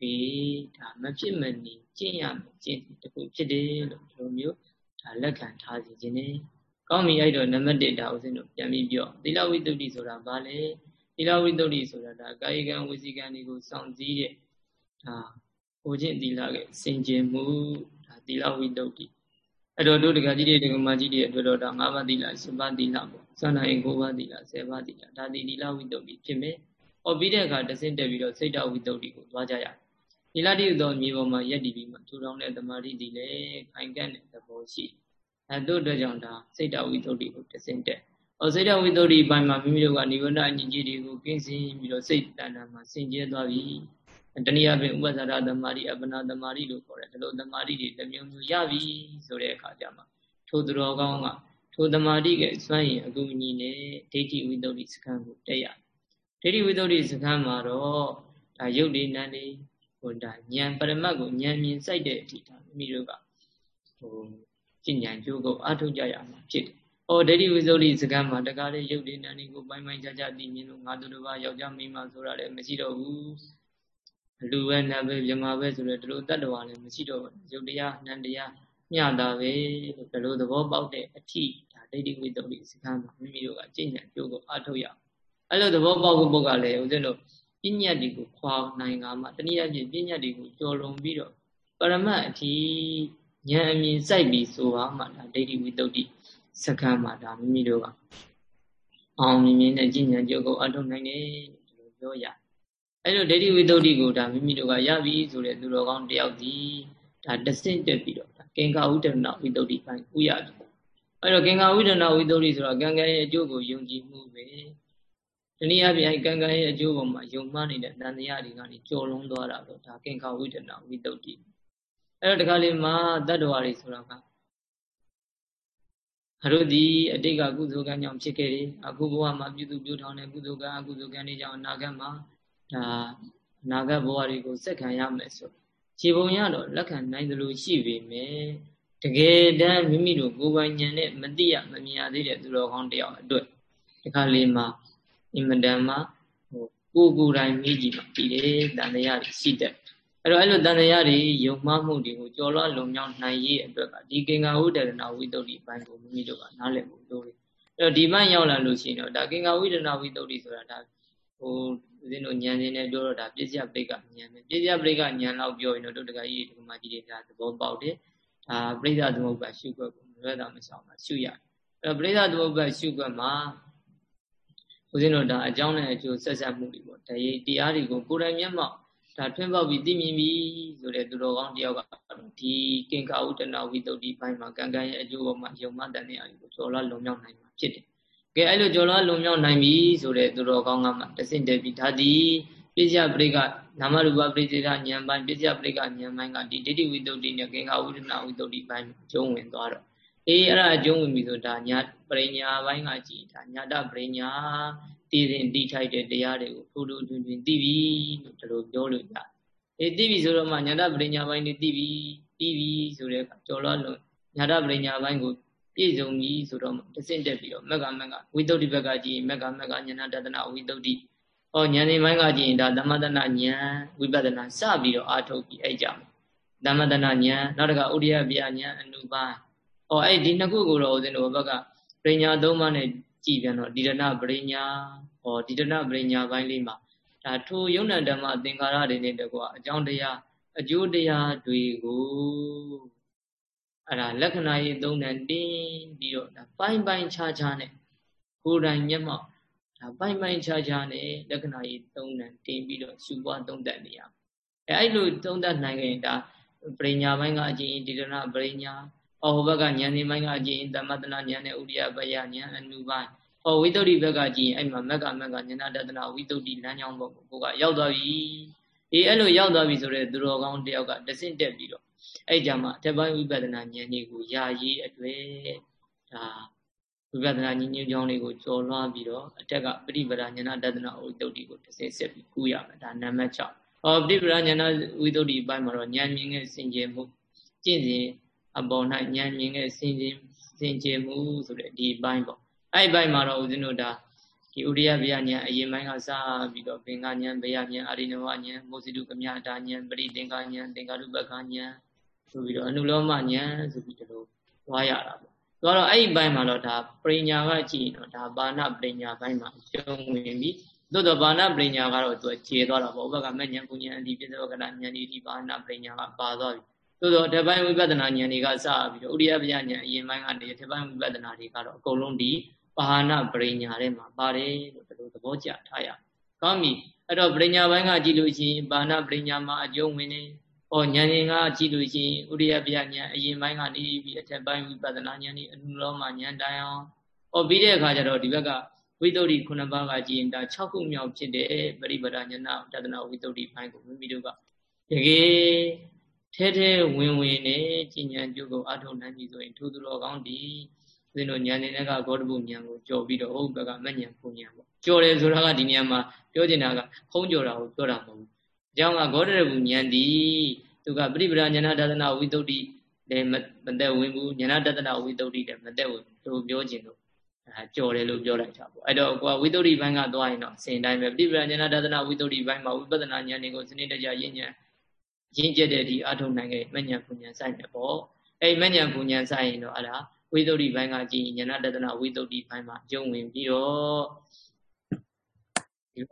တွေဒါမဖြစ်မနေကျင့်ရမယ်ကျင့်တခုဖြစ်တယ်လို့ဒီလိုမျိုးဒါလက်ခံထားစီခြင်းနဲ့ကောင်းပြီအဲ့တော့နံပါတ်1ဒါဦးဇင်းတို့ပြန်ပြီးပြောသီလဝိတ္တိဆိုတာဘာလဲသီလဝိတ္တိဆိုတာဒါကာယကံဝစီကံတွေကိုစောင့်စည်းတဲ့ဒါကိုချင်းသီလကစင်ကြင်မှုဒါသီလဝိတ္တိအဲ့တော့တို့တကကြီးတွေတကမကြီးတွေအတွက်တော့ဒါ၅ပါးသီလ၈ပါးသီလပေါ့စန္ဒရင်၉ပါးသီလ၁၀ပါးသီလဒါဒီသီလဝိတ္တိဖြစ်မယ်။ဟောပြီးတဲ့အခါတဆင့်တက်ပြီးတော့စိတ်တဝိတ္တိကိုသွားကြရအောင်။ နိလတိဥသောမြေပေါ်မှာယက်တည်ပြီးမှထူထောင်တဲ့သမာဓိဒီလေခိုင်ကန့်တဲ့သဘောရှိအဲတို့အတွက်ကြောင့်ဒါစိတ်တဝိသုဒ္ဓိကိုတစင်တက်အော်စိတ်တဝိသုဒ္ဓိပိုင်းမှာမိမိတို့ကနိဗ္ဗာန်အညင်ကြီးတွေကိုကင်းစင်ပြီးတော့စိတ်တဏ္ဍာမှာစင်ကြဲသွားပြီတနည်းအားဖြင့်ဥပ္ပဇာရသမာဓိအပနာသမာဓိလို့ခေါ်တယ်ဒီလိုသမာဓိတွေတစ်မျိုးမျိုးရပြီဆိုတဲ့အခါကျမှထိုသူတော်ကောင်းကထိုသမာဓိကစွန့်ရင်အကူအညီနဲ့ဒိဋ္ဌိဝိသုဒ္ဓိစခန်းကိုတက်ရတယ်ဒိဋ္ဌိဝိသုဒ္ဓိစခန်းမှာတော့ဒါယုတ်ဒီနန္ဒီ ဟိုဒါဉာဏ်ပရမတ်ကိုဉာဏ်မြင်စိုက်တဲ့အထိဒါမိမိတို့ကဟိုကျင့်ဉာဏ်ကြိုးကိုအားထုတ်ကြရမှာဖြစ်တယ်။အော်ဒိဋ္ဌိဝိသုဒ္ဓိစကံမှာတကားလေးရုပ်ဒီနန္ဒီကိုပိုင်းပိုင်းခြားခြားသိမြင်လို့ငါတို့တစ်ပါးယောက်ျားမိန်းမဆိုတာလည်းမရှိတော့ဘူးလူပဲနတ်ပဲမြမာပဲဆိုတော့ဒီလိုတတ္တဝါလည်းမရှိတော့ဘူးရုပ်တရားနန္တရားမျှတာပဲလို့ဘယ်လိုသဘောပေါက်တဲ့အထိဒါဒိဋ္ဌိဝိတ္တုစကားမှာမိမိတို့ကကျင့်ကြံကြိုးကိုအထုတ်ရအောင်အဲ့လိုသဘောပေါက်ဖို့ပုဂ္ဂလည်းဦးဇင်းတို့ ပညာတွေကိုခွာနိုင်ကမှတနည်းအားဖြင့်ပညာတွေကိုကျော်လွန်ပြီးတော့ပရမတ်အထိဉာဏ်အမြင်စိုက်ပြီးဆိုပါမှဒါဒိဋ္ဌိဝိတ္တုစကားမှာဒါမိမိတို့ကအောင်မြင်မြင်နဲ့ကျင့်ကြံကြိုးကိုအထုတ်နိုင်တယ်လို့ပြောရတယ်အဲ့လိုဒိဋ္ဌိဝိတ္တုကိုဒါမိမိတို့ကရပြီဆိုတဲ့သူတော်ကောင်းတယောက်ဒီဒါတဆင့်တက်ပြီးတော့ကင်္ကာဥဒ္ဒနာဝိတ္တုပိုင်းဥရပြီအဲ့တော့ကင်္ကာဥဒ္ဒနာဝိတ္တုဆိုတော့ကံကံရဲ့အကျိုးကိုယုံကြည်မှုပဲ ဒီနည်းအားဖြင့်အဲ့ကံကံရဲ့အကျိုးပေါ်မှာယုံမှန်းနေတဲ့တန်တရားတွေကနေကြော်လွန်သွားတာတော့ဒါကင်္ကာဝိတ္တနာဝိတ္တုအဲ့တော့ဒီခါလေးမှာတတ္တဝါတွေဆိုတာကတို့ဒီအတိတ်ကကုသိုလ်ကံကြောင့်ဖြစ်ခဲ့တယ်အခုဘဝမှာပြုစုပြုထောင်တဲ့ကုသိုလ်ကံအကုသိုလ်ကံတွေကြောင့်အနာဂတ်မှာဒါအနာဂတ်ဘဝတွေကိုစက်ခံရမယ်ဆိုခြေပုံရတော့လက်ခံနိုင်တယ်လို့ရှိပေမဲ့တကယ်တမ်းမိမိတို့ကိုယ်ပိုင်ဉာဏ်နဲ့မသိရမမြင်ရသေးတဲ့သူတော်ကောင်းတယောက်အတွက်ဒီခါလေးမှာ အင်မတန်မှဟိုကိုယ်ကိုယ်တိုင်မိကြည့်မှပြီးတယ်တန်တရားရှိတဲ့အဲ့တော့အဲ့လိုတန်တရားတွေယုံမှမှုတွေကိုကြော်လွှားလုံမြောက်နိုင်ရေးအတွက်ကဒီကင်္ဂါဝိတ္တနာဝိတ္တုဒီဘိုင်းကိုမိမိတို့ကနားလည်ဖို့လိုတယ်အဲ့တော့ဒီဘိုင်းရောက်လာလို့ရှိရင်တော့ဒါကင်္ဂါဝိတ္တနာဝိတ္တုဒီဆိုတာဒါဟိုဦးဇင်းတို့ဉာဏ်စင်းနဲ့ပြောတော့ဒါပြည့်စက်ပရိကဉာဏ်ပဲပြည့်စက်ပရိကဉာဏ်လောက်ပြောရင်တော့တို့တကကြီးဒီမှာကြီးတွေဒါသဘောပေါက်တယ်ဒါပရိသသမုပ္ပါရှုွက်ကိုမလွဲတာမဆောင်ပါရှုရတယ်အဲ့တော့ပရိသသမုပ္ပါရှုွက်မှာ ဦးဇင်းတို့ဒါအကြောင်းနဲ့အကျိုးဆက်ဆက်မှုတွေပေါ့ဒါရေးတရားတွေကိုကိုယ်တိုင်မျက်မှောက်ဒါထွန်းပေါက်ပြီးသိမြင်ပြီဆိုတဲ့သူတော်ကောင်းတယောက်ကဒီကင်္ကာဥတနာဝိတ္တုဒီဘိုင်းမှာကံကံရဲ့အကျိုးပေါ်မှာယုံမှတန်တဲ့အရာကိုကျော်လာလုံမြောက်နိုင်မှာဖြစ်တယ်ကဲအဲ့လိုကျော်လွှားလွန်မြောက်နိုင်ပြီဆိုတဲ့သူတော်ကောင်းကမှတဆင့်တက်ပြီးဒါဒီပြစ္ဆပရိကနာမရူပပရိစ္ဆေဒဉာဏ်ပိုင်းပြစ္ဆပရိကဉာဏ်ပိုင်းကဒီဒိဋ္ဌိဝိတ္တုတိနဲ့ကင်္ဂဝိဒနာဝိတ္တုတိပိုင်းကျုံးဝင်သွားတော့ အေးအဲ့ဒါအကျုံးဝင်ပြီဆိုဒါညာပရိညာပိုင်းကကြည်ဒါညာတပရိညာတည်ရင်တည်ထိုက်တဲ့တရားတွေကိုထိုးထိုးတွင်တွင်သိပြီလို့ဒီလိုပြောလို့ရအေးသိပြီဆိုတော့မှညာတပရိညာပိုင်းတွေသိပြီပြီးပြီဆိုတဲ့ကြော်လွှားလွန်ညာတပရိညာပိုင်းကိုပြည့်စုံပြီဆိုတော့တဆင့်တက်ပြီးတော့မက္ကမက္ကဝိသုဒ္ဓိဘက်ကကြည့်ရင်မက္ကမက္ကဉာဏတတနာဝိသုဒ္ဓိ။ဟောဉာဏ်ဒီပိုင်းကကြည့်ရင်ဒါသမတနာဉာဏ်ဝိပဿနာစပြီးတော့အာထုတ်ပြီးအဲ့ကြမှာ။သမတနာဉာဏ်နောက်တကဥရိယပြဉာဏ်အနုပါ။ဟော အဲ့ဒီနှစ်ခုကိုတော့ဦးဇင်းတို့ဘက်ကပရိညာသုံးပါးနဲ့ကြည်ပြန်တော့ဒီရဏပရိညာဟောဒီရဏပရိညာပိုင်းလေးမှာဒါထိုယုံနံဓမ္မသင်္ခါရတွေနဲ့တကွာအကြောင်းတရားအကျိုးတရားတွေကိုအဲ့ဒါလက္ခဏာရေးသုံးတန်တင်းပြီးတော့ဒါပိုင်းပိုင်းခြားခြားနဲ့ကိုယ်တိုင်မျက်မှောက်ဒါပိုင်းပိုင်းခြားခြားနဲ့လက္ခဏာရေးသုံးတန်တင်းပြီးတော့ရှုပွားသုံးတန်နေရအဲအဲ့လိုသုံးတတ်နိုင်ရင်ဒါပရိညာပိုင်းကအကျဉ်းဒီရဏပရိညာ ဟောဘက်ကဉာဏ်ဒီပိုင်းကအကျဉ်းသမတနာဉာဏ်နဲ့ဥရိယပယဉာဏ်အနုပိုင်းဟောဝိတ္တုဘက်ကကြည့်ရင်အဲ့မှာမက်ကမက်ကဉာဏတတနာဝိတ္တုလမ်းကြောင်းဘက်ကိုကိုကရောက်သွားပြီအေးအဲ့လိုရောက်သွားပြီဆိုတော့သူတော်ကောင်းတယောက်ကတဆင့်တက်ပြီးတော့အဲ့ကြမှာအထက်ပိုင်းဝိပဿနာဉာဏ်ကြီးကိုယာရေးအတွေ့ဒါဝိပဿနာဉာဏ်ညွှန်ကြောင်းလေးကိုကျော်လွှားပြီးတော့အထက်ကပရိပဒဉာဏတဒနာဝိတုဒ္ဓိကိုတစ်စိဆက်ပြီးကူးရမယ်ဒါနံပါတ်6ဟောပရိပဒဉာဏဝိတုဒ္ဓိအပိုင်းမှာတော့ဉာဏ်မြင်တဲ့စင်ကြယ်မှုကျင့်စဉ် အပေါ်၌ဉာဏ်မြင်တဲ့စင်ကြယ်စင်ကြယ်မှုဆိုတဲ့ဒီအပိုင်းပေါ့အဲ့ဒီဘိုင်းမှာတော့ဦးဇင်းတို့ဒါဒီဥရိယဗျာဉာဏ်အရင်ပိုင်းကစပြီးတော့ဘင်္ဂဉာဏ်ဗျာဉာဏ်အာရိနဝဉာဏ်မောဇိတုကမြတာဉာဏ်ပရိသင်္ကဉာဏ်သင်္ကာရုပ္ပကဉာဏ်ဆိုပြီးတော့အနုလောမဉာဏ်ဆိုပြီးဒီလိုသွားရတာပေါ့သွားတော့အဲ့ဒီဘိုင်းမှာတော့ဒါပရိညာကကြည့်တော့ဒါဘာနာပရိညာဘိုင်းမှာကျုံဝင်ပြီးသို့တော့ဘာနာပရိညာကတော့သူခြေသွားတာပေါ့ဥပကမဉဏ်ကုဉဏ်အတိပြစ္ဆေဝကရဉာဏ်ဒီဘာနာပရိညာကပါသွားပြီ သို့တော့တပိုင်းဝိပဿနာဉာဏ်တွေကစပြီးတော့ဥရိယဗျာဉာဏ်အရင်ပိုင်းကနေတပိုင်းဝိပဿနာတွေကတော့အကုန်လုံးဒီပါဏပရိညာထဲမှာပါတယ်လို့ဒီလိုသဘောကျထားရကောင်းပြီအဲ့တော့ပရိညာပိုင်းကကြည့်လို့ရှိရင်ပါဏပရိညာမှာအကျုံးဝင်နေဟောဉာဏ်ရင်ကကြည့်လို့ရှိရင်ဥရိယဗျာဉာဏ်အရင်ပိုင်းကနေပြီးအထက်ပိုင်းဝိပဿနာဉာဏ်ဒီအနုလောမဉာဏ်တိုင်အောင်ဟောပြီးတဲ့အခါကျတော့ဒီဘက်ကဝိတ္တုရိခုနှစ်ပါးကကြည်ရင်ဒါ6ခုမြောက်ဖြစ်တဲ့ပရိပဒဉာဏတဒနာဝိတ္တုရိဘိုင်းကိုမိမိတို့ကတကယ် ထဲထဲဝင်ဝင်နဲ့ကျင့်ဉာဏ်ကျုပ်ကိုအထောက်နိုင်ပြီဆိုရင်ထိုသူတော်ကောင်းဒီဦးဇင်းတို့ဉာဏ်နေတဲ့ကဂေါတပုဉာဏ်ကိုကြော်ပြီးတော့ဟုတ်ဘက်ကမဉဏ်ပုံဉာဏ်ပေါ့ကြော်တယ်ဆိုတာကဒီနေရာမှာပြောချင်တာကခုံးကြော်တာကိုပြောတာမဟုတ်ဘူးအကြောင်းကဂေါတရပုဉာဏ်ဒီသူကပရိပဒဉာဏတဒနာဝိတ္တုရိလည်းမသက်ဝင်ဘူးဉာဏတဒနာဝိတ္တုရိလည်းမသက်ဝင်လို့ပြောခြင်းလို့အဲကြော်တယ်လို့ပြောလိုက်တာပေါ့အဲ့တော့ကိုကဝိတ္တုရိဘိုင်းကသွားရင်တော့အစဉ်တိုင်းပဲပရိပဒဉာဏတဒနာဝိတ္တုရိဘိုင်းမှာဝိပဿနာဉာဏ်တွေကိုစနစ်တကျရင့်ဉာဏ် ရင့်ကျက်တဲ့ဒီအထုံနိုင်ခဲ့မဉဏ်ပူဉဏ်ဆိုင်တယ်ပေါ့အဲ့မဉဏ်ပူဉဏ်ဆိုင်ရင်တော့အဲ့ဒါဝိသုဒ္ဓိဘိုင်းကကြည်ဉာဏတဒနာဝိသုဒ္ဓိဘိုင်းမှာကျုံဝင်ပြီးတော့ဒီက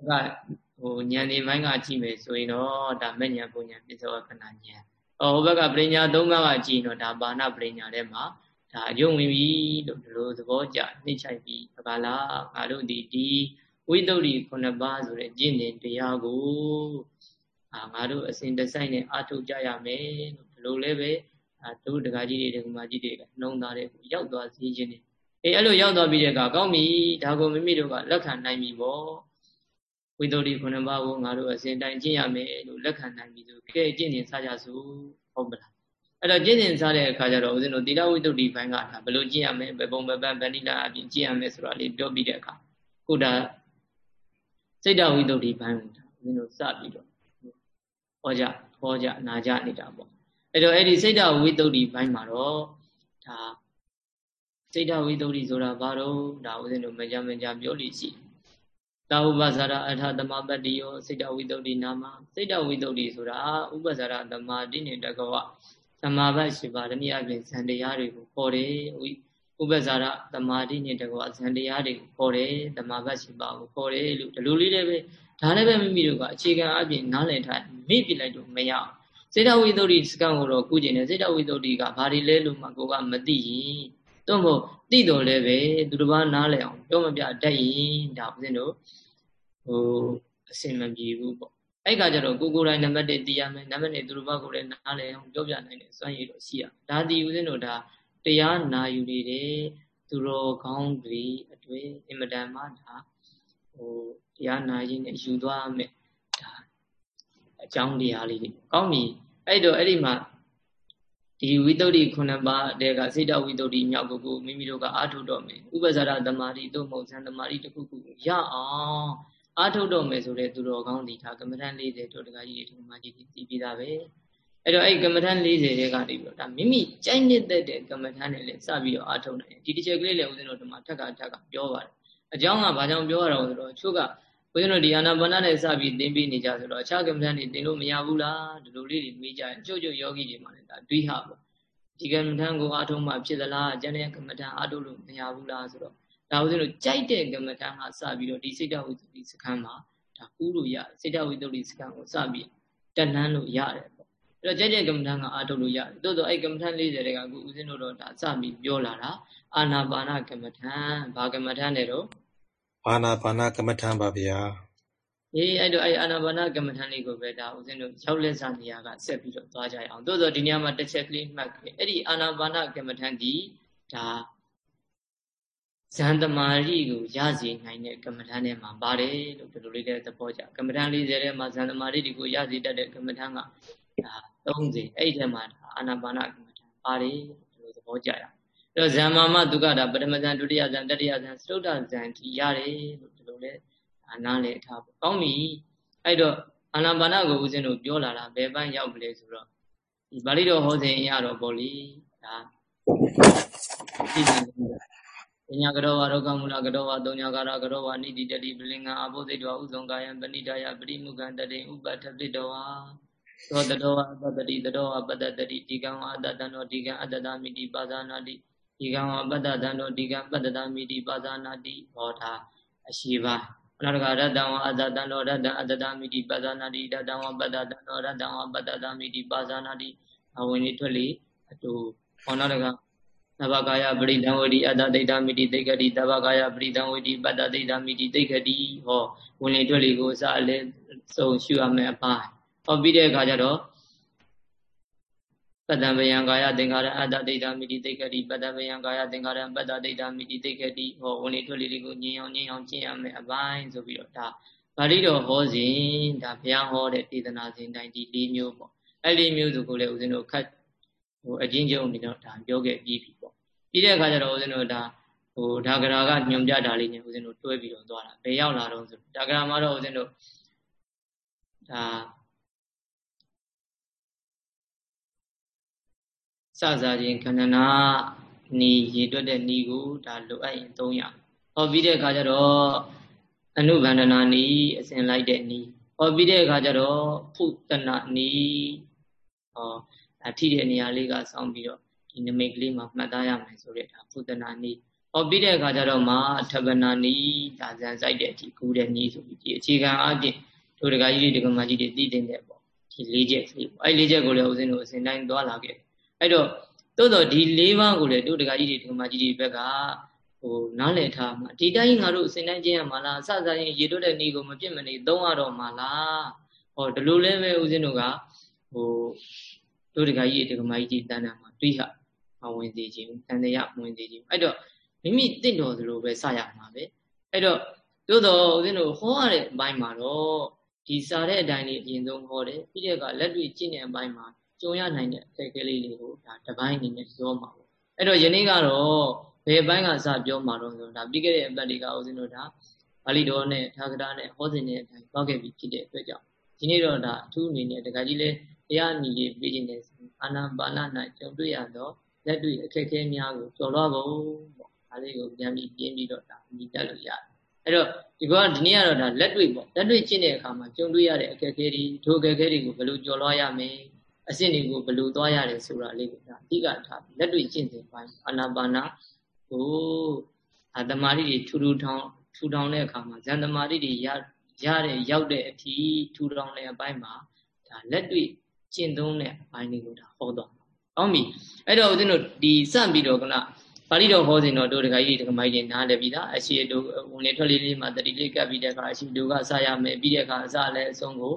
ဟိုဉာဏ်ဒီဘိုင်းကကြည့်မယ်ဆိုရင်တော့ဒါမဉဏ်ပူဉဏ်ပစ္စောကနာဉာဏ်ဟောဘက်ကပရိညာ၃ပါးကကြည်တော့ဒါဘာနာပရိညာထဲမှာဒါအယုံဝင်ပြီလို့ဒီလိုသဘောကျနှိမ့်ချိုက်ပြီးဘာလားငါတို့ဒီဒီဝိသုဒ္ဓိခုနှစ်ပါးဆိုတဲ့ကျင့်တဲ့တရားကို အာငါတို့အစဉ်တစိုက်နဲ့အာထုတ်ကြရမယ်လို့ဒီလိုလည်းပဲအာတို့တကာကြီးတွေဒကမာကြီးတွေကနှုံသားတဲ့ကိုရောက်သွားစေခြင်းနဲ့အေးအဲ့လိုရောက်သွားပြီးတဲ့အခါကောင်းပြီဒါကိုမိမိတို့ကလက်ခံနိုင်ပြီပေါ့ဝိသုဒ္ဓိခုနှစ်ပါးကိုငါတို့အစဉ်တိုင်းကျင့်ရမယ်လို့လက်ခံနိုင်ပြီဆိုကဲကျင့်ရင်စားကြစို့ဟုတ်ပလားအဲ့တော့ကျင့်ရင်စားတဲ့အခါကျတော့ဦးဇင်းတို့သီလဝိသုဒ္ဓိဘိုင်းကဒါဘယ်လိုကျင့်ရမလဲဘယ်ပုံဘယ်ပန်းဗန္ဒီလာအပြင်ကျင့်ရမယ်ဆိုတာလေးပြောပြီးတဲ့အခါခုဒါစိတ်တဝိသုဒ္ဓိဘိုင်းကိုဦးဇင်းတို့စပြီးတော့ ဟောကြဟောကြနာကြနေတာပေါ့အဲ့တော့အဲ့ဒီစိတ်တဝိတုဒ္ဓိဘိုင်းမှာတော့ဒါစိတ်တဝိတုဒ္ဓိဆိုတာဘာတော့ဒါဦးဇင်းတို့မကြမကြပြောလို့ရှိတာဥပဇာရအထာသမပတ္တိယောစိတ်တဝိတုဒ္ဓိနာမစိတ်တဝိတုဒ္ဓိဆိုတာဥပဇာရသမာတိနေတကဝသမာဘတ်ရှိပါဓမိအပြင်ဇန်တရားတွေကိုခေါ်တယ်ဥပဇာရသမာတိနေတကဝဇန်တရားတွေကိုခေါ်တယ်သမာဘတ်ရှိပါကိုခေါ်တယ်လို့ဒီလိုလေးလည်းပဲ ဒါလည်းပဲမိမိတို့ကအခြေခံအပြင်နားလည်ထားမေ့ပြလိုက်လို့မရအောင်စေတဝိသုဒ္ဓိစကံကိုတော့ကုကျင်တယ်စေတဝိသုဒ္ဓိကဘာတွေလဲလို့မှကိုကမသိရင်တော့မဟုတ်သိတော်လည်းပဲသူတစ်ပါးနားလည်အောင်ပြောမပြတတ်ရင်ဒါဦးဇင်းတို့ဟိုအစင်မပြေဘူးပေါ့အဲ့ကကြတော့ကိုကိုယ်တိုင်နံပါတ်1သိရမယ်နံပါတ်2သူတစ်ပါးကိုလည်းနားလည်အောင်ပြောပြနိုင်တဲ့စွမ်းရည်တော့ရှိရဒါဒီဦးဇင်းတို့ဒါတရားနာယူနေတဲ့သူတော်ကောင်းတွေအတွေ့အင်မတန်မှဒါဟို တရားနာရင်းနဲ့ယူသွားမယ်ဒါအကြောင်းတရားလေးတွေကောင်းပြီအဲ့တော့အဲ့ဒီမှာဒီဝိတ္တုခုနှစ်ပါးတဲကစိတ်တဝိတ္တုမြောက်ကိုကိုမိမိတို့ကအာထုတော့မယ်ဥပ္ပဇာရသမာဓိတို့မဟုတ်ဇန်သမာဓိတစ်ခုခုရအောင်အာထုတော့မယ်ဆိုတဲ့သူတော်ကောင်းဒီဒါကမ္မထန်40တို့တကကြီးဒီမှာကြီးသိပြီးသားပဲအဲ့တော့အဲ့ကမ္မထန်40တဲ့ကနေပြီးတော့ဒါမိမိကြိုက်နေတဲ့ကမ္မထန်နဲ့လည်းစပြီးတော့အာထုနိုင်တယ်ဒီတစ်ချက်ကလေးလည်းဦးဇင်းတို့ဒီမှာထက်ကထက်ကပြောပါတယ်အကြောင်းကဘာကြောင့်ပြောရတော့ဆိုတော့ချို့က ဘုန်းကြီးတို့ဒီအာနာပါနနဲ့စပြီးသင်ပေးနေကြဆိုတော့အခြားကမ္မဋ္ဌာန်းတွေသင်လို့မရဘူးလားဒီလိုလေးတွေမေးကြရင်ကျုပ်ကျုပ်ယောဂီတွေမှလည်းဒါတွေးဟာပေါ့ဒီကမ္မဋ္ဌာန်းကိုအားထုတ်မှဖြစ်သလားအကျဉ်းတဲ့ကမ္မဋ္ဌာန်းအားထုတ်လို့မရဘူးလားဆိုတော့ဒါဦးဇင်းတို့ကြိုက်တဲ့ကမ္မဋ္ဌာန်းကစပြီးတော့ဒီစိတ်တဝိတ္တိစခန်းမှာဒါကူးလို့ရတယ်စိတ်တဝိတ္တိစခန်းကိုစပြီးတက်လှမ်းလို့ရတယ်ပေါ့အဲ့တော့ကြိုက်တဲ့ကမ္မဋ္ဌာန်းကအားထုတ်လို့ရတယ်တိုးတော့အဲ့ကမ္မဋ္ဌာန်း40တဲ့ကအခုဦးဇင်းတို့တော့ဒါစပြီးပြောလာတာအာနာပါနကမ္မဋ္ဌာန်းဘာကမ္မဋ္ဌာန်းလဲတော့ အာနာပါနကမ္မဋ္ဌာန်းပါဗျာအေးအဲ့တော့အဲ့အာနာပါနကမ္မထာလေးကိုပဲဒါဦးဇင်းတို့ရောက်လက်စားနေရာကဆက်ပြီးတော့သွားကြရအောင်သို့သောဒီနေရာမှာတစ်ချက်ကလေးမှတ်ခဲ့အဲ့ဒီအာနာပါနကမ္မထာဒီဒါဇန်တမာရီကိုရစေနိုင်တဲ့ကမ္မထာထဲမှာပါတယ်လို့ဒီလိုလေးတဲ့သဘောကြကမ္မထာ40ထဲမှာဇန်တမာရီကိုရစေတတ်တဲ့ကမ္မထာကဒါ30အဲ့ဒီထဲမှာအာနာပါနကမ္မထာပါတယ်လို့ဒီလိုသဘောကြရအောင်အဲ့ တော့ဇန်မာမဒုက္ခတာပထမဇန်ဒုတိယဇန်တတိယဇန်သုဒ္ဓဇန်ဒီရတယ်လို့ဒီလိုလေးအနားလေထားပေါ့ကောင်းပြီအဲ့တော့အာနာပါနကိုဦးဇင်းတို့ပြောလာတာဘယ်ပန်းရောက်ပလဲဆိုတော့ဒီပါဠိတော်ဟောစဉ်ရတော့ပေါ့လေဒါကြည့်တယ်ညာကရောဝရောကမူလကရောဝသုံးညာကာရကရောဝနိတိတတိပလင်္ဂအဘုဇိတောဥဇုံကာယံပဏိတယပရိမုခံတတိဥပထပိတောဝါသောတတောအတတတိတတောအပတတတိဒီကံဝအတတံတောဒီကံအတတမိတိပါဇာနာတိ ဒီကံဝပတတံတောဒီကံပတတမိတိပါဇာနာတိဟောတာအရှိပါနောက်တကရတ္တံဝအတတံတောရတ္တအတတမိတိပါဇာနာတိရတ္တံဝပတတံတောရတ္တံဝပတတမိတိပါဇာနာတိအဝင်နေထွက်လေအတူဟောနောက်တကသဗ္ဗကာယပရိဒံဝတိအတ္တဒိဋ္ဌမိတိသိက္ခတိသဗ္ဗကာယပရိဒံဝတိပတ္တဒိဋ္ဌမိတိသိက္ခတိဟောဝင်လေထွက်လေကိုစအလဲစုံရှုရမယ်အပိုင်းဟောပြီးတဲ့အခါကျတော့ ပတ္တံဗယံကာယသင်္ခါရအတ္တဒိဋ္ဌမိတိသိက္ခတိပတ္တံဗယံကာယသင်္ခါရပတ္တဒိဋ္ဌမိတိသိက္ခတိဟောဝင်လေထွက်လေတွေကိုညင်အောင်ညင်အောင်ကျင့်ရမယ်အပိုင်းဆိုပြီးတော့ဒါပါဠိတော်ဟောစဉ်ဒါဘုရားဟောတဲ့ဒေသနာစဉ်တိုင်းဒီ၄မျိုးပေါ့အဲ့ဒီမျိုးဆိုကိုလည်းဦးဇင်းတို့ခတ်ဟိုအချင်းချင်းအနေနဲ့ဒါပြောခဲ့ပြီးပြီပေါ့ပြီးတဲ့အခါကျတော့ဦးဇင်းတို့ဒါဟိုဒါဂရာကညွန်ပြတာလေးနဲ့ဦးဇင်းတို့တွဲပြီးတော့သွားတာဘယ်ရောက်လာတော့ဆိုဒါဂရာမှာတော့ဦးဇင်းတို့ဒါ စစားခြင်းခန္ဓနာနီရေတွက်တဲ့နီကိုဒါလိုအပ်ရင်သုံးရဟောပြီးတဲ့အခါကျတော့အနုဗန္ဒနာနီအစဉ်လိုက်တဲ့နီဟောပြီးတဲ့အခါကျတော့ဖုတနာနီဟောဒါထိတဲ့နေရာလေးကစောင်းပြီးတော့ဒီနမိတ်ကလေးမှာမှတ်သားရမယ်ဆိုတဲ့ဒါဖုတနာနီဟောပြီးတဲ့အခါကျတော့မှထဗနာနီဒါဇန်ဆိုင်တဲ့အထိကူးတဲ့နီဆိုပြီးဒီအခြေခံအပြင်တို့တကကြီးတွေဒကမကြီးတွေတည်တင်တဲ့ပေါ့ဒီ၄ချက်ကလေးပေါ့အဲ့၄ချက်ကိုလည်းဦးဇင်းတို့အစဉ်တိုင်းသွားလာခဲ့ အဲ့တော့တိုးတော့ဒီ၄ပါးကိုလည်းတို့တကကြီးတွေဒကမကြီးတွေဘက်ကဟိုနားလည်ထားမှာဒီတိုင်းငါတို့အစဉ်တိုင်းကျင့်ရမှာလားအစစရင်ရေတွက်တဲ့နီကိုမပြစ်မနေသုံးရတော့မှာလားဟောဒီလိုလဲပဲဦးဇင်းတို့ကဟိုတို့တကကြီးတွေဒကမကြီးတွေတန်းတာမှာတွေးဟာမဝင်စေခြင်းတန်တရားဝင်စေခြင်းအဲ့တော့မိမိတင့်တော်သလိုပဲစရမှာပဲအဲ့တော့သို့တော့ဦးဇင်းတို့ဟောရတဲ့အပိုင်းမှာတော့ဒီစာတဲ့အတိုင်းလေးအရင်ဆုံးဟောတယ်ပြီးတဲ့အခါလက်တွေ့ကျင့်တဲ့အပိုင်းမှာ ကြုံရနိုင်တဲ့အခက်အခဲလေးတွေကိုဒါတပိုင်းအနေနဲ့ပြောမှာပေါ့အဲ့တော့ယနေ့ကတော့ဘယ်ပိုင်းကစပြောမှာတော့ဆိုဒါပြီးခဲ့တဲ့အပတ်တွေကဦးဇင်းတို့ဒါပါဠိတော်နဲ့ထာဂရနဲ့ဟောစဉ်တဲ့အတိုင်းပြောခဲ့ပြီးဖြစ်တဲ့အတွက်ကြောင့်ဒီနေ့တော့ဒါအထူးအနေနဲ့တခါကြီးလဲတရားအညီရေးပြီးခြင်းနဲ့အာနာပါန၌ကြုံတွေ့ရတော့လက်တွေ့အခက်အခဲများကိုကျော်လွှားဖို့ပေါ့ဒါလေးကိုပြန်ပြီးပြင်းပြီးတော့ဒါမြည်တက်လို့ရတယ်အဲ့တော့ဒီကောဒီနေ့ကတော့ဒါလက်တွေ့ပေါ့လက်တွေ့ကျင့်တဲ့အခါမှာကြုံတွေ့ရတဲ့အခက်အခဲတွေဒုအခက်အခဲတွေကိုဘယ်လိုကျော်လွှားရမလဲ အဆင့်တွေကိုဘယ်လိုသွားရတယ်ဆိုတာလေးကိုဒါအဓိကထားလက်တွေ့ကျင့်စဉ်ပိုင်းအာနာပါနာကိုအာတမာတိတွေထူထူထောင်ထူထောင်တဲ့အခါမှာဇန်တမာတိတွေရရတဲ့ရောက်တဲ့အထိထူထောင်တဲ့အပိုင်းမှာဒါလက်တွေ့ကျင့်သုံးတဲ့အပိုင်းတွေကိုဒါဟောတော့ကောင်းပြီအဲ့တော့ဦးဇင်းတို့ဒီစပြီးတော့ကနပါဠိတော်ဟောစဉ်တော့တို့တခါကြီးတခါမိုက်တွေနားလည်ပြီးသားအရှိတို့ဝင်လေထွက်လေးလေးမှာတတိလေးကပ်ပြီးတဲ့အခါအရှိတို့ကစရမယ်ပြီးတဲ့အခါအစလည်းအဆုံးကို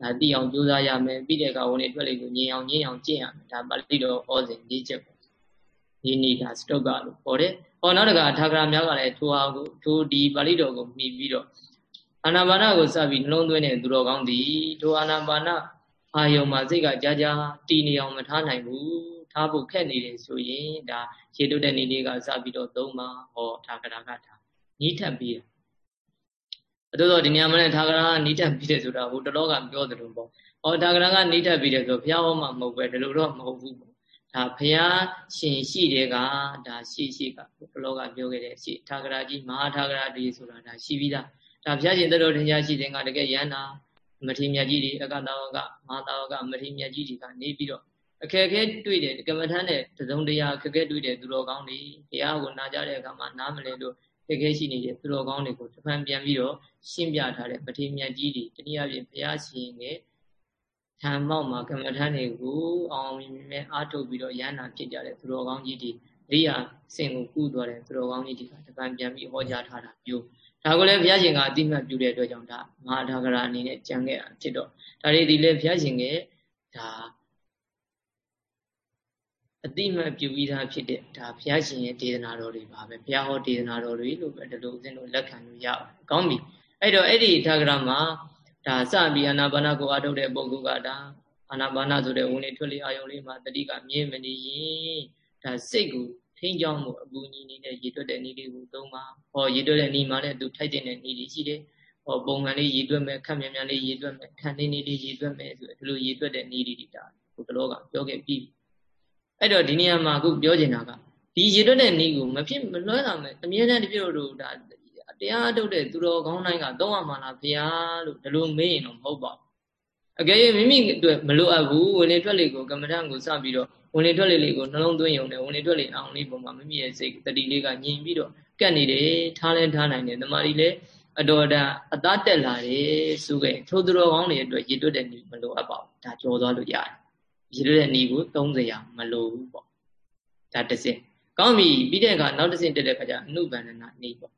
ဒါသိအောင်ကြိုးစားရမယ်ပြီးတဲ့အခါဝင်လေထွက်လေးကိုညင်အောင်ညင်အောင်ကျင့်ရမယ်ဒါပါဠိတော်ဟောစဉ်ဒီချက်ပေါ့ဒီနေတာစတုတ်ကလို့ဟောတယ်ဟောနောက်တခါထာဂရများကလည်းထိုဟာကိုထိုဒီပါဠိတော်ကိုမှီပြီးတော့အာနာပါနကိုစပြီးနှလုံးသွင်းတဲ့သူတော်ကောင်းသည်ထိုအာနာပါနအာယုံမှာစိတ်ကကြာကြာတည်နေအောင်မထားနိုင်ဘူးထားဖို့ခက်နေတယ်ဆိုရင်ဒါရေတုတ်တဲ့နေလေးကစပြီးတော့သုံးပါဟောထာဂရာကထားနီးထပ်ပြီး အတူတော့ဒီနေရာမှာလည်းထာဂရာကနီးထပ်ပြီးတယ်ဆိုတာဟိုတလောကပြောသလိုပေါ့ဟောထာဂရာကနီးထပ်ပြီးတယ်ဆိုဘုရားဟောမှမဟုတ်ပဲဒီလိုတော့မဟုတ်ဘူးပေါ့ဒါဘုရားရှင်ရှိတဲ့ကဒါရှိရှိကတလောကပြောခဲ့တဲ့ရှိထာဂရာကြီးမဟာထာဂရာဒီဆိုတာဒါရှိပြီးသားဒါဘုရားရှင်တတော်တင်ရှားရှိတဲ့ကတကယ်ယန္တာမထေမြတ်ကြီးတွေအကတာဝကမဟာတာဝကမထေမြတ်ကြီးတွေကနေပြီးတော့အခက်အခဲတွေ့တယ်ကမ္မထမ်းတဲ့တစုံတရာအခက်အခဲတွေ့တယ်သူတော်ကောင်းတွေတရားကိုနာကြတဲ့အခါမှာနားမလည်လို့ အခက်အခဲရှိနေတဲ့သူတော်ကောင်းတွေကိုတစ်ဖန်ပြန်ပြီးတော့ရှင်းပြထားတဲ့ပဋိမြတ်ကြီးတွေတနည်းအားဖြင့်ဘုရားရှင်ရဲ့ထံမောက်မှာကမ္မထမ်းတွေကိုအောင်မြင်မြင်အားထုတ်ပြီးတော့ရဟန္တာဖြစ်ကြတဲ့သူတော်ကောင်းကြီးတွေရိယာစင်ကိုကုသွားတဲ့သူတော်ကောင်းကြီးတွေကတစ်ဖန်ပြန်ပြီးဟောကြားထားတာမျိုးဒါကိုလည်းဘုရားရှင်ကအတိမတ်ပြုတဲ့အတွက်ကြောင့်ဒါမဟာဒါဂရာအနေနဲ့ကြံခဲ့တာဖြစ်တော့ဒါတွေဒီလည်းဘုရားရှင်ရဲ့ဒါ အတိမတ်ပြုပြီးသားဖြစ်တဲ့ဒါဘုရားရှင်ရဲ့ဒေသနာတော်တွေပါပဲဘုရားဟောဒေသနာတော်တွေလို့ပဲဒီလိုဦးဇင်းတို့လက်ခံလို့ရပါတယ်။ကောင်းပြီ။အဲ့တော့အဲ့ဒီထာဂရမှာဒါစပြီးအာနာပါနကိုအထုတ်တဲ့ပုဂ္ဂိုလ်ကဒါအာနာပါနဆိုတဲ့ဝင်လေထွက်လေအာယုံလေးမှာတတိကမြင်မနေရင်ဒါစိတ်ကိုထိန်းချောင်းမှုအပူညီနေတဲ့ရေတွက်တဲ့နည်းလေးကိုသုံးပါ။ဟောရေတွက်တဲ့နည်းမှာလည်းသူထိုက်တဲ့နည်းလေးရှိတယ်။ဟောပုံမှန်လေးရေတွက်မယ်ခက်မြန်မြန်လေးရေတွက်မယ်ခန့်နေနေလေးရေတွက်မယ်ဆိုဒီလိုရေတွက်တဲ့နည်းလေးတွေဒါဘုကလောကပြောခဲ့ပြီး အဲ့တော့ဒီနေရာမှာအခုပြောချင်တာကဒီရေတွက်တဲ့နည်းကိုမဖြစ်မလွဲတာမယ်အမြဲတမ်းတပြည့်တို့ဒါတရားအထုတ်တဲ့သူတော်ကောင်းတိုင်းကသုံးရမှာလားဘုရားလို့ဒီလိုမေးရင်တော့မဟုတ်ပါဘူးအကယ်၍မိမိအတွက်မလိုအပ်ဘူးဝင်လေထွက်လေကိုကမ္မထံကိုစပြီးတော့ဝင်လေထွက်လေလေးကိုနှလုံးသွင်းရုံနဲ့ဝင်လေထွက်လေအောင်လေးပုံမှာမိမိရဲ့စိတ်တတိလေးကညင်ပြီးတော့ကတ်နေတယ်ထားလဲထားနိုင်တယ်တမာရီလည်းအတော်တန်အသားတက်လာတယ်ဆိုခဲ့ထိုသူတော်ကောင်းတွေအတွက်ရည်တွက်တဲ့နည်းမလိုအပ်ပါဘူးဒါကြော်သွားလို့ရတယ် ရည်တွက်တဲ့နည်းကို30ရာမလိုဘူးပေါ့ဒါတစ်စင်ကောင်းပြီပြီးတဲ့အခါနောက်တစ်စင်တက်တဲ့အခါကျအနုဗန္ဒနာနည်းပေါ့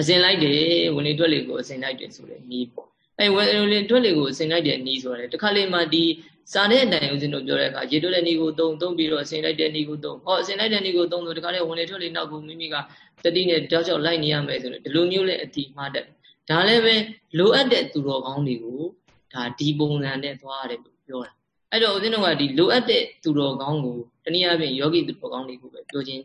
အစင်လိုက်တယ်ဝင်လေတွက်လေကိုအစင်လိုက်တယ်ဆိုတဲ့နည်းပေါ့အဲဝင်လေတွက်လေကိုအစင်လိုက်တဲ့နည်းဆိုတယ်တခါလေမှဒီစာတဲ့အတိုင်းဦးဇင်းတို့ပြောတဲ့အခါရေတွက်တဲ့နည်းကိုသုံးသုံးပြီးတော့အစင်လိုက်တဲ့နည်းကိုသုံးဟောအစင်လိုက်တဲ့နည်းကိုသုံးဆိုတခါလေဝင်လေတွက်လေနောက်ကိုမိမိကတတိနဲ့တောက်ချောက်လိုက်နေရမယ်ဆိုတော့ဒီလိုမျိုးလဲအတိမှားတတ်ဒါလည်းပဲလိုအပ်တဲ့သူတော်ကောင်းတွေကိုဒါဒီပုံစံနဲ့သွားရတယ်လို့ပြောတာ အဲ့တော့ဦးဇင်းတို့ကဒီလိုအပ်တဲ့သူတော်ကောင်းကိုတနည်းအားဖြင့်ယောဂီသူတော်ကောင်းတွေကိုပဲပြောခြင်း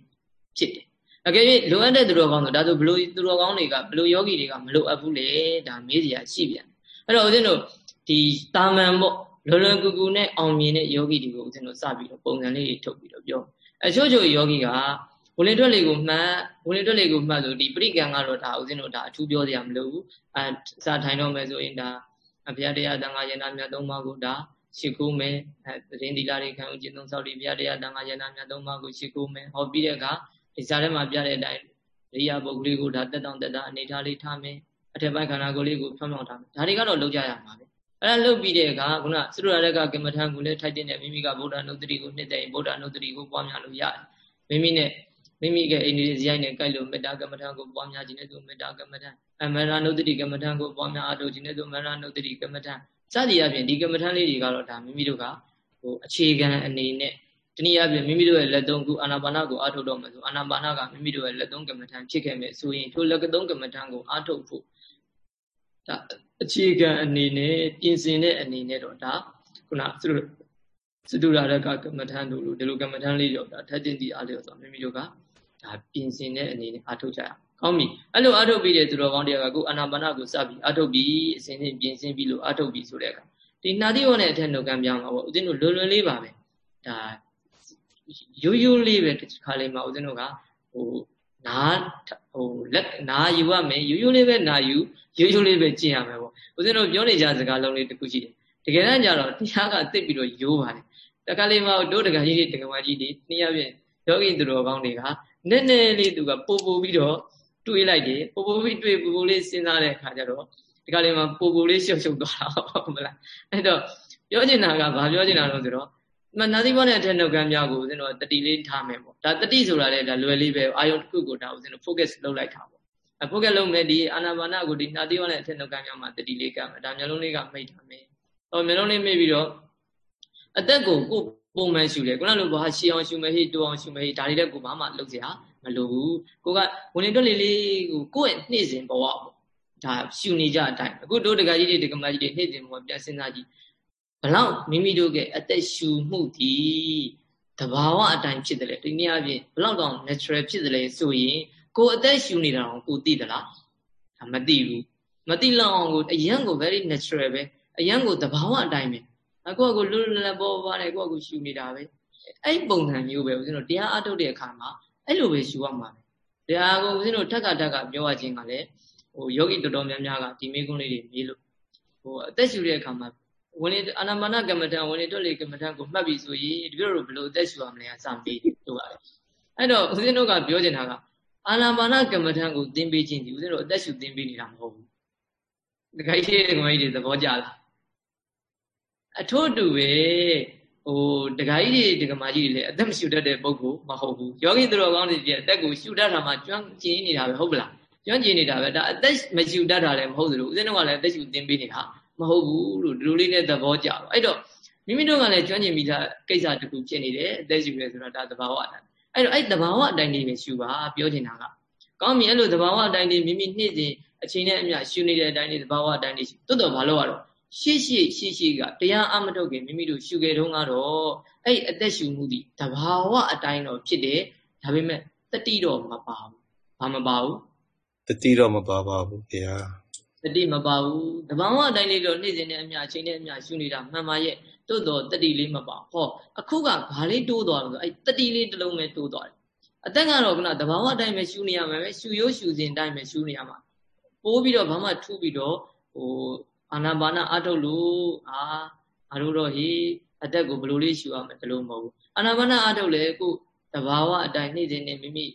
ဖြစ်တယ်အကယ်၍လိုအပ်တဲ့သူတော်ကောင်းဆိုဒါဆိုဘလို့သူတော်ကောင်းတွေကဘလို့ယောဂီတွေကမလိုအပ်ဘူးလေဒါမေးစရာရှိပြန်အဲ့တော့ဦးဇင်းတို့ဒီတာမန်ပေါ့လွယ်လွယ်ကူကူနဲ့အောင်မြင်တဲ့ယောဂီတွေကိုဦးဇင်းတို့စပြီးတော့ပုံစံလေးတွေထုတ်ပြီးတော့ပြောအချို့ချို့ယောဂီကဝင်လေတွက်လေးကိုမှတ်ဝင်လေတွက်လေးကိုမှတ်လို့ဒီပရိကံကတော့ဒါဦးဇင်းတို့ဒါအထူးပြောစရာမလိုဘူးအဲစာထိုင်တော့မယ်ဆိုရင်ဒါအဘုရားတရားတန်ခါယန္တာမြတ်သုံးပါးကိုဒါ ရှိခိုးမယ်အဲသတင်းဒီလာတွေခံဦးကျင့်သုံးဆောက်ပြီးဘုရားတရားတန်ခါယန္တာမြတ်သုံးပါးကိုရှိခိုးမယ်ဟောပြီးတဲ့အခါဒီစာထဲမှာပြတဲ့အတိုင်းရိယာပုဂ္ဂလိကိုဒါတက်တောင့်တက်တာအနေထားလေးထားမယ်အထက်ပိုင်းခန္ဓာကိုယ်လေးကိုဖြောင်းဖြောင်းထားမယ်ဒါတွေကတော့လုပ်ကြရမှာပဲအဲ့ဒါလုပ်ပြီးတဲ့အခါခုနသုရရကကမ္မထံကိုလည်းထိုက်တဲ့မိမိကဗုဒ္ဓနုတ္တိကိုနှစ်တဲ့ဗုဒ္ဓနုတ္တိကိုပွားများလို့ရတယ်မိမိနဲ့မိမိရဲ့အိန္ဒိယဇိုင်းနဲ့ကြိုက်လို့မေတ္တာကမ္မထံကိုပွားများခြင်းနဲ့သူမေတ္တာကမ္မထံအမရနုတ္တိကမ္မထံကိုပွားများအားထုတ်ခြင်းနဲ့သူမရနုတ္တိကမ္မထံ စသည်အပြင်ဒီကမ္မထံလေးတွေကတော့ဒါမိမိတို့ကဟိုအခြေခံအနေနဲ့တနည်းအားဖြင့်မိမိတို့ရဲ့လက်သုံးခုအာနာပါနကိုအားထုတ်တော့မယ်ဆိုအာနာပါနကမိမိတို့ရဲ့လက်သုံးကမ္မထံဖြစ်ခဲ့မယ်ဆိုရင်ထိုလက်သုံးကမ္မထံကိုအားထုတ်ဖို့ဒါအခြေခံအနေနဲ့ပြင်ဆင်တဲ့အနေနဲ့တော့ဒါခုနသူတို့စတုရရကကမ္မထံတို့လိုဒီလိုကမ္မထံလေးတော့ဒါထက်တင်တီအားလျော်ဆိုမိမိတို့ကဒါပြင်ဆင်တဲ့အနေနဲ့အားထုတ်ကြရအောင် ကောင်းပြီအဲ့လိုအားထုတ်ပြီးတဲ့သူတော်ကောင်းတွေကကိုအာနာပါနကိုစပြီးအားထုတ်ပြီးအစဉ်စဉ်ပြင်ဆင်ပြီးလို့အားထုတ်ပြီးဆိုတဲ့အခါဒီနာတိဝနဲ့အထက်နှုတ်ကံပြောင်းမှာပေါ့ဦးဇင်းတို့လွယ်လွယ်လေးပါပဲဒါရိုးရိုးလေးပဲတစ်ခါလေးမှာဦးဇင်းတို့ကဟိုနာဟိုလက်နာယူရမယ်ရိုးရိုးလေးပဲနာယူရိုးရိုးလေးပဲကျင့်ရမယ်ပေါ့ဦးဇင်းတို့ပြောနေကြစကားလုံးလေးတစ်ခုရှိတယ်တကယ်တမ်းကျတော့တရားကသိပြီးတော့ရိုးပါတယ်တခါလေးမှာတို့တကကြီးတွေတကမကြီးတွေနှစ်ယောက်ပြင်ယောဂီသူတော်ကောင်းတွေကနည်းနည်းလေးသူကပို့ပို့ပြီးတော့ တွေးလိုက်တယ်ပို့ပို့ပြီးတွေးပို့ပို့လေးစဉ်းစားတဲ့အခါကျတော့ဒီကလေးမှာပို့ပို့လေးရှုပ်ရှုပ်သွားတာဟုတ်မလားအဲ့တော့ပြောချင်တာကဘာပြောချင်တာလဲဆိုတော့မနာသီဘောနဲ့အထက်နှုတ်ခမ်းများကိုဦးဇင်းတို့တတိလေးထားမယ်ပေါ့ဒါတတိဆိုတာလည်းဒါလွယ်လေးပဲအာယုံတစ်ခုကိုဒါဦးဇင်းတို့ focus လုပ်လိုက်တာပေါ့အ focus လုပ်မယ်ဒီအာနာပါနကိုဒီနာသီဘောနဲ့အထက်နှုတ်ခမ်းများမှာတတိလေးကမယ်ဒါမျိုးလုံးလေးကမိတ်ထားမယ်ဟောမျိုးလုံးလေးမိတ်ပြီးတော့အသက်ကိုကိုပုံမှန်ရှူတယ်ခုနလိုဘာရှီအောင်ရှူမယ်ဟိတူအောင်ရှူမယ်ဟိဒါတွေလည်းကိုဘာမှလုပ်စရာ မလိုဘူးကိုကဝင်နေတွက်လေးလေးကိုကိုယ့်ရဲ့နှိမ့်စဉ်ဘဝပေါ့ဒါရှူနေကြအတိုင်းအခုတို့တကကြီးတွေတကမကြီးတွေနှိမ့်စဉ်ဘဝပြန်စဉ်းစားကြည့်ဘလောက်မိမိတို့ရဲ့အသက်ရှူမှုဒီတဘာဝအတိုင်းဖြစ်တယ်လေဒီနည်းအားဖြင့်ဘလောက်တော့ natural ဖြစ်တယ်လေဆိုရင်ကိုအသက်ရှူနေတာကိုကိုသိသလားဒါမသိဘူးမသိလောက်အောင်ကိုအရန်ကို very natural ပဲအရန်ကိုတဘာဝအတိုင်းပဲအခုကကိုလွတ်လွတ်လပ်ပေါ်ပါတယ်ကိုကကိုရှူနေတာပဲအဲ့ပုံစံမျိုးပဲဦးဇင်းတို့တရားအထုတ်တဲ့အခါမှာ အဲ့လိုပဲရှူရမှာပဲတရားကိုဦးဇင်းတို့ထက်ကထက်ကပြောရခြင်းကလည်းဟိုယောဂီတော်တော်များများကဒီမေးခွန်းလေးတွေမေးလို့ဟိုအသက်ရှူတဲ့အခါမှာဝင်လေအာနာပါနကမ္မထံဝင်လေတွက်လေကမ္မထံကိုမှတ်ပြီဆိုရင်ဒီလိုလိုဘယ်လိုအသက်ရှူရမလဲအစမေးလို့ရတယ်အဲ့တော့ဦးဇင်းတို့ကပြောချင်တာကအာနာပါနကမ္မထံကိုသင်ပေးခြင်းဒီဦးဇင်းတို့အသက်ရှူသင်ပေးနေတာမဟုတ်ဘူးတခါကြီးတခါကြီးတွေသဘောကျလားအထို့တူပဲ ဟိုတခါကြီးတွေတက္ကမကြီးတွေလည်းအသက်မရှူတတ်တဲ့ပုဂ္ဂိုလ်မဟုတ်ဘူးယောဂီသူတော်ကောင်းတွေပြအသက်ကိုရှူတတ်တာမှကျွမ်းကျင်နေတာပဲဟုတ်ပလားကျွမ်းကျင်နေတာပဲဒါအသက်မရှူတတ်တာလည်းမဟုတ်သလိုဦးဇင်းတို့ကလည်းအသက်ရှူသင်ပေးနေတာမဟုတ်ဘူးလို့ဒီလိုလေးနဲ့သဘောကျတော့အဲ့တော့မိမိတို့ကလည်းကျွမ်းကျင်ပြီးသားကိစ္စတခုဖြစ်နေတယ်အသက်ရှူရဲဆိုတော့ဒါသဘာဝအတိုင်းအဲ့တော့အဲ့သဘာဝအတိုင်းလေးပဲရှူပါပြောချင်တာကကောင်းပြီအဲ့လိုသဘာဝအတိုင်းလေးမိမိနှိမ့်စဉ်အချိန်နဲ့အမျှရှူနေတဲ့အတိုင်းလေးသဘာဝအတိုင်းလေးရှူတွတ်တော်ဘာလို့ရတော့ ရှေ့ရှေ့ရှေ့ရှေ့ကတရားအမထုတ်ခင်မိမိတို့ရှူခဲ့တုန်းကတော့အဲ့အသက်ရှူမှုဒီတဘာဝအတိုင်းတော့ဖြစ်တယ်ဒါပေမဲ့တတိတော့မပါဘူးဘာမပါဘူးတတိတော့မပါပါဘူးခင်ဗျာတတိမပါဘူးတဘာဝအတိုင်းလေးတော့နေ့စဉ်နဲ့အမျှအချိန်နဲ့အမျှရှူနေတာမှန်ပါရဲ့တိုးတော့တတိလေးမပါဟောအခုကဘာလေးတိုးသွားလို့ဆိုအဲ့တတိလေးတစ်လုံးပဲတိုးသွားတယ်အသက်ကတော့ခုနတဘာဝအတိုင်းပဲရှူနေရမှာပဲရှူရိုးရှူစဉ်အတိုင်းပဲရှူနေရမှာပိုးပြီးတော့ဘာမှထူးပြီးတော့ဟို အာနာပါနအထုတ်လို့အာအတို့တော့ဟေးအသက်ကိုဘယ်လိုလေးရှူရမလဲဒီလိုမဟုတ်ဘူးအာနာပါနအထုတ်လေကိုတဘာဝအတိုင်းနေ့စဉ်နဲ့မိမိ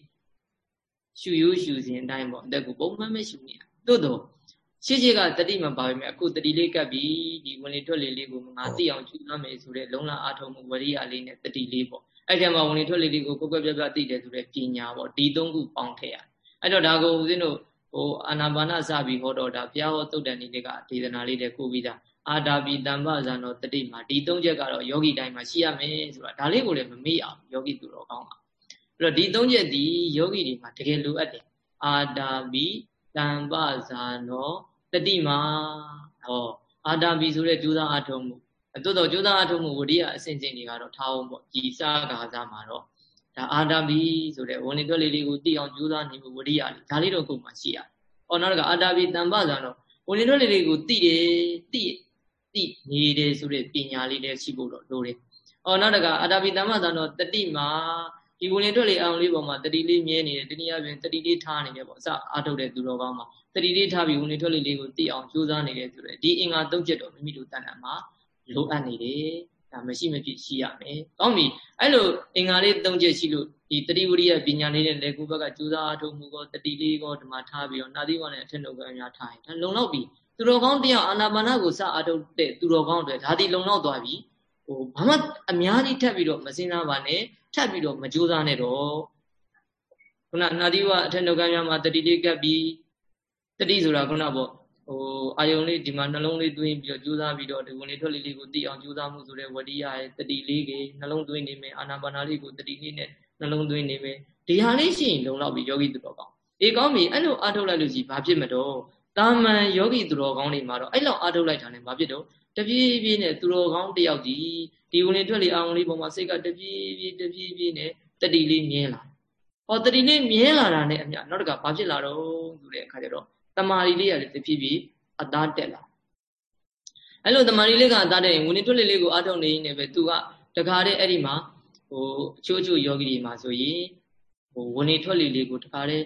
ရှူရိုးရှူစဉ်အတိုင်းပေါ့အသက်ကိုပုံမှန်ပဲရှူနေရသို့တော့ရှေ့ရှေ့ကတတိမပါပဲမြအခုတတိလေးကပ်ပြီးဒီဝင်လေထွက်လေလေးကိုငါသိအောင်ကျူးသွားမယ်ဆိုတဲ့လုံလအားထုတ်မှုဝရိယလေးနဲ့တတိလေးပေါ့အဲ့ဒီမှာဝင်လေထွက်လေလေးကိုကိုယ်ကွက်ပြပြသိတယ်ဆိုတဲ့ပညာပေါ့ဒီသုံးခုပေါင်းထည့်ရအဲ့တော့ဒါကိုဦးဇင်းတို့ ဟိုအာနာပါနစပြီးဟောတော့ဒါဘုရားဟောတုတ်တန်လေးကဒေသနာလေးတဲ့ကိုပြီးသားအာတာပိတမ္ပဇာနောတတိမှာဒီသုံးချက်ကတော့ယောဂီတိုင်းမှာရှိရမယ်ဆိုတာဒါလေးကိုလည်းမမေ့အောင်ယောဂီသူတော်ကောင်းပါအဲ့တော့ဒီသုံးချက်ဒီယောဂီတွေမှာတကယ်လိုအပ်တယ်အာတာပိတမ္ပဇာနောတတိမှာဟောအာတာပိဆိုတဲ့ကြိုးစားအထုံးမှုအတိုးတော့ကြိုးစားအထုံးမှုဝရိယအစဉ်စဉ်တွေကတော့ထားအောင်ပေါ့ဒီစာကာစားမှာတော့ ဒါအာတာပိဆိုတဲ့ဝင်လေတွက်လေးလေးကိုသိအောင်ကြိုးစားနေမှုဝရိယလေးဒါလေးတော့ကိုယ်မှာရှိရတယ်။ဟောနောက်တစ်ခါအာတာပိတမ္ပဇာတော့ဝင်လေတွက်လေးလေးကိုသိတယ်သိသိနေတယ်ဆိုတဲ့ပညာလေးလည်းရှိဖို့တော့လိုတယ်။ဟောနောက်တစ်ခါအာတာပိတမ္ပဇာတော့တတိမှာဒီဝင်လေတွက်လေးအောင်လေးပေါ်မှာတတိလေးမြဲနေတယ်တနည်းအားဖြင့်တတိလေးထားနေတယ်ပေါ့အစအာထုတ်တဲ့သူတော်ကောင်းမှာတတိလေးထားပြီးဝင်လေထွက်လေလေးကိုသိအောင်ကြိုးစားနေတယ်ဆိုတော့ဒီအင်္ဂါသုံးချက်တော့မိမိတို့တဏ္ဍာမှာလိုအပ်နေတယ် ဒါမရှိမဖြစ်ရှိရမယ်ကောင်းပြီအဲ့လိုအင်္ဂါလေးသုံးချက်ရှိလို့ဒီတတိဝရိယပညာလေးနဲ့လေကိုဘက်ကကြိုးစားအထုတ်မှုကောတတိလေးကောဓမ္မထားပြီးတော့နာသီဝနဲ့အထက်နှုတ်ကအများထားရင်ဒါလုံလောက်ပြီသူတော်ကောင်းတရားအာနာပါနကိုစအထုတ်တဲ့သူတော်ကောင်းတွေဒါဒီလုံလောက်သွားပြီဟိုဘာမှအများကြီးထပ်ပြီးတော့မစင်စားပါနဲ့ထပ်ပြီးတော့မကြိုးစားနဲ့တော့ခုနနာသီဝအထက်နှုတ်ကများမှာတတိလေးကပ်ပြီးတတိဆိုတာခုနပေါ့ ဟိုအာယုံလေးဒီမှာနှလုံးလေးသွင်းပြီးတော့ကြိုးစားပြီးတော့ဒီဝင်လေထွက်လေလေးကိုသိအောင်ကြိုးစားမှုဆိုတဲ့ဝတိယရဲ့တတိလေးကြီးနှလုံးသွင်းနေမယ်အာနာပါနာလေးကိုတတိလေးနဲ့နှလုံးသွင်းနေမယ်ဒီဟာလေးရှိရင်လုံလောက်ပြီးယောဂီသူတော်ကောင်းအေးကောင်းပြီအဲ့လိုအားထုတ်လိုက်လို့ရှိဘာဖြစ်မတော့တာမန်ယောဂီသူတော်ကောင်းတွေမှာတော့အဲ့လောက်အားထုတ်လိုက်တာနဲ့ဘာဖြစ်တော့တပြေးပြေးနဲ့သူတော်ကောင်းတယောက်ဒီဒီဝင်လေထွက်လေအာယုံလေးပုံမှာစိတ်ကတပြေးပြေးတပြေးပြေးနဲ့တတိလေးမြင်လာဟောတတိလေးမြင်လာတာနဲ့အမြနောက်တကဘာဖြစ်လာတော့ဆိုတဲ့အခါကျတော့ တမာရီလေးရတယ်တဖြည်းဖြည်းအသားတက်လာအဲ့လိုတမာရီလေးကအသားတက်ရင်ဝင်နေထွက်လေလေးကိုအားထုတ်နေနေပဲသူကတခါတည်းအဲ့ဒီမှာဟိုအချို့အချို့ယောဂီတွေမှာဆိုရင်ဟိုဝင်နေထွက်လေလေးကိုတခါတည်း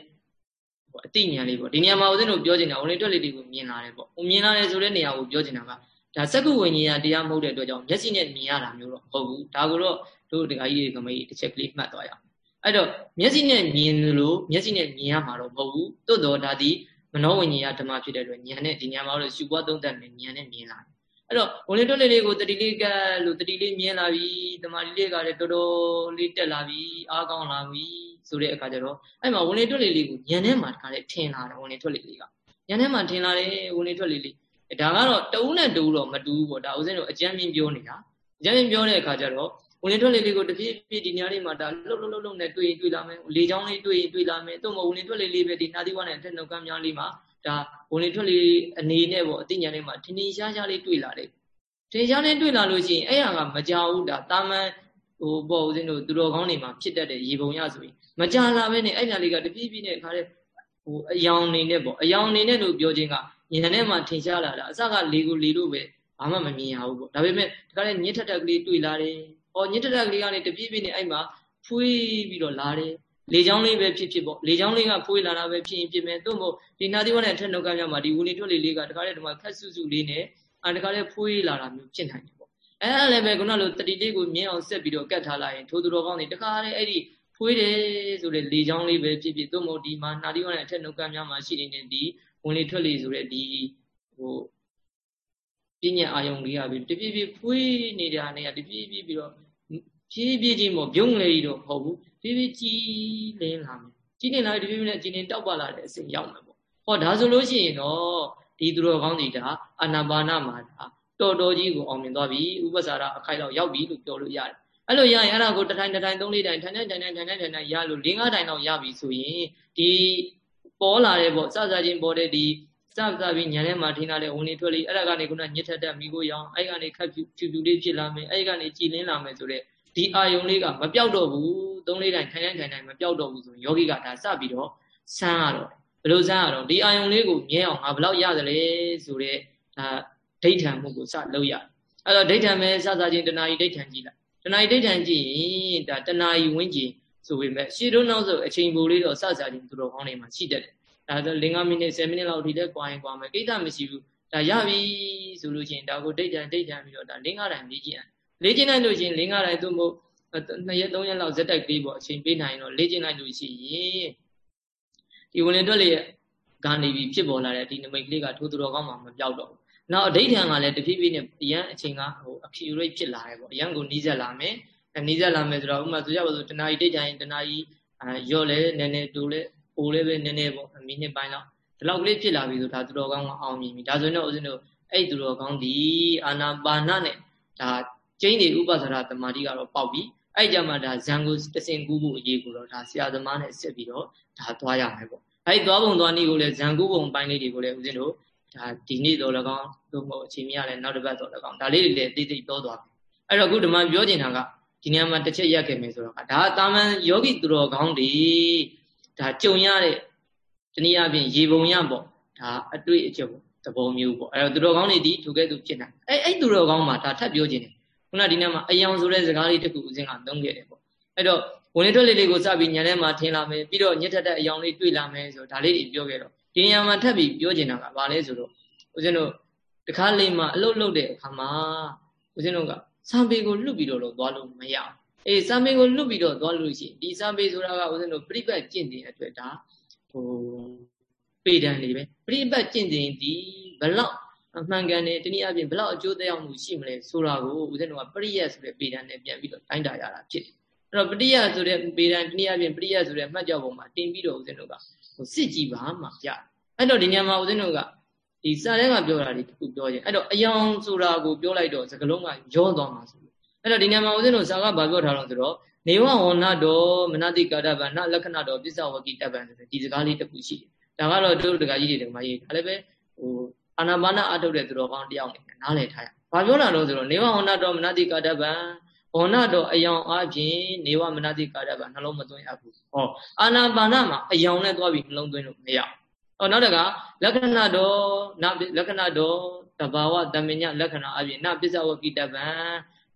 ဟိုအတိညာလေးပေါ့ဒီနေရာမှာဦးဇင်းတို့ပြောချင်တာဝင်နေထွက်လေလေးကိုမြင်လာတယ်ပေါ့ဟိုမြင်လာတယ်ဆိုတဲ့နေရာကိုပြောချင်တာကဒါစက္ကုဝိညာဉ်ကတရားမဟုတ်တဲ့အတွက်ကြောင့်မျက်စိနဲ့မြင်ရတာမျိုးတော့မဟုတ်ဘူးဒါကိုတော့တို့တခါကြီးတွေကမကြီးတစ်ချက်ကလေးမှတ်သွားရအောင်အဲ့တော့မျက်စိနဲ့မြင်လို့မျက်စိနဲ့မြင်ရမှာတော့မဟုတ်ဘူးတိုးတော့ဒါဒီ မနောဝိညာဉ်ဓမ္မဖြစ်တဲ့အတွက်ဉာဏ်နဲ့ဒီဉာဏ်မှာလို့ရှုပွားသုံးသပ်မယ်ဉာဏ်နဲ့မြင်လာတယ်အဲ့တော့ဝင်လေတွက်လေးလေးကိုတတိလေးကလို့တတိလေးမြင်လာပြီတမာတိလေးကလည်းတော်တော်လေးတက်လာပြီအားကောင်းလာပြီဆိုတဲ့အခါကျတော့အဲ့မှာဝင်လေတွက်လေးလေးကိုဉာဏ်ထဲမှာတခါလေးထင်လာတယ်ဝင်လေတွက်လေးလေးကဉာဏ်ထဲမှာထင်လာတယ်ဝင်လေတွက်လေးလေးဒါကတော့တဦးနဲ့တဦးတော့မတူဘူးပေါ့ဒါဦးဇင်းတို့အကြမ်းမြင်ပြောနေတာအကြမ်းမြင်ပြောတဲ့အခါကျတော့ ဝင်လေထွက်လေလေးကိုတပြည့်ပြည့်ဒီညလေးမှာဒါလှုပ်လှုပ်လှုပ်လှုပ်နဲ့တွေ့ရင်တွေ့လာမယ်လေချောင်းလေးတွေ့ရင်တွေ့လာမယ်တော့မဝင်လေထွက်လေလေးပဲဒီနာသီဝနဲ့အထက်နှုတ်ကမ်းများလေးမှာဒါဝင်လေထွက်လေအနေနဲ့ပေါ့အသိဉာဏ်လေးမှာထင်ထင်ရှားရှားလေးတွေ့လာတယ်ထင်ရှားလေးတွေ့လာလို့ရှိရင်အဲ့ဟာကမကြောက်ဘူးဒါတာမန်ဟိုပေါ့ဦးဇင်းတို့သူတော်ကောင်းတွေမှာဖြစ်တတ်တဲ့ရေပုံရဆိုရင်မကြလာပဲနဲ့အဲ့ညာလေးကတပြည့်ပြည့်နဲ့ခါတဲ့ဟိုအယောင်နေနဲ့ပေါ့အယောင်နေနဲ့လို့ပြောခြင်းကဉာဏ်နဲ့မှထင်ရှားလာတာအစကလေကိုလေလို့ပဲဘာမှမမြင်ရဘူးပေါ့ဒါပေမဲ့ဒီကနေ့ညစ်ထက်ထက်ကလေးတွေ့လာတယ်။ အော်ညစ်ထက်ထက်ကလေးကနေတပြည့်ပြည့်နဲ့အဲ့မှာဖွေးပြီးတော့လာတယ်။လေချောင်းလေးပဲဖြစ်ဖြစ်ပေါ့လေချောင်းလေးကဖွေးလာတာပဲဖြစ်ရင်ဖြစ်မယ်။သို့မဟုတ်ဒီနာသီဝနဲ့အထက်နှုတ်ကမ်းများမှာဒီဝူနေထွက်လေးလေးကတခါတည်းဒီမှာခက်ဆူဆူလေးနဲ့အာတခါတည်းဖွေးလာတာမျိုးဖြစ်နိုင်တယ်ပေါ့။အဲ့ဒါလည်းပဲခုနလိုတတိလေးကိုမြင်အောင်ဆက်ပြီးတော့ကတ်ထားလိုက်ရင်ထိုးသူတော်ကောင်းတွေတခါတည်းအဲ့ဒီဖွေးတယ်ဆိုတဲ့လေချောင်းလေးပဲဖြစ်ဖြစ်သို့မဟုတ်ဒီမှာနာသီဝနဲ့အထက်နှုတ်ကမ်းများမှာရှိနေတဲ့ဒီဝင်လေထွက်လေးဆိုတဲ့ဒီဟိုပညာအာယုံလေးကပြီးတပြည့်ပြည့်ဖွေးနေတာနဲ့တပြည့်ပြည့်ပြီးတော့ ဖြည်းဖြည်းချင်းပေါ့ပြုံးလေကြီးတော့မဟုတ်ဘူးဖြည်းဖြည်းကြီးလင်းလာမယ်ကြီးနေလာတပြည့်ပြည့်နဲ့ကြီးနေတောက်ပလာတဲ့အစဉ်ရောက်မယ်ပေါ့ဟောဒါဆိုလို့ရှိရင်တော့ဒီသူတော်ကောင်းတွေဒါအာနာပါနမှာဒါတော်တော်ကြီးကိုအောင်မြင်သွားပြီဥပ္ပစာရအခိုက်တော့ရောက်ပြီလို့ပြောလို့ရတယ်အဲ့လိုရရင်အဲ့ဒါကိုတစ်ထိုင်တစ်ထိုင်သုံးလေးတိုင်ထိုင်ထိုင်ထိုင်ထိုင်ထိုင်ထိုင်ထိုင်ရလို့၄၅တိုင်တော့ရပြီဆိုရင်ဒီပေါ်လာတဲ့ပေါ့စစချင်းပေါ်တဲ့ဒီစစပြီးညံထဲမှာထင်းလာတဲ့ဝင်နေထွက်လေးအဲ့ဒါကနေခုနညစ်ထက်တက်မိကိုရောင်အဲ့ကနေခက်ဖြူဖြူဖြူလေးဖြစ်လာမယ်အဲ့ကနေကြည်လင်းလာမယ်ဆိုတော့ ဒီအာယုံလေးကမပြောက်တော့ဘူးသုံးလေးတိုင်ထိုင်ထိုင်ထိုင်ထိုင်မပြောက်တော့ဘူးဆိုရင်ယောဂီကဒါစပြီးတော့ဆန်းရတော့ဘယ်လိုဆန်းရတော့ဒီအာယုံလေးကိုမြဲအောင်ငါဘယ်လောက်ရသလဲဆိုတော့ဒါဒိဋ္ဌံမှုကိုစလုပ်ရတယ်အဲ့တော့ဒိဋ္ဌံပဲစစချင်းတဏှာကြီးဒိဋ္ဌံကြည့်လိုက်တဏှာကြီးဒိဋ္ဌံကြည့်ရင်ဒါတဏှာကြီးဝင်းကျင်ဆိုပေမဲ့ရှေ့တို့နောက်ဆိုအချိန်ပိုလေးတော့စစချင်းသူတော်ကောင်းတွေမှာရှိတတ်တယ်ဒါဆို5မိနစ်10မိနစ်လောက်ထိလည်း꽌ရင်꽌မယ်ကိစ္စမရှိဘူးဒါရပြီဆိုလို့ရှိရင်ဒါကိုဒိတ်တန်ဒိတ်တန်ပြီးတော့ဒါ၄၅တိုင်လေ့ကျင့် လေ့ကျင့်လိုက်လို့ရှိရင်၄၅တိုင်သို့မဟုတ်2ရက်3ရက်လောက်ဇက်တိုက်ကလေးပေါ့အချိန်ပေးနိုင်တော့လေ့ကျင့်လိုက်လို့ရှိရင်ဒီဝင်လေတွက်လေကနေပြီးဖြစ်ပေါ်လာတဲ့ဒီနမိတ်ကလေးကထိုးသူတော်ကောင်းမှမပြောက်တော့ဘူးနောက်အဋိဌံကလည်းတဖြည်းဖြည်းနဲ့အရန်အချိန်ကဟို accurate ဖြစ်လာတယ်ပေါ့အရန်ကိုနီးစပ်လာမယ်နီးစပ်လာမယ်ဆိုတော့ဥပမာဆိုကြပါစို့တနာရီတိတ်တိုင်းတနာရီအာရော့လဲနည်းနည်းတိုးလဲပိုလဲပဲနည်းနည်းပေါ့မိနစ်ပိုင်းလောက်ဒီလောက်ကလေးဖြစ်လာပြီဆိုဒါသူတော်ကောင်းကအောင်မြင်ပြီဒါဆိုရင်တော့ဦးဇင်းတို့အဲ့သူတော်ကောင်းဒီအာနာပါနနဲ့ဒါ ကျင်းနေဥပသရသမာဓိကတော့ပေါက်ပြီအဲ့ကြမှာဒါဇံကိုတစင်ကူးမှုအရေးကိုတော့ဒါဆရာသမားနဲ့ဆက်ပြီးတော့ဒါသွားရမယ်ပေါ့အဲ့သွားပုံသွားနည်းကိုလည်းဇံကူးပုံပိုင်းလေးတွေကိုလည်းဦးဇင်းတို့ဒါဒီနေ့တော့လည်းကောင်းသို့မဟုတ်အချိန်မရလဲနောက်တစ်ပတ်တော့လည်းကောင်းဒါလေးတွေလည်းတိတ်တိတ်တောသွားပြီအဲ့တော့အခုဓမ္မပြောချင်တာကဒီနေရာမှာတစ်ချက်ရက်ခဲ့မယ်ဆိုတော့ဒါတာမန်ယောဂီသူတော်ကောင်းတွေဒါကြုံရတဲ့တနည်းအားဖြင့်ရေပုံရပေါ့ဒါအတွေ့အကြုံသဘောမျိုးပေါ့အဲ့တော့သူတော်ကောင်းတွေဒီထိုကဲ့သို့ဖြစ်နိုင်အဲ့အဲ့သူတော်ကောင်းမှာဒါထပ်ပြောခြင်းတယ် ခုနဒီနေ့မှာအယောင်ဆိုတဲ့စကားလေးတစ်ခုဦးစင်းကသုံးခဲ့တယ်ပေါ့အဲ့တော့ဝင်ထွက်လေးလေးကိုစပြီးညနေမှာထင်လာမယ်ပြီးတော့ညက်ထက်တဲ့အယောင်လေးတွေ့လာမယ်ဆိုတော့ဒါလေးပြောခဲ့တော့ဒီညမှာထပ်ပြီးပြောချင်တာကဘာလဲဆိုတော့ဦးဇင်းတို့တခါလေးမှာအလုတ်လုတ်တဲ့အခါမှာဦးဇင်းတို့ကစံပေကိုလွတ်ပြီးတော့တော့သွားလို့မရဘူးအေးစံပေကိုလွတ်ပြီးတော့သွားလို့ရှိရင်ဒီစံပေဆိုတာကဦးဇင်းတို့ပြိပတ်ကျင့်တဲ့အတွက်ဒါဟိုပေတံလေးပဲပြိပတ်ကျင့်တဲ့ဒီဘလောက် အမှန်ကန်တယ်တနည်းအားဖြင့်ဘလောက်အကျိုးသက်ရောက်မှုရှိမလဲဆိုတာကိုဦးဇင်းတို့ကပရိယတ်ဆိုတဲ့ပေတံနဲ့ပြန်ပြီးတော့တိုင်းတာရတာဖြစ်တယ်အဲ့တော့ပရိယတ်ဆိုတဲ့ပေတံတနည်းအားဖြင့်ပရိယတ်ဆိုတဲ့မှတ်ကြောက်ပုံမှာတင်ပြီးတော့ဦးဇင်းတို့ကဟိုစစ်ကြည့်ပါမှကြအဲ့တော့ဒီညမှာဦးဇင်းတို့ကဒီစာထဲကပြောတာဒီတစ်ခုပြောရင်အဲ့တော့အယောင်ဆိုတာကိုပြောလိုက်တော့စကလုံးကရောသွားမှာဆိုအဲ့တော့ဒီညမှာဦးဇင်းတို့စာကဘာပြောထားတော့ဆိုတော့နေဝဝဏတော်မနတိကာတဗံနလက္ခဏတော်ပစ္စဝကိတဗံဆိုတဲ့ဒီစကားလေးတစ်ခုရှိတယ်ဒါကတော့တို့တကကြီးတွေတကမကြီးဒါလည်းပဲဟို အာနာပါနအထုတ်တဲ့သူတော်ကောင်းတယောက်နေနားလည်ထားရဘာပြောတာလို့ဆိုတော့နေဝဝဏတော်မနတိကာတဗံဝဏတော်အယောင်အပြင်နေဝမနတိကာတဗံနှလုံးမသွင်းရဘူးဟောအာနာပါနမှာအယောင်နဲ့သွားပြီးနှလုံးသွင်းလို့မရဘူး။အော်နောက်တကလက္ခဏာတော်နလက္ခဏာတော်တဘာဝတမညလက္ခဏာအပြင်နပစ္စဝကိတဗံ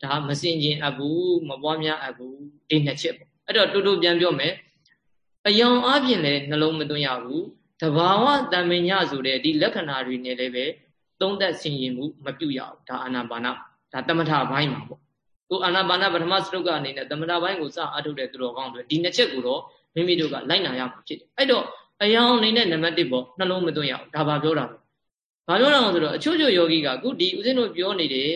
ဒါမစင်ကျင်အပ်ဘူးမပွားများအပ်ဘူးဒီနှစ်ချက်ပေါ့အဲ့တော့တူတူပြန်ပြောမယ်အယောင်အပြင်လည်းနှလုံးမသွင်းရဘူး တဘာဝတမညဆိုတဲ့ဒီလက္ခဏာတွေနဲ့လည်းပဲသုံးသက်ဆင်ရင်မှုမပြုရဘူးဒါအာနာပါနဒါတမထဘိုင်းမှာပေါ့ကိုအာနာပါနပထမစတုကအနေနဲ့တမထဘိုင်းကိုစအထုတ်တဲ့သူတော်ကောင်းတွေဒီနှစ်ချက်ကိုတော့မိမိတို့ကလိုက်နာရမှာဖြစ်တယ်အဲ့တော့အယောင်အနေနဲ့နံပါတ်1ပေါ့နှလုံးမသွင်းရအောင်ဒါပါပြောတာပဲဘာပြောတာလဲဆိုတော့အချို့ချို့ယောဂီကအခုဒီဦးဇင်းတို့ပြောနေတယ်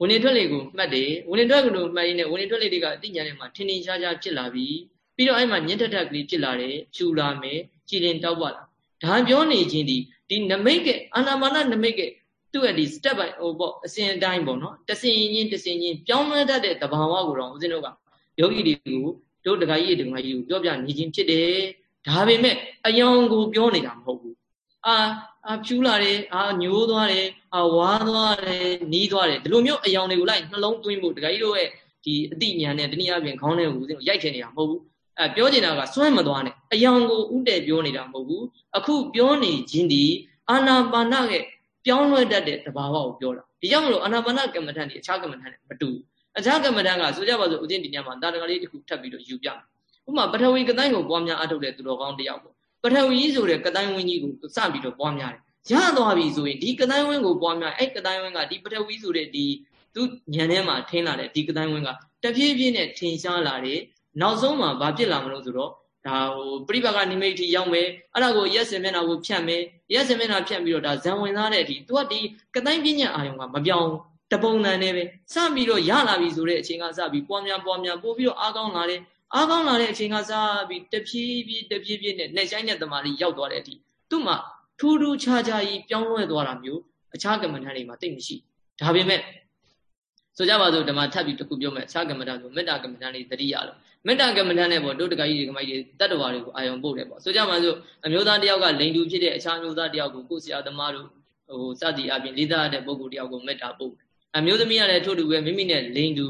ဝင်နေထွက်လေကိုမှတ်တယ်ဝင်နေထွက်ကိုမှတ်ရင်းနဲ့ဝင်နေထွက်လေတွေကအတိညာနဲ့မှထင်ထင်ရှားရှားဖြစ်လာပြီပြီးတော့အဲ့မှာညင်တက်တက်ကလေးဖြစ်လာတယ်ဖြူလာမယ်ကြည်လင်တောက်ပါလာ ဒါပြောနေခြင်းဒီဒီနမိတ်ကအာနာပါနနမိတ်ကသူ့ရဲ့ဒီ step by ဟိုပေါ့အစဉ်အတိုင်းပေါ့နော်တစင်ချင်းတစင်ချင်းပြောင်းလဲတတ်တဲ့တဘာဝကိုတော့ဦးဇင်းတို့ကယောဂီတွေကိုတို့တခါကြီးတခါကြီးကိုပြောပြနေခြင်းဖြစ်တယ်ဒါပေမဲ့အယောင်ကိုပြောနေတာမဟုတ်ဘူးအာအာဖြူလာတယ်အာညိုးသွားတယ်အာဝါသွားတယ်နီးသွားတယ်ဒီလိုမျိုးအယောင်တွေကိုလိုက်နှလုံးသွင်းဖို့တခါကြီးတို့ရဲ့ဒီအတိညာနဲ့တနည်းအားဖြင့်ခေါင်းထဲကိုဦးဇင်းရိုက်ချင်နေတာမဟုတ်ဘူး အဲပြောနေတာကစွန့်မသွားနဲ့အယောင်ကိုဥတည်ပြောနေတာမဟုတ်ဘူးအခုပြောနေခြင်းဒီအာနာပါနရဲ့ပြောင်းလဲတတ်တဲ့တဘာဝကိုပြောတာဒီကြောင့်မလို့အာနာပါနကမ္မထန်ဒီအခြားကမ္မထန်နဲ့မတူဘူးအခြားကမ္မထန်ကဆိုကြပါစို့ဦးဇင်းဒီညမှာတာတကလေးတစ်ခုထပ်ပြီးတော့ယူပြမယ်ဥမာပထဝီကတိုင်းကိုပွားများအထုတ်တဲ့သူတော်ကောင်းတယောက်ပေါ့ပထဝီဆိုတဲ့ကတိုင်းဝင်းကြီးကိုစပြီးတော့ပွားများတယ်ရသွားပြီဆိုရင်ဒီကတိုင်းဝင်းကိုပွားများအဲ့ကတိုင်းဝင်းကဒီပထဝီဆိုတဲ့ဒီသူညံထဲမှာထင်းလာတဲ့ဒီကတိုင်းဝင်းကတဖြည်းဖြည်းနဲ့ထင်ရှားလာတယ် နောက်ဆုံးမှာဘာဖြစ်လာမလို့ဆိုတော့ဒါဟိုပြိပကနိမိတ်ထိရောက်မယ်အဲ့ဒါကိုရက်စင်မျက်နှာကိုဖြတ်မယ်ရက်စင်မျက်နှာဖြတ်ပြီးတော့ဒါဇံဝင်သားတဲ့အထိသူကဒီကတိုင်းပြညတ်အာယုံကမပြောင်းတပုံတန်နဲ့ပဲစပြီးတော့ရလာပြီဆိုတဲ့အချိန်ကစပြီးပွားများပွားများပို့ပြီးတော့အားကောင်းလာတယ်အားကောင်းလာတဲ့အချိန်ကစားပြီးတဖြည်းဖြည်းတဖြည်းဖြည်းနဲ့နှက်ဆိုင်တဲ့တမာလေးရောက်သွားတဲ့အထိသူ့မှာထူးထူးခြားခြားကြီးပြောင်းလဲသွားတာမျိုးအခြားကမ္မဋ္ဌာန်းတွေမှာတိတ်မရှိဒါပေမဲ့ ဆိုကြပါစို့ဓမ္မထပ်ပြီးတခုပြောမယ်အခြားကမ္မဋ္ဌာန်းဆိုမေတ္တာကမ္မဋ္ဌာန်းလေးသတိရလို့မေတ္တာကမ္မဋ္ဌာန်းနဲ့ပေါ့တို့တကကြီးဒီကမိုက်တွေတတ္တဝါတွေကိုအာယုံပို့တယ်ပေါ့ဆိုကြပါစို့အမျိုးသားတယောက်ကလိန်တူဖြစ်တဲ့အခြားမျိုးသားတယောက်ကိုကိုယ်ဆရာသမားတို့ဟိုစသည်အပြင်လေးစားတဲ့ပုဂ္ဂိုလ်တယောက်ကိုမေတ္တာပို့အမျိုးသမီးကလည်းထို့တူပဲမိမိနဲ့လိန်တူ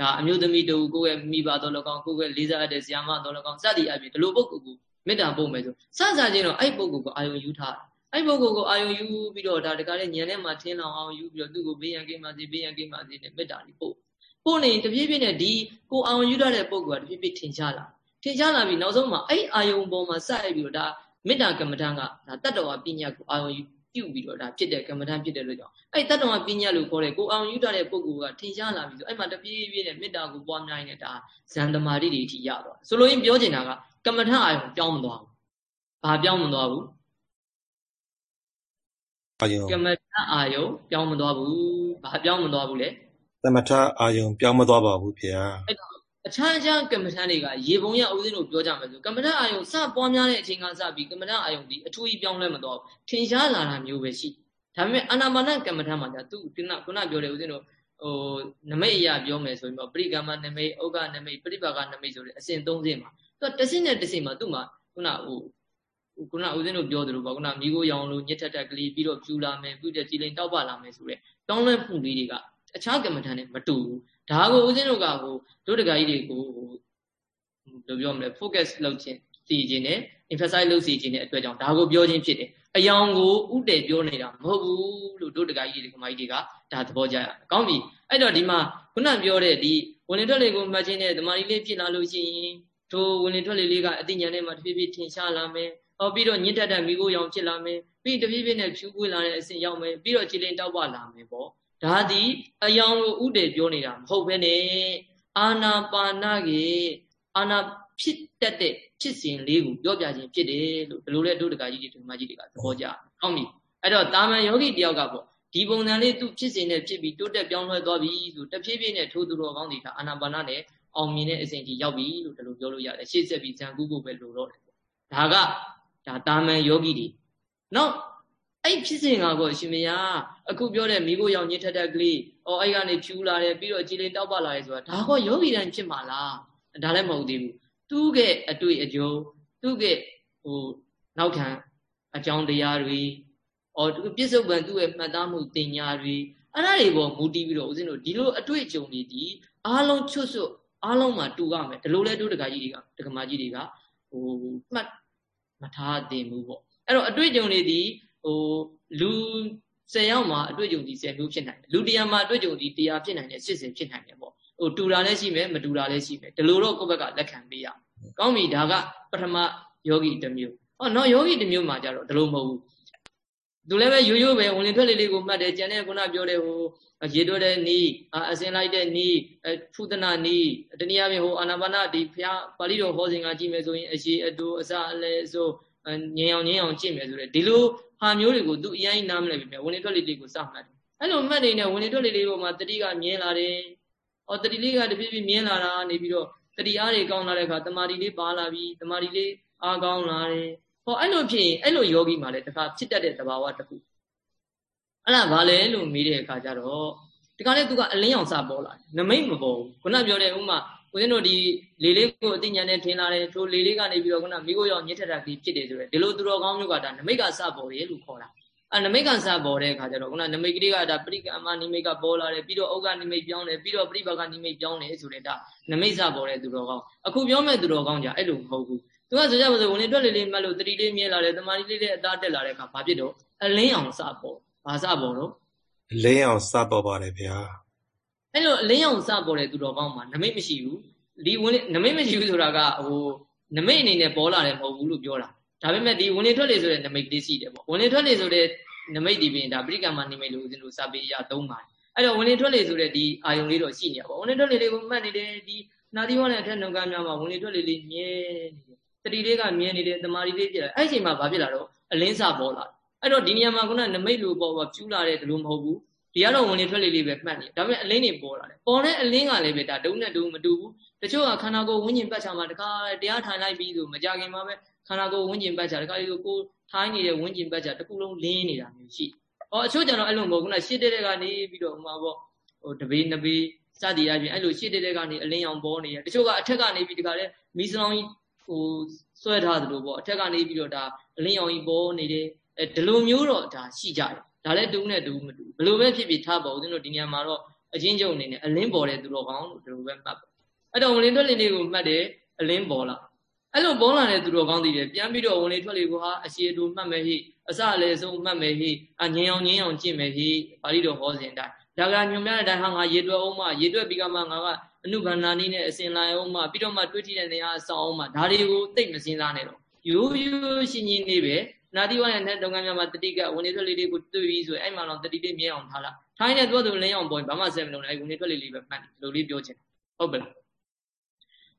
ဒါအမျိုးသမီးတူကိုယ့်ရဲ့မိဘတော်၎င်းကိုယ့်ရဲ့လေးစားတဲ့ဆရာမတော်၎င်းစသည်အပြင်ဒီလိုပုဂ္ဂိုလ်ကိုမေတ္တာပို့မယ်ဆိုစစချင်းတော့အဲ့ပုဂ္ဂိုလ်ကိုအာယုံယူထား အဲ့ပုဂ္ဂိုလ်ကိုအာယုံယူပြီးတော့ဒါတကားလည်းညံထဲမှာထင်းလောင်အောင်ယူပြီးတော့သူ့ကိုဘေးရန်ကိမစီဘေးရန်ကိမစီနဲ့မေတ္တာလေးပို့ပို့နေတဖြည်းဖြည်းနဲ့ဒီကိုအာယုံယူထားတဲ့ပုဂ္ဂိုလ်ကတဖြည်းဖြည်းထင်ရှားလာထင်ရှားလာပြီနောက်ဆုံးမှာအဲ့အာယုံပေါ်မှာစရိုက်ပြီးတော့ဒါမေတ္တာကမ္မထံကဒါတတ္တဝပညာကိုအာယုံပြုတ်ပြီးတော့ဒါဖြစ်တဲ့ကမ္မထံဖြစ်တဲ့လို့ကြောင့်အဲ့တတ္တဝပညာလို့ခေါ်တဲ့ကိုအာယုံယူထားတဲ့ပုဂ္ဂိုလ်ကထင်ရှားလာပြီဆိုအဲ့မှာတပြေးပြေးနဲ့မေတ္တာကိုပွားများနေတဲ့ဒါဇန်သမာဓိတွေအထိရတော့ဆိုလိုရင်းပြောချင်တာကကမ္မထအာယုံပြောင်းမသွားဘူးဘာပြောင်းမသွားဘူး အာယုံကမ္မထအာယုံပြောင်းမသွားဘူးဘာပြောင်းမသွားဘူးလဲသမထအာယုံပြောင်းမသွားပါဘူးဗျာအဲ့တော့အခြားအခြားကမ္မထန်တွေကရေပုံရဥစဉ်တို့ပြောကြမယ်ဆိုကမ္မထအာယုံစပွားများတဲ့အချိန်ကစပြီးကမ္မထအာယုံဒီအထူးကြီးပြောင်းလဲမသွားဘူးထင်ရှားလာတာမျိုးပဲရှိဒါပေမဲ့အာနာပါနကမ္မထန်မှာじゃသူခုနခုနပြောတဲ့ဥစဉ်တို့ဟိုနမိတ်အရာပြောမယ်ဆိုရင်တော့ပရိကမ္မနမိတ်ဥက္ကနမိတ်ပရိပါကနမိတ်ဆိုတဲ့အစဉ်၃ဆင့်မှာသူကတစ်ဆင့်နဲ့တစ်ဆင့်မှာသူ့မှာခုနဟို ခုနဦးဇင်းတို့ပြောသလိုပေါ့ခုနမိကိုရောင်လို့ညစ်ထက်ထက်ကလေးပြီးတော့ဖြူလာမယ်ပြီးတော့ကြည်လိန်တောက်ပလာမယ်ဆိုတဲ့တောင်းလဲမှုလေးတွေကအခြားကမ္မထန်နဲ့မတူဘူးဒါကိုဦးဇင်းတို့ကဟိုတို့တကကြီးတွေကိုဟိုဘယ်လိုပြောမလဲ focus လုပ်ခြင်းစီခြင်းနဲ့ emphasize လုပ်စီခြင်းတဲ့အတွက်ကြောင့်ဒါကိုပြောခြင်းဖြစ်တယ်အယောင်ကိုဥတည်ပြောနေတာမဟုတ်ဘူးလို့တို့တကကြီးတွေကမကြီးတွေကဒါသဘောကျရကောင်းပြီအဲ့တော့ဒီမှာခုနပြောတဲ့ဒီဝင်လေထွက်လေကိုမှတ်ခြင်းနဲ့တမာရီလေးဖြစ်လာလို့ရှိရင်ထိုဝင်လေထွက်လေလေးကအတိညာနဲ့မှတဖြည်းဖြည်းထင်ရှားလာမယ် ဟောပြီးတော့ညစ်တတ်တဲ့မိကိုရောင်ဖြစ်လာမယ်ပြီးတဖြည်းဖြည်းနဲ့ဖြူပွေးလာတဲ့အဆင့်ရောက်မယ်ပြီးတော့ကြည်လင်တောက်ပလာမယ်ပေါ့ဒါသည်အယောင်ကိုဥတည်ပြောနေတာမဟုတ်ဘဲနဲ့အာနာပါနကေအာနာဖြစ်တတ်တဲ့ဖြစ်စဉ်လေးကိုပြောပြခြင်းဖြစ်တယ်လို့ဒီလိုလဲဒုဒကာကြီးတွေဒုမကြီးတွေကသဘောကျ။ဟုတ်ပြီ။အဲ့တော့တာမန်ယောဂီတယောက်ကပေါ့ဒီပုံစံလေးသူဖြစ်စဉ်နဲ့ဖြစ်ပြီးတိုးတက်ပြောင်းလဲသွားပြီဆိုတဖြည်းဖြည်းနဲ့ထိုးသူတော်ကောင်းတွေဒါအာနာပါနနဲ့အောင်မြင်တဲ့အစဉ်ကြီးရောက်ပြီလို့ဒီလိုပြောလို့ရတယ်။ရှေ့ဆက်ပြီးဇံကုကိုပဲလိုတော့တယ်။ဒါက ဒါတာမန်ယောဂီတွေနောက်အဲ့ဖြစ်စဉ်ကတော့ရှင်မယားအခုပြောတဲ့မိကိုရောင်ညစ်ထက်တဲ့ကလေးအော်အဲ့ကနေဖြူလာတယ်ပြီးတော့ကြည်လေးတောက်ပလာတယ်ဆိုတာဒါကယောဂီတိုင်းဖြစ်မှာလားဒါလည်းမဟုတ်သေးဘူးသူ့ရဲ့အတွေ့အကြုံသူ့ရဲ့ဟိုနောက်ခံအကြောင်းတရားတွေအော်ပြစ္ဆုတ်ပံသူ့ရဲ့မှတ်သားမှုတင်ညာတွေအဲ့ဒါတွေပေါ်မူတည်ပြီးတော့ဦးဇင်းတို့ဒီလိုအတွေ့အကြုံတွေဒီအားလုံးချွတ်ဆွတ်အားလုံးမှာတူရမယ်ဒီလိုလဲတို့တကကြီးတွေကတကမာကြီးတွေကဟိုမှတ် မထားသင့်ဘူးပေါ့အဲ့တော့အတွေ့အကြုံတွေဒီဟိုလူ10ယောက်မှာအတွေ့အကြုံဒီ10မျိုးဖြစ်နိုင်တယ်လူ100မှာအတွေ့အကြုံဒီ100ဖြစ်နိုင်တယ်80ဖြစ်နိုင်တယ်ပေါ့ဟိုတူတာလည်းရှိမယ်မတူတာလည်းရှိမယ်ဒီလိုတော့ကိုယ့်ဘက်ကလက်ခံပေးရကောင်းပြီဒါကပထမယောဂီတစ်မျိုးဟောနော်ယောဂီတစ်မျိုးမှာကြတော့ဒီလိုမဟုတ်ဘူး သူလည်းပဲရိုးရိုးပဲဝင်လေထွက်လေလေးကိုမှတ်တယ်ကျန်တဲ့ခုနပြောတဲ့ဟိုရေတွဲတဲ့နီးအစင်လိုက်တဲ့နီးဖုဒနာနီးတနည်းအားဖြင့်ဟိုအာနာပါနဒီဖျားပါဠိတော်ဟောစဉ်ကကြည့်မယ်ဆိုရင်အရှိအတူအစအလဲဆိုငြင်းအောင်ငြင်းအောင်ကြည့်မယ်ဆိုတဲ့ဒီလိုဟာမျိုးတွေကိုသူအရင်နားမလဲပြီမြဝင်လေထွက်လေလေးကိုစမှတ်တယ်အဲ့လိုမှတ်နေတဲ့ဝင်လေထွက်လေလေးပေါ်မှာတတိကမြင်လာတယ်ဩတတိလေးကတဖြည်းဖြည်းမြင်လာတာနေပြီးတော့တတိအားတွေကောင်းလာတဲ့အခါတမာတိလေးပါလာပြီးတမာတိလေးအားကောင်းလာတယ် ဟောအဲ့လိုဖြစ်ရင်အဲ့လိုယောဂီမှာလည်းတခါဖြစ်တတ်တဲ့သဘာဝတစ်ခုအဲ့ဒါဘာလဲလို့မေးတဲ့အခါကျတော့ဒီကနေ့သူကအလင်းအောင်စပေါ်လာတယ်နမိတ်မပေါ်ဘူးခုနပြောတဲ့ဥမာဦးဇင်းတို့ဒီလေလေးကိုအသိဉာဏ်နဲ့ထင်လာတယ်ထိုလေလေးကနေပြီးတော့ခုနမိကိုရောက်ညစ်ထက်တာကြီးဖြစ်တယ်ဆိုရယ်ဒီလိုသူတော်ကောင်းမျိုးကဒါနမိတ်ကစပေါ်ရဲ့လို့ခေါ်တာအဲနမိတ်ကစပေါ်တဲ့အခါကျတော့ခုနနမိတ်ကလေးကဒါပရိကမနိမိတ်ကပေါ်လာတယ်ပြီးတော့ဥက္ကနိမိတ်ပြောင်းတယ်ပြီးတော့ပရိပါကနိမိတ်ပြောင်းတယ်ဆိုတဲ့ဒါနမိတ်စပေါ်တဲ့သူတော်ကောင်းအခုပြောမဲ့သူတော်ကောင်းじゃအဲ့လိုမဟုတ်ဘူး သူကဆိုကြပါစို့ဝင်လေတွက်လေလေးမှတ်လို့တတိလေးမြဲလာတယ်တမာတိလေးလေးအသားတက်လာတဲ့အခါဘာဖြစ်တော့အလင်းအောင်စပေါ်ဘာစပေါ်တော့အလင်းအောင်စပေါ်ပါတယ်ဗျာအဲ့လိုအလင်းအောင်စပေါ်တဲ့သူတော်ကောင်းမှာနမိတ်မရှိဘူးဒီဝင်နမိတ်မရှိဘူးဆိုတာကဟိုနမိတ်အနေနဲ့ပေါ်လာတယ်မဟုတ်ဘူးလို့ပြောတာဒါပေမဲ့ဒီဝင်လေထွက်လေဆိုတဲ့နမိတ်ကလေးရှိတယ်ပေါ့ဝင်လေထွက်လေဆိုတဲ့နမိတ်ဒီပင်ဒါပရိကမ္မနိမိတ်လို့ဦးဇင်းတို့စာပေရသုံးပါတယ်အဲ့တော့ဝင်လေထွက်လေဆိုတဲ့ဒီအာယုံလေးတော့ရှိနေပါပေါ့ဝင်လေထွက်လေလေးကိုမှတ်နေတယ်ဒီနာသီဝနဲ့အထက်နှုတ်ကများမှာဝင်လေထွက်လေလေးမြဲနေ တယ်တတိလေးကမြဲနေတယ်တမာရီလေးပြည့်တယ်အဲ့ဒီအချိန်မှာဘာဖြစ်လာတော့အလင်းစာပေါ်လာအဲ့တော့ဒီနေရာမှာခုနနမိတ်လိုပေါ်ပေါ်ကျူးလာတဲ့ဒီလိုမဟုတ်ဘူးဒီကတော့ဝင်လေထွက်လေလေးပဲမှတ်နေဒါပေမဲ့အလင်းတွေပေါ်လာတယ်ပေါ်တဲ့အလင်းကလည်းပဲဒါဒုံနဲ့ဒုံမတူဘူးတချို့ကခန္ဓာကိုယ်ဝิญဉ်ပတ်ချာမှာတခါတရားထိုင်လိုက်ပြီးဆိုမကြခင်မှာပဲခန္ဓာကိုယ်ဝิญဉ်ပတ်ချာတခါလေးကိုထိုင်းနေတဲ့ဝิญဉ်ပတ်ချာတစ်ခုလုံးလင်းနေတာမျိုးရှိဟောအချို့ကျတော့အဲ့လိုမဟုတ်ဘူးနော်ရှစ်တဲ့တဲ့ကနေပြီးတော့ဟိုမှာပေါ့ဟိုတပေးနှစ်ပေးစသည်အပြင်အဲ့လိုရှစ်တဲ့တဲ့ကနေအလင်းအောင်ပေါ်နေရတချို့ကအထက်ကနေပြီးဒီကလည်းမီးစလောင်းကြီး ဟိုဆွဲထားသလိုပေါ့အထက်ကနေပြီးတော့ဒါအလင်းအောင်ကြီးပေါ်နေတယ်အဲဒီလိုမျိုးတော့ဒါရှိကြတယ်ဒါလည်းတူးနဲ့တူးမတူဘယ်လိုပဲဖြစ်ဖြစ်ထားပါဦးသူတို့ဒီညမှာတော့အချင်းချုပ်အနေနဲ့အလင်းပေါ်တဲ့သူတော်ကောင်းလို့ဒီလိုပဲမှတ်ပါအဲ့တော့ဝင်လေထွက်လေလေးကိုမှတ်တယ်အလင်းပေါ်လာအဲ့လိုပေါ်လာတဲ့သူတော်ကောင်းတွေပြန်ပြီးတော့ဝင်လေထွက်လေကိုဟာအရှိတူမှတ်မယ်ဟိအစလည်းဆုံးမှတ်မယ်ဟိအငြင်းအောင်ငြင်းအောင်ကြည့်မယ်ဟိပါဠိတော်ဟောစဉ်တိုင်းဒါကညွန်ပြတဲ့အတိုင်းဟာငါရေတွက်အောင်မှရေတွက်ပြီးကမှငါက အနုဘန္နာနည်းနဲ့အစဉ်လိုက်အောင်မှပြီးတော့မှတွေးကြည့်တဲ့နေရာအဆောင်အောင်မှဒါတွေကိုသိမစင်းစားနဲ့တော့ရိုးရိုးရှင်းရှင်းလေးပဲနာတိဝရဲ့နဲ့တုံကံများမှာတတိကဝင်နေထွက်လေးလေးကိုတွေ့ပြီးဆိုရင်အဲ့မှာတော့တတိလေးမြဲအောင်ထားလိုက်ထိုင်းတဲ့သူ့သူလင်းအောင်ပေါ်ဘာမှဆက်မလုပ်နဲ့အဲ့ဝင်နေထွက်လေးလေးပဲမှတ်တယ်လိုလေးပြောချင်ဟုတ်ပလား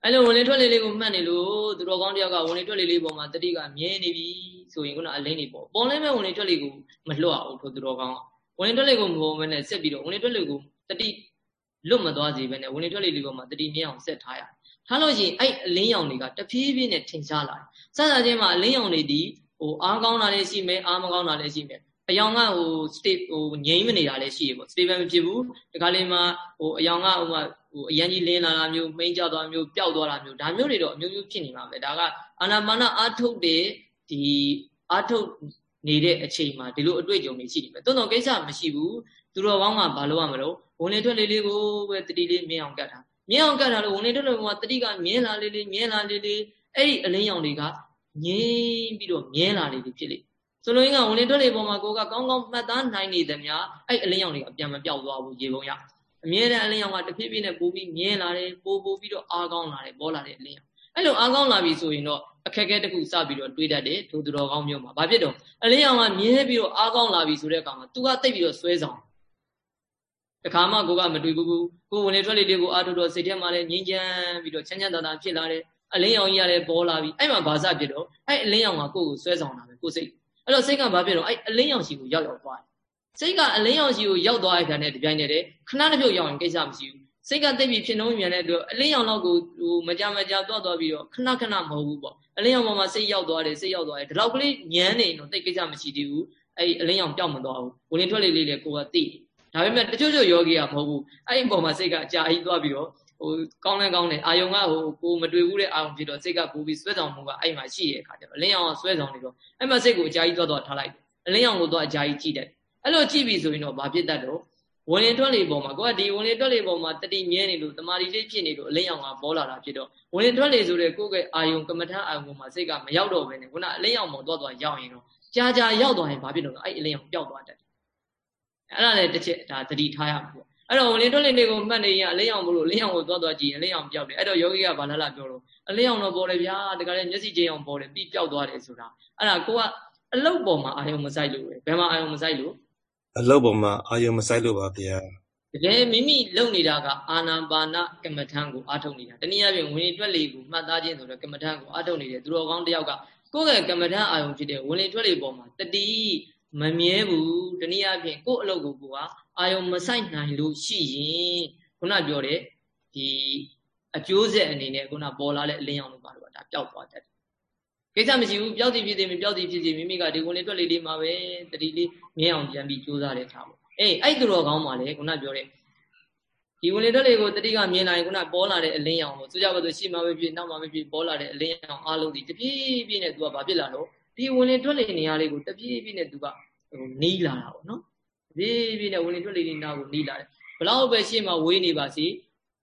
အဲ့လိုဝင်လေထွက်လေလေးကိုမှတ်နေလို့သူတော်ကောင်းတယောက်ကဝင်လေထွက်လေလေးပေါ်မှာတတိကမြဲနေပြီဆိုရင်ခုနအလင်းနေပေါ့ပေါ်လဲမဲ့ဝင်လေထွက်လေကိုမလွတ်အောင်ထိုသူတော်ကောင်းဝင်လေထွက်လေကိုမပေါ်မနဲ့ဆက်ပြီးတော့ဝင်လေထွက်လေကိုတတိ လွတ်မသွားစေဘဲနဲ့ဝင်လေထွက်လေလေးပေါ်မှာတတိမြဲအောင်ဆက်ထားရထားလို့ရှိရင်အဲ့အလင်းရောင်တွေကတဖြည်းဖြည်းနဲ့ထင်ရှားလာတယ်စစချင်းမှာအလင်းရောင်တွေဒီဟိုအားကောင်းတာလည်းရှိမယ်အားမကောင်းတာလည်းရှိမယ်အယောင်ကဟို state ဟိုငြိမ့်မနေတာလည်းရှိရပေါ့ stable မဖြစ်ဘူးဒီခါလေးမှာဟိုအယောင်ကဟိုမှာဟိုအရန်ကြီးလင်းလာတာမျိုးမိမ့်ကျသွားမျိုးပျောက်သွားတာမျိုးဒါမျိုးတွေတော့အမျိုးမျိုးဖြစ်နေမှာပဲဒါကအာနာပါနအာထုတ်တဲ့ဒီအာထုတ်နေတဲ့အချိန်မှာဒီလိုအတွေ့အကြုံတွေရှိနေမယ်တွန်းတော်ကိစ္စမရှိဘူးသူတော်ကောင်းကဘာလုပ်ရမလို့ ဝင်လေထွက်လေလေးကိုပဲတတိလေးမြင်အောင်ကတ်တာမြင်အောင်ကတ်တာလို့ဝင်လေထွက်လေကတတိကမြင်လာလေးလေးမြင်လာလေးလေးအဲ့ဒီအလင်းရောင်တွေကငြိမ်းပြီးတော့မြင်လာလေးလေးဖြစ်လေဆိုလိုရင်းကဝင်လေထွက်လေပေါ်မှာကိုကကောင်းကောင်းမှတ်သားနိုင်နေသည်များအဲ့အလင်းရောင်တွေအပြန်မပြောက်သွားဘူးရေပုံရအမြဲတမ်းအလင်းရောင်ကတဖြည်းဖြည်းနဲ့ပိုးပြီးမြဲလာတယ်ပိုးပိုးပြီးတော့အားကောင်းလာတယ်ပေါ်လာတယ်အလင်းရောင်အဲ့လိုအားကောင်းလာပြီဆိုရင်တော့အခက်အခဲတစ်ခုစပြီးတော့တွေးတတ်တယ်ဒုသူတော်ကောင်းမျိုးမှာဘာဖြစ်တော့အလင်းရောင်ကမြဲပြီးတော့အားကောင်းလာပြီဆိုတဲ့အခါမှာ तू ကတိတ်ပြီးတော့ဆွဲဆောင် တခါမှကိုကမတွေ့ဘူးကိုဝင်လေထွက်လေတွေကိုအားထုတ်တော့စိတ်ထဲမှာလည်းငြိမ်းချမ်းပြီးတော့ချမ်းချမ်းသာသာဖြစ်လာတယ်အလင်းရောင်ကြီးကလည်းပေါ်လာပြီအဲ့မှာဘာစဖြစ်တော့အဲ့အလင်းရောင်ကကိုယ့်ကိုဆွဲဆောင်တာပဲကိုယ်စိတ်အဲ့တော့စိတ်ကဘာဖြစ်တော့အဲ့အလင်းရောင်ရှိကိုရောက်ရောက်သွားတယ်စိတ်ကအလင်းရောင်ရှိကိုရောက်သွားတဲ့ခါနဲ့တပြိုင်တည်းခဏတစ်ဖြုတ်ရောက်ရင်ကိစ္စမရှိဘူးစိတ်ကတိတ်ပြီးဖြစ်နှုံးမြန်တဲ့အတွက်အလင်းရောင်တော့ကိုဟိုမကြမကြသွားသွားပြီးတော့ခဏခဏမဟုတ်ဘူးပေါ့အလင်းရောင်ပေါ်မှာစိတ်ရောက်သွားတယ်စိတ်ရောက်သွားတယ်ဒီလောက်ကလေးညမ်းနေတော့တိတ်ကိစ္စမရှိသေးဘူးအဲ့ဒီအလင်းရောင်ပြောက်မသွားဘူးဝင်ထွက်လေးလေးလေကိုကသိ ဒါပေမဲ့တချို့ချို့ယောဂီကမဟုတ်ဘူးအဲ့ဒီပေါ်မှာစိတ်ကအကြာကြီးသွားပြီးတော့ဟိုကောင်းလဲကောင်းတယ်အာယုံကဟိုကိုမတွေ့ဘူးတဲ့အာယုံဖြစ်တော့စိတ်ကပိုးပြီးဆွဲဆောင်မှုကအဲ့မှာရှိရဲ့အခါကျတော့အလင်းရောင်ကဆွဲဆောင်နေတော့အဲ့မှာစိတ်ကိုအကြာကြီးသွားသွားထားလိုက်အလင်းရောင်ကိုသွားအကြာကြီးကြည့်တယ်အဲ့လိုကြည့်ပြီဆိုရင်တော့ဘာဖြစ်တတ်တော့ဝင်လေထွက်လေပေါ်မှာကိုကဒီဝင်လေထွက်လေပေါ်မှာတတိမြဲနေလို့တမာတိလေးဖြစ်နေလို့အလင်းရောင်ကပေါ်လာတာဖြစ်တော့ဝင်လေထွက်လေဆိုတဲ့ကိုယ့်ရဲ့အာယုံကမ္မထအာယုံပေါ်မှာစိတ်ကမရောက်တော့ဘဲနဲ့ခုနအလင်းရောင်ပေါ်သွားသွားရောက်ရင်တော့ကြာကြာရောက်သွားရင်ဘာဖြစ်လို့လဲအဲ့အလင်းရောင်ပျောက်သွားတတ်တယ် အဲ့ဒါလည်းတစ်ချက်ဒါတတိထားရမှာပေါ့အဲ့တော့ဝင်လေထွက်လေတွေကိုမှတ်နေရင်အလင်းရောင်မလို့အလင်းရောင်ကိုသွားသွားကြည့်ရင်အလင်းရောင်ပျောက်တယ်အဲ့တော့ယောဂီကဘာလာလာပြောလို့အလင်းရောင်တော့ပေါ်တယ်ဗျာတခါလေမျက်စိချင်းအောင်ပေါ်တယ်ပြီးပျောက်သွားတယ်ဆိုတာအဲ့ဒါကိုကအလုတ်ပေါ်မှာအာယုံမဆိုင်လို့ပဲဘယ်မှာအာယုံမဆိုင်လို့အလုတ်ပေါ်မှာအာယုံမဆိုင်လို့ပါဗျာတကယ်မိမိလုံနေတာကအာနာပါနကမ္မထံကိုအားထုတ်နေတာတနည်းအားဖြင့်ဝင်လေထွက်လေကိုမှတ်သားခြင်းဆိုတော့ကမ္မထံကိုအားထုတ်နေတယ်သူတော်ကောင်းတယောက်ကကိုယ့်ရဲ့ကမ္မထံအာယုံဖြစ်တဲ့ဝင်လေထွက်လေပေါ်မှာတတိ မမြဲဘူးတနည်းအားဖြင့်ကိုယ့်အလုပ်ကိုကိုကအာယုံမဆိုင်နိုင်လို့ရှိရင်ခုနပြောတဲ့ဒီအကျိုးဆက်အနေနဲ့ခုနပေါ်လာတဲ့အလင်းရောင်လို့ပါတော့ဒါပျောက်သွားတတ်တယ်ကိစ္စမရှိဘူးပျောက်သည်ဖြစ်သည်မပျောက်သည်ဖြစ်သည်မိမိကဒီဝင်လေထွက်လေလေးမှာပဲတတိလေးမြဲအောင်ပြန်ပြီးကြိုးစားတဲ့ထားပေါ့အေးအဲ့သူတော်ကောင်းပါလေခုနပြောတဲ့ဒီဝင်လေထွက်လေကိုတတိကမြင်လာရင်ခုနပေါ်လာတဲ့အလင်းရောင်ကိုဆိုကြပါစို့ရှေ့မှာပဲဖြစ်နောက်မှာပဲဖြစ်ပေါ်လာတဲ့အလင်းရောင်အားလုံးဒီတပြေးပြေးနဲ့သူကဘာဖြစ်လာတော့ ဒီဝင်လေထွက်လေနေရာလေးကိုတပြေးပြေးနဲ့သူကဟိုနီးလာတာပေါ့နော်တပြေးပြေးနဲ့ဝင်လေထွက်လေနေနာကိုနီးလာတယ်ဘလောက်ပဲရှေ့မှာဝေးနေပါစီ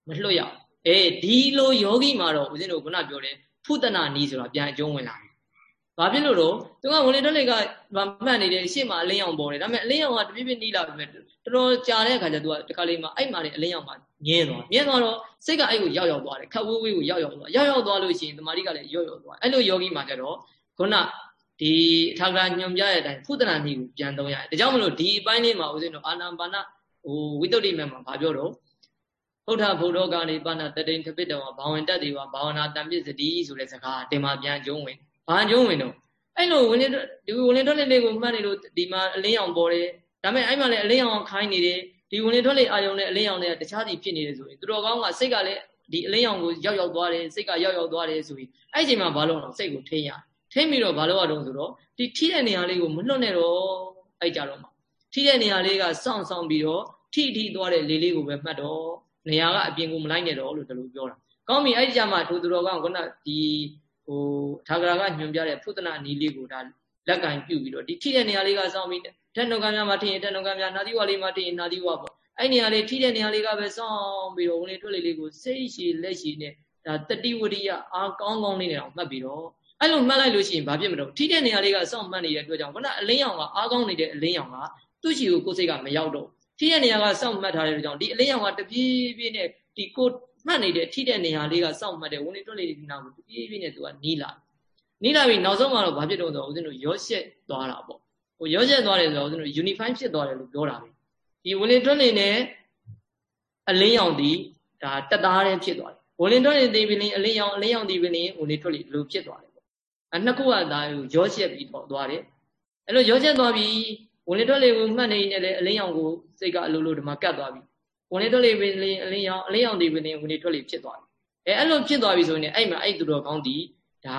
မလွတ်ရအောင်အေးဒီလိုယောဂီမှာတော့ဦးဇင်းတို့ခုနပြောတယ်ဖုတနာနီးဆိုတာပြန်အကျုံးဝင်လာတယ်ဘာဖြစ်လို့တော့သူကဝင်လေထွက်လေကမှတ်နေတယ်ရှေ့မှာအလင်းရောင်ပေါ်တယ်ဒါပေမဲ့အလင်းရောင်ကတပြည့်ပြည့်နီးလာပြီတော်တော်ကြာတဲ့အခါကျသူကတခါလေးမှအဲ့မှာနေအလင်းရောင်မှာမြင်းသွားမြင်းသွားတော့စိတ်ကအဲ့ကိုရောက်ရောက်သွားတယ်ခက်ဝေးဝေးကိုရောက်ရောက်သွားရောက်ရောက်သွားလို့ရှိရင်တမာတိကလည်းရောက်ရောက်သွားအဲ့လိုယောဂီမှာကျတော့ခုန ဒီထာဂရညွန်ပြတဲ့အတိုင်းဖုဒနာနည်းကိုပြန်သုံးရတယ်ဒါကြောင့်မလို့ဒီအပိုင်းလေးမှာဦးဇင်းတို့အာနာပါနဟိုဝိတ္တုတိမေမှာဗာပြောတော့ဘုဒ္ဓဘုဒ္ဓကာနိပါဏတတိန်ထပိတဝဘာဝင်တတ်တွေဝဘာဝနာတံပစ္စတိဆိုတဲ့စကားတင်မှာပြန်ကျုံးဝင်ဘာကျုံးဝင်တော့အဲ့လိုဝင်နေဒီဝင်နေထွက်လေလေးကိုမှတ်နေလို့ဒီမှာအလင်းရောင်ပေါ်တယ်ဒါပေမဲ့အဲ့မှာလည်းအလင်းရောင်ခိုင်းနေတယ်ဒီဝင်လေထွက်လေအာယုံနဲ့အလင်းရောင်နဲ့တခြားစီဖြစ်နေတယ်ဆိုရင်သူတော်ကောင်းကစိတ်ကလည်းဒီအလင်းရောင်ကိုရောက်ရောက်သွားတယ်စိတ်ကရောက်ရောက်သွားတယ်ဆိုရင်အဲ့ဒီချိန်မှာဘာလို့အောင်စိတ်ကိုထိန်းရ ထိန်းပြီးတော့ဘာလို့ရတော့ဆိုတော့ဒီထိတဲ့နေရာလေးကိုမလွတ်နဲ့တော့အဲ့ကြတော့မှထိတဲ့နေရာလေးကစောင့်ဆောင်ပြီးတော့ထိထိသွားတဲ့လေလေးကိုပဲမှတ်တော့နေရာကအပြင်ကိုမလိုက်နဲ့တော့လို့ဒီလိုပြောတာကောင်းပြီအဲ့ဒီကြမှာထိုသူတော်ကောင်းကခုနဒီဟိုထာဂရာကညွှန်ပြတဲ့ဖုဒနာနီလေးကိုဒါလက်ကင်ပြုပြီးတော့ဒီထိတဲ့နေရာလေးကစောင့်ပြီးဓာတ်နှုတ်ကမ်းများမှာထိရင်ဓာတ်နှုတ်ကမ်းများနာသီဝလေးမှာထိရင်နာသီဝပေါ့အဲ့နေရာလေးထိတဲ့နေရာလေးကပဲစောင့်ပြီးတော့ဝင်လေထွက်လေလေးကိုစိတ်ရှည်လက်ရှည်နဲ့ဒါတတိဝရိယအားကောင်းကောင်းလေးနဲ့အောင်မှတ်ပြီးတော့ အဲ့လိုမှတ်လိုက်လို့ရှိရင်ဘာဖြစ်မလို့ထိတဲ့နေရာလေးကစောင့်မှတ်နေတဲ့အတွက်ကြောင့်ခုနအလင်းရောင်ကအားကောင်းနေတဲ့အလင်းရောင်ကသူ့ရှိကိုကိုယ်စိတ်ကမရောက်တော့ထိတဲ့နေရာကစောင့်မှတ်ထားတဲ့ကြောင့်ဒီအလင်းရောင်ကတပြေးပြေးနဲ့ဒီကိုမှတ်နေတဲ့ထိတဲ့နေရာလေးကစောင့်မှတ်တဲ့ဝင်လေတွက်လေဒီနာကိုတပြေးပြေးနဲ့သူကနီးလာနီးလာပြီးနောက်ဆုံးမှတော့ဘာဖြစ်တော့ဆိုတော့ဦးဇင်းတို့ရောရှက်သွားတာပေါ့ဟိုရောရှက်သွားတယ်ဆိုတော့ဦးဇင်းတို့ unify ဖြစ်သွားတယ်လို့ပြောတာပဲဒီဝင်လေတွက်လေနဲ့အလင်းရောင်ဒီဒါတက်သားတဲ့ဖြစ်သွားတယ်ဝင်လေတွက်လေဒီပင်အလင်းရောင်အလင်းရောင်ဒီပင်ဝင်လေတွက်လေလို့ဖြစ်သွားတယ်ပေါ့ အဲနှစ်ခုကဒါရောရှက်ပြီးတော့သွားတယ်အဲ့လိုရောရှက်သွားပြီးဝင်လေတွက်လေကိုမှတ်နေနေလေအလင်းရောင်ကိုစိတ်ကအလိုလိုဒီမှာကတ်သွားပြီဝင်လေတွက်လေပင်အလင်းရောင်အလင်းရောင်ဒီပင်ဝင်လေတွက်လေဖြစ်သွားပြီအဲအဲ့လိုဖြစ်သွားပြီဆိုရင်အဲ့မှာအဲ့သူတော်ကောင်းဒီဒါ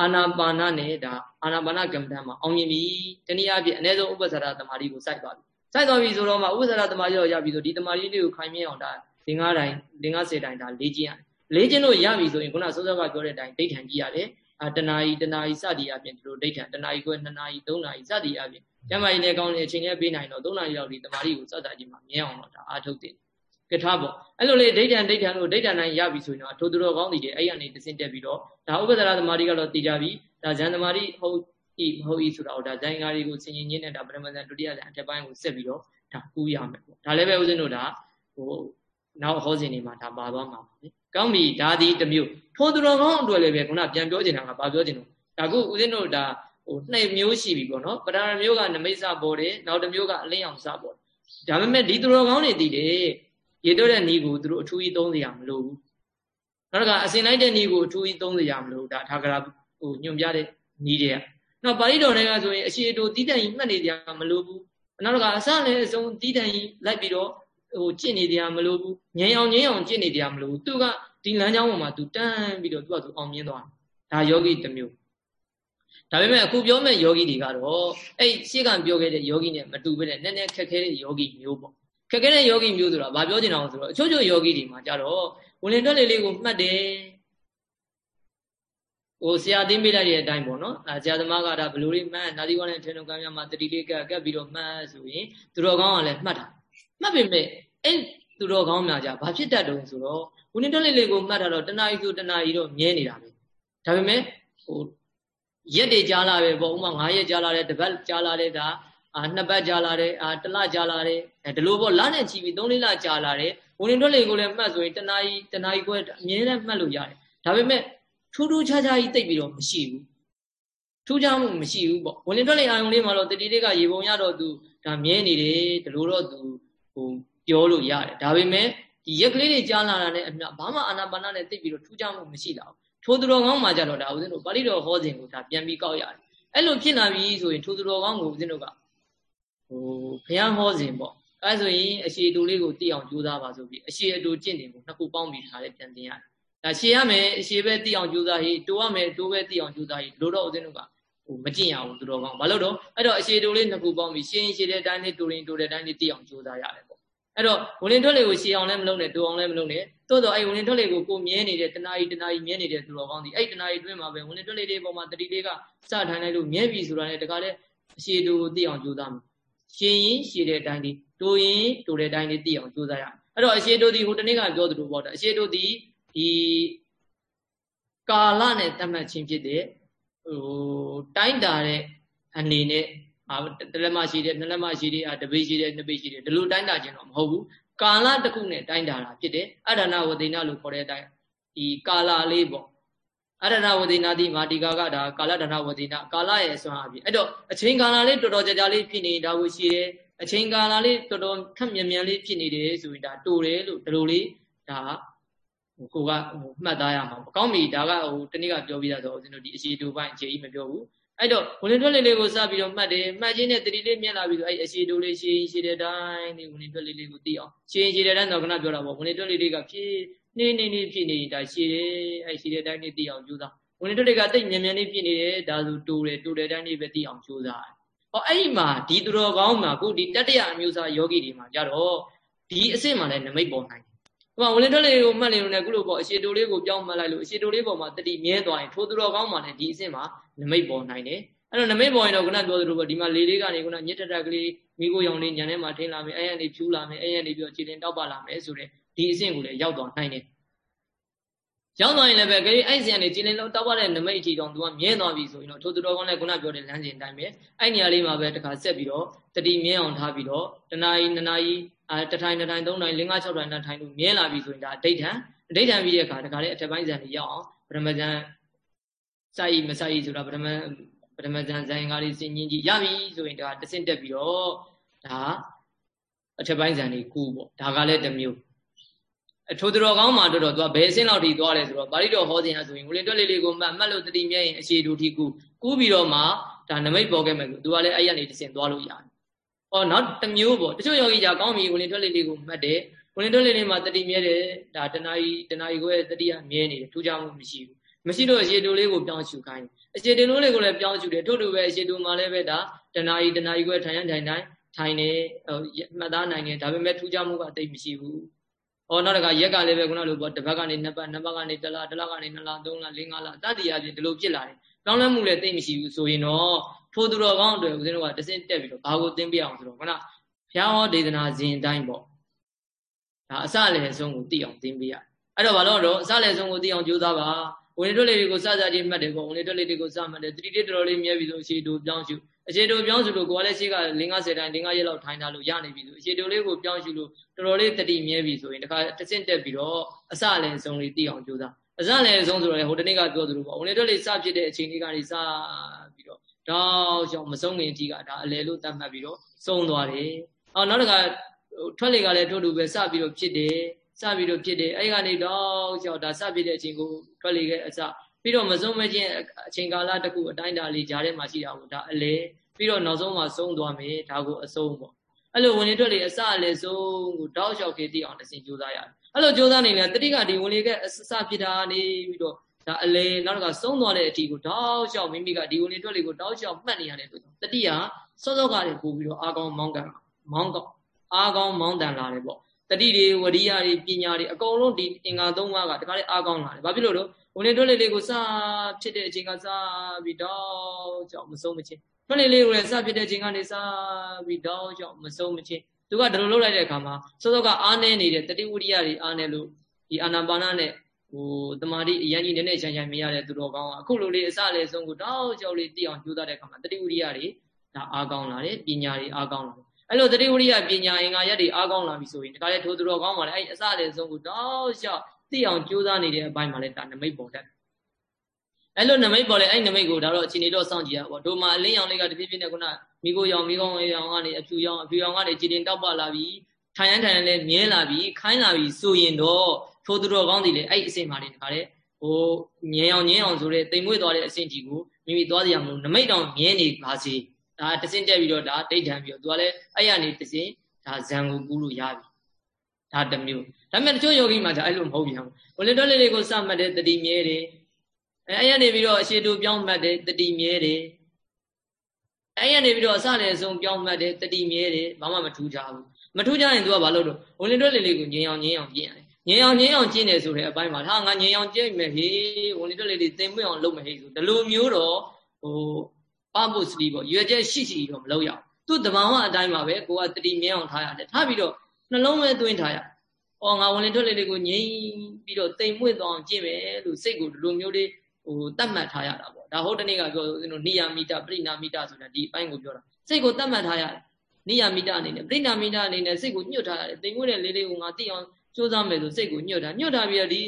အာနာပါနနဲ့ဒါအာနာပါနကမ္မဋ္ဌာန်းမှာအောင်မြင်ပြီတနည်းအားဖြင့်အ ਨੇ ဆုံးဥပ္ပဇ္ဇာတမာတိကိုစိုက်သွားပြီစိုက်သွားပြီဆိုတော့မှဥပ္ပဇ္ဇာတမာတိတော့ရပြီဆိုဒီတမာတိလေးကိုခိုင်မြဲအောင်ဒါ၄၅တိုင်း၄၅၀တိုင်းဒါလေ့ကျင့်ရတယ်လေ့ကျင့်လို့ရပြီဆိုရင်ခုနစောစောကပြောတဲ့အတိုင်းဒိဋ္ဌံကြည့်ရတယ် အာတနာယီတနာယီစသည်အပြင်ဒီလိုဒိဋ္ဌံတနာယီကို2နာရီ3နာရီစသည်အပြင်ကျမကြီးလည်းကောင်းတယ်အချိန်လည်းပေးနိုင်တော့3နာရီလောက်ဒီတမာတိကိုစတာကြီးမှာမြဲအောင်တော့ဒါအားထုတ်တယ်ကထားပေါ့အဲ့လိုလေဒိဋ္ဌံဒိဋ္ဌံလို့ဒိဋ္ဌံတိုင်းရပြီဆိုရင်တော့အထိုးတော်ကောင်းတည်တယ်အဲ့ရနေတစင်တက်ပြီးတော့ဒါဥပဒရာသမารိကတော့တည်ကြပြီဒါဇန်သမารိဟုတ်ဤမဟုတ်ဤဆိုတာတော့ဒါဇန်ကားတွေကိုဆင်ញင်ချင်းနဲ့ဒါပရမဇန်ဒုတိယဇန်အထက်ပိုင်းကိုဆက်ပြီးတော့ဒါကူးရမယ်ပေါ့ဒါလည်းပဲဦးဇင်းတို့ဒါဟိုနောက်ဟောစဉ်တွေမှာဒါပါသွားမှာပါလေ ကောင်းပြီဒါဒီတစ်မျိုးထိုးတော်ကောင်းအတွက်လည်းပဲခုနပြန်ပြောချင်တာကဘာပြောချင်လို့ဒါခုဦးဇင်းတို့ဒါဟိုနှစ်မျိုးရှိပြီပေါ့နော်ပရမမျိုးကနမိတ်စပေါ်တယ်နောက်တစ်မျိုးကအလင်းအောင်စပေါ်တယ်ဒါပေမဲ့ဒီတော်ကောင်းတွေတည်တယ်ရေတွက်တဲ့နီးကိုသူတို့အထူးကြီးသုံးစရာမလိုဘူးနောက်တစ်ခါအစင်လိုက်တဲ့နီးကိုအထူးကြီးသုံးစရာမလိုဒါထာဂရာဟိုညွန်ပြတဲ့နီးတွေကနောက်ပါဠိတော်တွေကဆိုရင်အရှိတူတီးတန်ကြီးမှတ်နေကြမလိုဘူးနောက်တစ်ခါအစလည်းအစုံတီးတန်ကြီးလိုက်ပြီးတော့ ဟိုကျင့်နေကြမလိုဘူးငြိမ်အောင်ငြိမ်အောင်ကျင့်နေကြမလိုဘူးသူကဒီလမ်းကြောင်းပေါ်မှာသူတန်းပြီးတော့သူကသူအောင်မြင်သွားဒါယောဂီတစ်မျိုးဒါပေမဲ့အခုပြောမဲ့ယောဂီတွေကတော့အဲ့ရှေ့ကပြောခဲ့တဲ့ယောဂီနဲ့မတူဘဲနဲ့နည်းနည်းခက်ခဲတဲ့ယောဂီမျိုးပေါ့ခက်ခဲတဲ့ယောဂီမျိုးဆိုတာဘာပြောချင်တာလဲဆိုတော့အချို့ချို့ယောဂီတွေမှာကြတော့ဝင်လင်တွက်လေးလေးကိုမှတ်တယ်ဟိုဆရာသိမိလိုက်တဲ့အတိုင်းပေါ့နော်အဲဆရာသမားကဒါဘလူလေးမှတ်နာသီဝါနဲ့ထေနုကံမြမှာတတိလေးကကပ်ပြီးတော့မှတ်ဆိုရင်သူတော်ကောင်းကလည်းမှတ်တာမှတ်ပေမဲ့ အဲ့သူတော်ကောင်းများကြဘာဖြစ်တတ်တုံဆိုတော့ဝင်လင်တွက်လေးလေးကိုမှတ်တာတော့တဏှာကြီးဆိုတဏှာကြီးတော့မြဲနေတာပဲဒါပေမဲ့ဟိုရက်တွေကြားလာပဲပေါ့ဥမာ9ရက်ကြားလာတယ်တစ်ပတ်ကြားလာတယ်ဒါအာနှစ်ပတ်ကြာလာတယ်အာတစ်လကြာလာတယ်ဒီလိုပေါ့လနဲ့ချီပြီး၃လကြာလာတယ်ဝင်တွက်လေကိုလည်းမှတ်ဆိုရင်တနာရီတနာရီခွဲအမြဲတမ်းမှတ်လို့ရတယ်ဒါပေမဲ့ထူးထူးခြားခြားကြီးတိတ်ပြီးတော့မရှိဘူးထူးခြားမှုမရှိဘူးပေါ့ဝင်တွက်လေအာယုံလေးမှာတော့တတိလေးကရေပုံရတော့သူဒါမြဲနေတယ်ဒီလိုတော့သူဟို ပြောလို့ရတယ်ဒါပေမဲ့ဒီရက်ကလေးတွေကြားလာတာနဲ့အမြဘာမှအာနာပါနနဲ့တိတ်ပြီးတော့ထူးခြားမှုမရှိလာဘူးထိုးသူတော်ကောင်းမှကြတော့ဒါဦးဇင်းတို့ပါဠိတော်ဟောစဉ်ကိုဒါပြန်ပြီးကောက်ရတယ်အဲ့လိုဖြစ်လာပြီဆိုရင်ထိုးသူတော်ကောင်းကိုဦးဇင်းတို့ကဟိုဘုရားဟောစဉ်ပေါ့အဲဆိုရင်အရှိတူလေးကိုသိအောင်ကြိုးစားပါဆိုပြီးအရှိအတူကျင့်တယ်ကိုနှစ်ခုပေါင်းပြီးထားတယ်ပြန်တင်ရတယ်ဒါရှည်ရမယ်အရှိပဲသိအောင်ကြိုးစားဟိတိုးရမယ်တိုးပဲသိအောင်ကြိုးစားဟိလို့တော့ဦးဇင်းတို့ကဟိုမကျင့်ရဘူးသူတော်ကောင်းဘာလို့တော့အဲ့တော့အရှိတူလေးနှစ်ခုပေါင်းပြီးရှင်းရှင်းတဲ့အတိုင်းလေးတူရင်တူတဲ့အတိုင်းလေးသိအောင်ကြိုးစားရတယ်ပေါ့ အဲ့တော့ဝင်လင်ထွက်လေကိုရှည်အောင်လည်းမလုပ်နဲ့တူအောင်လည်းမလုပ်နဲ့တိုးတော့အဲ့ဝင်လင်ထွက်လေကိုကိုမြဲနေတဲ့တနာရီတနာရီမြဲနေတဲ့သူတော်ကောင်းဒီအဲ့တနာရီတွင်းမှာပဲဝင်လင်ထွက်လေတွေပေါ်မှာတတိလေးကစထိုင်လိုက်လို့မြဲပြီဆိုတာနဲ့တခါလေအရှိတူကိုသိအောင်ကြိုးစားမယ်ရှင်းရင်ရှည်တဲ့အတိုင်းလေးတိုးရင်တိုးတဲ့အတိုင်းလေးသိအောင်ကြိုးစားရအဲ့တော့အရှိတိုးဒီဟိုတနေ့ကပြောသလိုပေါ့တာအရှိတိုးဒီဒီကာလနဲ့တတ်မှတ်ခြင်းဖြစ်တဲ့ဟိုတိုင်းတာတဲ့အနေနဲ့ အာတလက်မရှိတဲ့နှစ်လက်မရှိတဲ့အာတပိရှိတဲ့နှစ်ပိရှိတဲ့ဒီလိုတိုင်းတာခြင်းတော့မဟုတ်ဘူးကာလတစ်ခုနဲ့တိုင်းတာတာဖြစ်တယ်အဒနာဝတိနာလို့ခေါ်တဲ့အတိုင်းဒီကာလလေးပေါ့အရဏဝတိနာတိမာတိကာကဒါကာလဒနာဝတိနာကာလရဲ့အစွမ်းအပြင်အဲ့တော့အချိန်ကာလလေးတော်တော်ကြာကြာလေးဖြစ်နေတာကိုရှိတယ်အချိန်ကာလလေးတော်တော်ခက်မြန်မြန်လေးဖြစ်နေတယ်ဆိုရင်ဒါတူတယ်လို့ဒီလိုလေးဒါကိုကဟိုမှတ်သားရမှာပေါ့ကောင်းပြီဒါကဟိုတနေ့ကပြောပြီးသားဆိုဦးဇင်းတို့ဒီအရှိတူပိုင်းအခြေကြီးမပြောဘူး အဲ့တော့ဝင်တွက်လေးလေးကိုစပြီးတော့မှတ်တယ်မှတ်ခြင်းနဲ့တတိလေးမြင်လာပြီးဆိုအဲ့အရှိတူလေးရှင်းရှင်းတဲ့တိုင်းလေးဝင်တွက်လေးလေးကိုသိအောင်ရှင်းရှင်းတဲ့တိုင်းတော့ခဏပြောတာပေါ့ဝင်တွက်လေးလေးကဖြည်းနေနေနေဖြစ်နေတာရှည်တယ်အဲ့ရှည်တဲ့တိုင်းလေးသိအောင်ကြိုးစားဝင်တွက်လေးကတိတ်မြန်မြန်လေးဖြစ်နေတယ်ဒါဆိုတူတယ်တူတဲ့တိုင်းလေးပဲသိအောင်ကြိုးစားဟောအဲ့ဒီမှာဒီသူတော်ကောင်းမှာခုဒီတတ္တရအမျိုးသားယောဂီတွေမှာကြတော့ဒီအစ်စ်မှာလည်းနမိတ်ပေါ်နိုင် ဟိုဝင်တွက်လေးကိုမှတ်နေလို့လည်းခုလိုပေါ့အရှိတူလေးကိုပြောင်းမှတ်လိုက်လို့အရှိတူလေးပေါ်မှာတတိမြဲသွားရင်ထိုသူတော်ကောင်းမှာလည်းဒီအစ်စ်မှာနမိတ်ပေါ်နိုင်တယ်အဲ့တော့နမိတ်ပေါ်ရင်တော့ခုနပြောသလိုပေါ့ဒီမှာလေးလေးကနေခုနညစ်တက်တက်ကလေးမိကိုရောင်လေးညံထဲမှာထင်းလာမယ်အဲ့ရနေဖြူလာမယ်အဲ့ရနေပြီးတော့ခြေလင်းတောက်ပါလာမယ်ဆိုတဲ့ဒီအဆင့်ကိုလည်းရောက်သွားနိုင်တယ်ရောက်သွားရင်လည်းပဲကြိအဲ့စီကနေခြေလင်းလုံးတောက်ပါတဲ့နမိတ်အထိတောင်သူကမြဲသွားပြီဆိုရင်တော့ထိုသူတော်ကောင်းလည်းခုနပြောတဲ့လမ်းစဉ်အတိုင်းပဲအဲ့နေရာလေးမှာပဲတခါဆက်ပြီးတော့တတိမြဲအောင်ထားပြီးတော့တနာရီနနာရီ အာတထိုင်တထိုင်သုံးထိုင်၄၅၆ထိုင်နဲ့ထိုင်လို့မြဲလာပြီဆိုရင်ဒါအဋိဋ္ဌံအဋိဋ္ဌံပြီးတဲ့အခါတခါလေအထက်ပိုင်းဇန်တွေရောက်အောင်ပထမဇန်စာယီမစာယီဆိုတာပထမပထမဇန်ဇန်ကားလေးစဉ်းကြီးရပြီဆိုရင်ဒါတဆင့်တက်ပြီးတော့ဒါအထက်ပိုင်းဇန်တွေကူပေါ့ဒါကလည်းတစ်မျိုးအထိုးတော်ကောင်းမှာတော့တော့သူကဘယ်အဆင့်လောက်ထိသွားလဲဆိုတော့ပါဠိတော်ဟောစဉ်အဆိုရင်ငွေတွက်လေးလေးကိုမှတ်မှတ်လို့တတိမြဲရင်အရှိတူထိကူကူးပြီးတော့မှဒါနမိတ်ပေါ်ခဲ့မယ်သူကလည်းအဲ့ရနေတဆင့်သွားလို့ရတယ်။ ဟောနောက်တစ်မျိုးပေါ့တချို့ယောဂီじゃကောင်းပြီငွေတွက်လေးလေးကိုမှတ်တယ်ငွေတွက်လေးလေးမှာတတိမြဲတယ်ဒါတဏှာကြီးတဏှာကြီးကိုတတိယမြဲနေတယ်ထူးခြားမှုမရှိဘူး။မရှိလို့အရှိတူလေးကိုပြောင်းရှုခိုင်းအရှိတူလေးကိုလည်းပြောင်းရှုတယ်ထို့တူပဲအရှိတူမှာလည်းပဲဒါတဏှာကြီးတဏှာကြီးကိုထိုင်ရထိုင်တိုင်းထိုင်နေမှတ်သားနိုင်တယ်ဒါပေမဲ့ထူးခြားမှုကတိတ်မရှိဘူး။အော်နောက်တကရက်ကလည်းပဲခုနလိုပေါ့တစ်ပတ်ကနေနှစ်ပတ်နှစ်ပတ်ကနေတစ်လတစ်လကနေနှစ်လသုံးလလေးငါးလတတိယပြည့်ဒီလိုဖြစ်လာတယ်။ကောင်းလဲမှုလည်းတိတ်မရှိဘူးဆိုရင်တော့ ထိုသူတော်ကောင်းအတွက်ဦးဇင်းတို့ကတစင်းတက်ပြီးတော့ဘာကိုသင်ပြအောင်ဆိုတော့ခုနဘုရားဟောဒေသနာစဉ်တိုင်းပေါ့။ဒါအစလည်းအဆုံးကိုသိအောင်သင်ပြရ။အဲ့တော့ဘာလို့တော့အစလည်းအဆုံးကိုသိအောင်ကြိုးစားပါ။ဝင်တွက်လေးတွေကိုစစချင်းမှတ်တယ်ပေါ့ဝင်တွက်လေးတွေကိုစမှတ်တယ်တတိတိတော်တော်လေးမြဲပြီးဆိုအခြေတူပြောင်းရှုအခြေတူပြောင်းရှုလို့ကိုယ်ကလည်းရှိက5 50တိုင်း5ရက်လောက်ထိုင်ထားလို့ရနေပြီဆိုအခြေတူလေးကိုပြောင်းရှုလို့တော်တော်လေးတတိမြဲပြီဆိုရင်တခါတဆင့်တက်ပြီးတော့အစလည်းအဆုံးလေးသိအောင်ကြိုးစားအစလည်းအဆုံးဆိုတော့လေဟိုတနေ့ကပြောသလိုပေါ့ဝင်တွက်လေးစဖြစ်တဲ့အချိန်လေးကနေစပြီးတော့ တောက်ချောင်းမဆုံးခင်အထိကဒါအလေလို့တတ်မှတ်ပြီးတော့ဆုံးသွားတယ်။အော်နောက်တခါထွက်လေကလည်းထို့တူပဲစပြီးတော့ဖြစ်တယ်စပြီးတော့ဖြစ်တယ်အဲ့ကနေတော့ကြောက်ဒါစဖြစ်တဲ့အချိန်ကိုထွက်လေကအစပြီးတော့မဆုံးမချင်းအချိန်ကာလတစ်ခုအတိုင်းအတာလေးဂျားထဲမှာရှိတာကိုဒါအလေပြီးတော့နောက်ဆုံးမှာဆုံးသွားမယ်ဒါကိုအဆုံးပေါ့အဲ့လိုဝင်လေထွက်လေအစအလေဆုံးကိုတောက်လျှောက်ခေတိအောင်တစ်စင်ကြိုးစားရတယ်အဲ့လိုကြိုးစားနေရင်တတိကဒီဝင်လေကအစဖြစ်တာနေပြီးတော့ ဒါအလေနောက်ကဆုံးသွားတဲ့အထိကိုတောက်လျှောက်မိမိကဒီဝင်လေထွက်လေကိုတောက်လျှောက်မှတ်နေရတယ်ဆိုတော့တတိကစောစောကတည်းပို့ပြီးတော့အာကောင်းမောင်းကန်မောင်းကောင်းအာကောင်းမောင်းတန်လာတယ်ပေါ့တတိတွေဝရိယတွေပညာတွေအကုန်လုံးဒီအင်္ဂါ၃ပါးကတခါလေးအားကောင်းလာတယ်။ဘာဖြစ်လို့လဲ။ဝင်လေတွက်လေလေးကိုစဖြစ်တဲ့အချိန်ကစပြီးတော့ကြောင့်မဆုံးမချင်းတွက်လေလေးကိုလည်းစဖြစ်တဲ့အချိန်ကနေစပြီးတော့ကြောင့်မဆုံးမချင်းသူကဒီလိုလုပ်လိုက်တဲ့အခါမှာစောစောကအားနေနေတဲ့တတိဝရိယတွေအားနေလို့ဒီအာနာပါနနဲ့ ဟိုတမာတိအရင်ကြီးနည်းနည်းချမ်းချမ်းမရတဲ့သူတော်ကောင်းကအခုလိုလေးအစလေးဆုံးကိုတောက်ကြောက်လေးတည်အောင်ကြိုးစားတဲ့အခါမှာတတိဝရိယတွေဒါအားကောင်းလာတယ်ပညာတွေအားကောင်းလာတယ်အဲ့လိုတတိဝရိယပညာအင်္ဂါရက်တွေအားကောင်းလာပြီဆိုရင်ဒါကြတဲ့ထိုသူတော်ကောင်းပါလေအဲ့အစတဲ့ဆုံးကိုတောက်လျှောက်သိအောင်ကြိုးစားနေတဲ့အပိုင်းမှာလည်းဒါနမိတ်ပေါ်တတ်အဲ့လိုနမိတ်ပေါ်လေအဲ့နမိတ်ကိုဒါတော့အချိန်လေးတော့စောင့်ကြည့်ရပါတို့မှာအလင်းရောင်လေးကတဖြည်းဖြည်းနဲ့ခုနမိကိုရောင်မိကောင်းရောင်ကနေအဖြူရောင်အဖြူရောင်ကနေကြည်တင်တောက်ပလာပြီထိုင်ရန်ထိုင်ရန်လည်းမြဲလာပြီခိုင်းလာပြီဆိုရင်တော့ ထိုသူတော်ကောင်းတွေလေအဲ့အချိန်မှာနေဒါတဲ့ဟိုငင်းအောင်ငင်းအောင်ဆိုတဲ့တိမ်မွေ့သွားတဲ့အချိန်ကြီးကိုမိမိသွားစရာမလိုနမိတ်တောင်မြဲနေပါစေဒါတစင်းတက်ပြီးတော့ဒါဒိဋ္ဌံပြီးတော့သူကလည်းအဲ့ရနေတစင်းဒါဇံကိုကူးလို့ရပြီဒါတစ်မျိုးဒါပေမဲ့တချို့ယောဂီမှာဒါအဲ့လိုမဟုတ်ပြန်ဘူးဝလင်တော်လေးလေးကိုစမှတ်တဲ့တတိမြဲတယ်အဲအဲ့ရနေပြီးတော့အရှိတူပြောင်းမှတ်တဲ့တတိမြဲတယ်အဲ့ရနေပြီးတော့အစလည်းဆုံးပြောင်းမှတ်တဲ့တတိမြဲတယ်ဘာမှမထူးကြဘူးမထူးကြရင် तू ကဘာလုပ်တော့ဝလင်တော်လေးလေးကိုငြင်းအောင်ငြင်းအောင်ကျင့်ရတယ် ငြင်းအောင်ငြင်းအောင်ကျင့်တယ်ဆိုတဲ့အပိုင်းမှာဟာငါငြင်းအောင်ကျင့်မယ်ဟေးဝလင်တော်လေးလေးသင်မွေ့အောင်လုပ်မယ်ဟေးဆိုဒီလိုမျိုးတော့ဟိုပဖို့စတိပေါ့ရွယ်ချက်ရှိရှိတော့မလုပ်ရအောင်သူ့တဘာဝအတိုင်းမှာပဲကိုကတတိမြဲအောင်ထားရတယ်ထားပြီးတော့နှလုံးပဲသွင်းထားရအော်ငါဝင်လေထွက်လေတွေကိုငြိမ်ပြီးတော့တိမ်မွေ့သွားအောင်ကြည့်မယ်လို့စိတ်ကိုဒီလိုမျိုးလေးဟိုတတ်မှတ်ထားရတာပေါ့ဒါဟုတ်တနေ့ကပြောဦးဇင်းတို့နိယာမိတပရိနာမိတဆိုတာဒီအပိုင်းကိုပြောတာစိတ်ကိုတတ်မှတ်ထားရတယ်နိယာမိတအနေနဲ့ပရိနာမိတအနေနဲ့စိတ်ကိုညှို့ထားရတယ်တိမ်မွေ့တဲ့လေးလေးကိုငါသိအောင် စူးစမ်းမယ်ဆိုစိတ်ကိုညှို့ထားညှို့ထားပြီးတော့ဒီ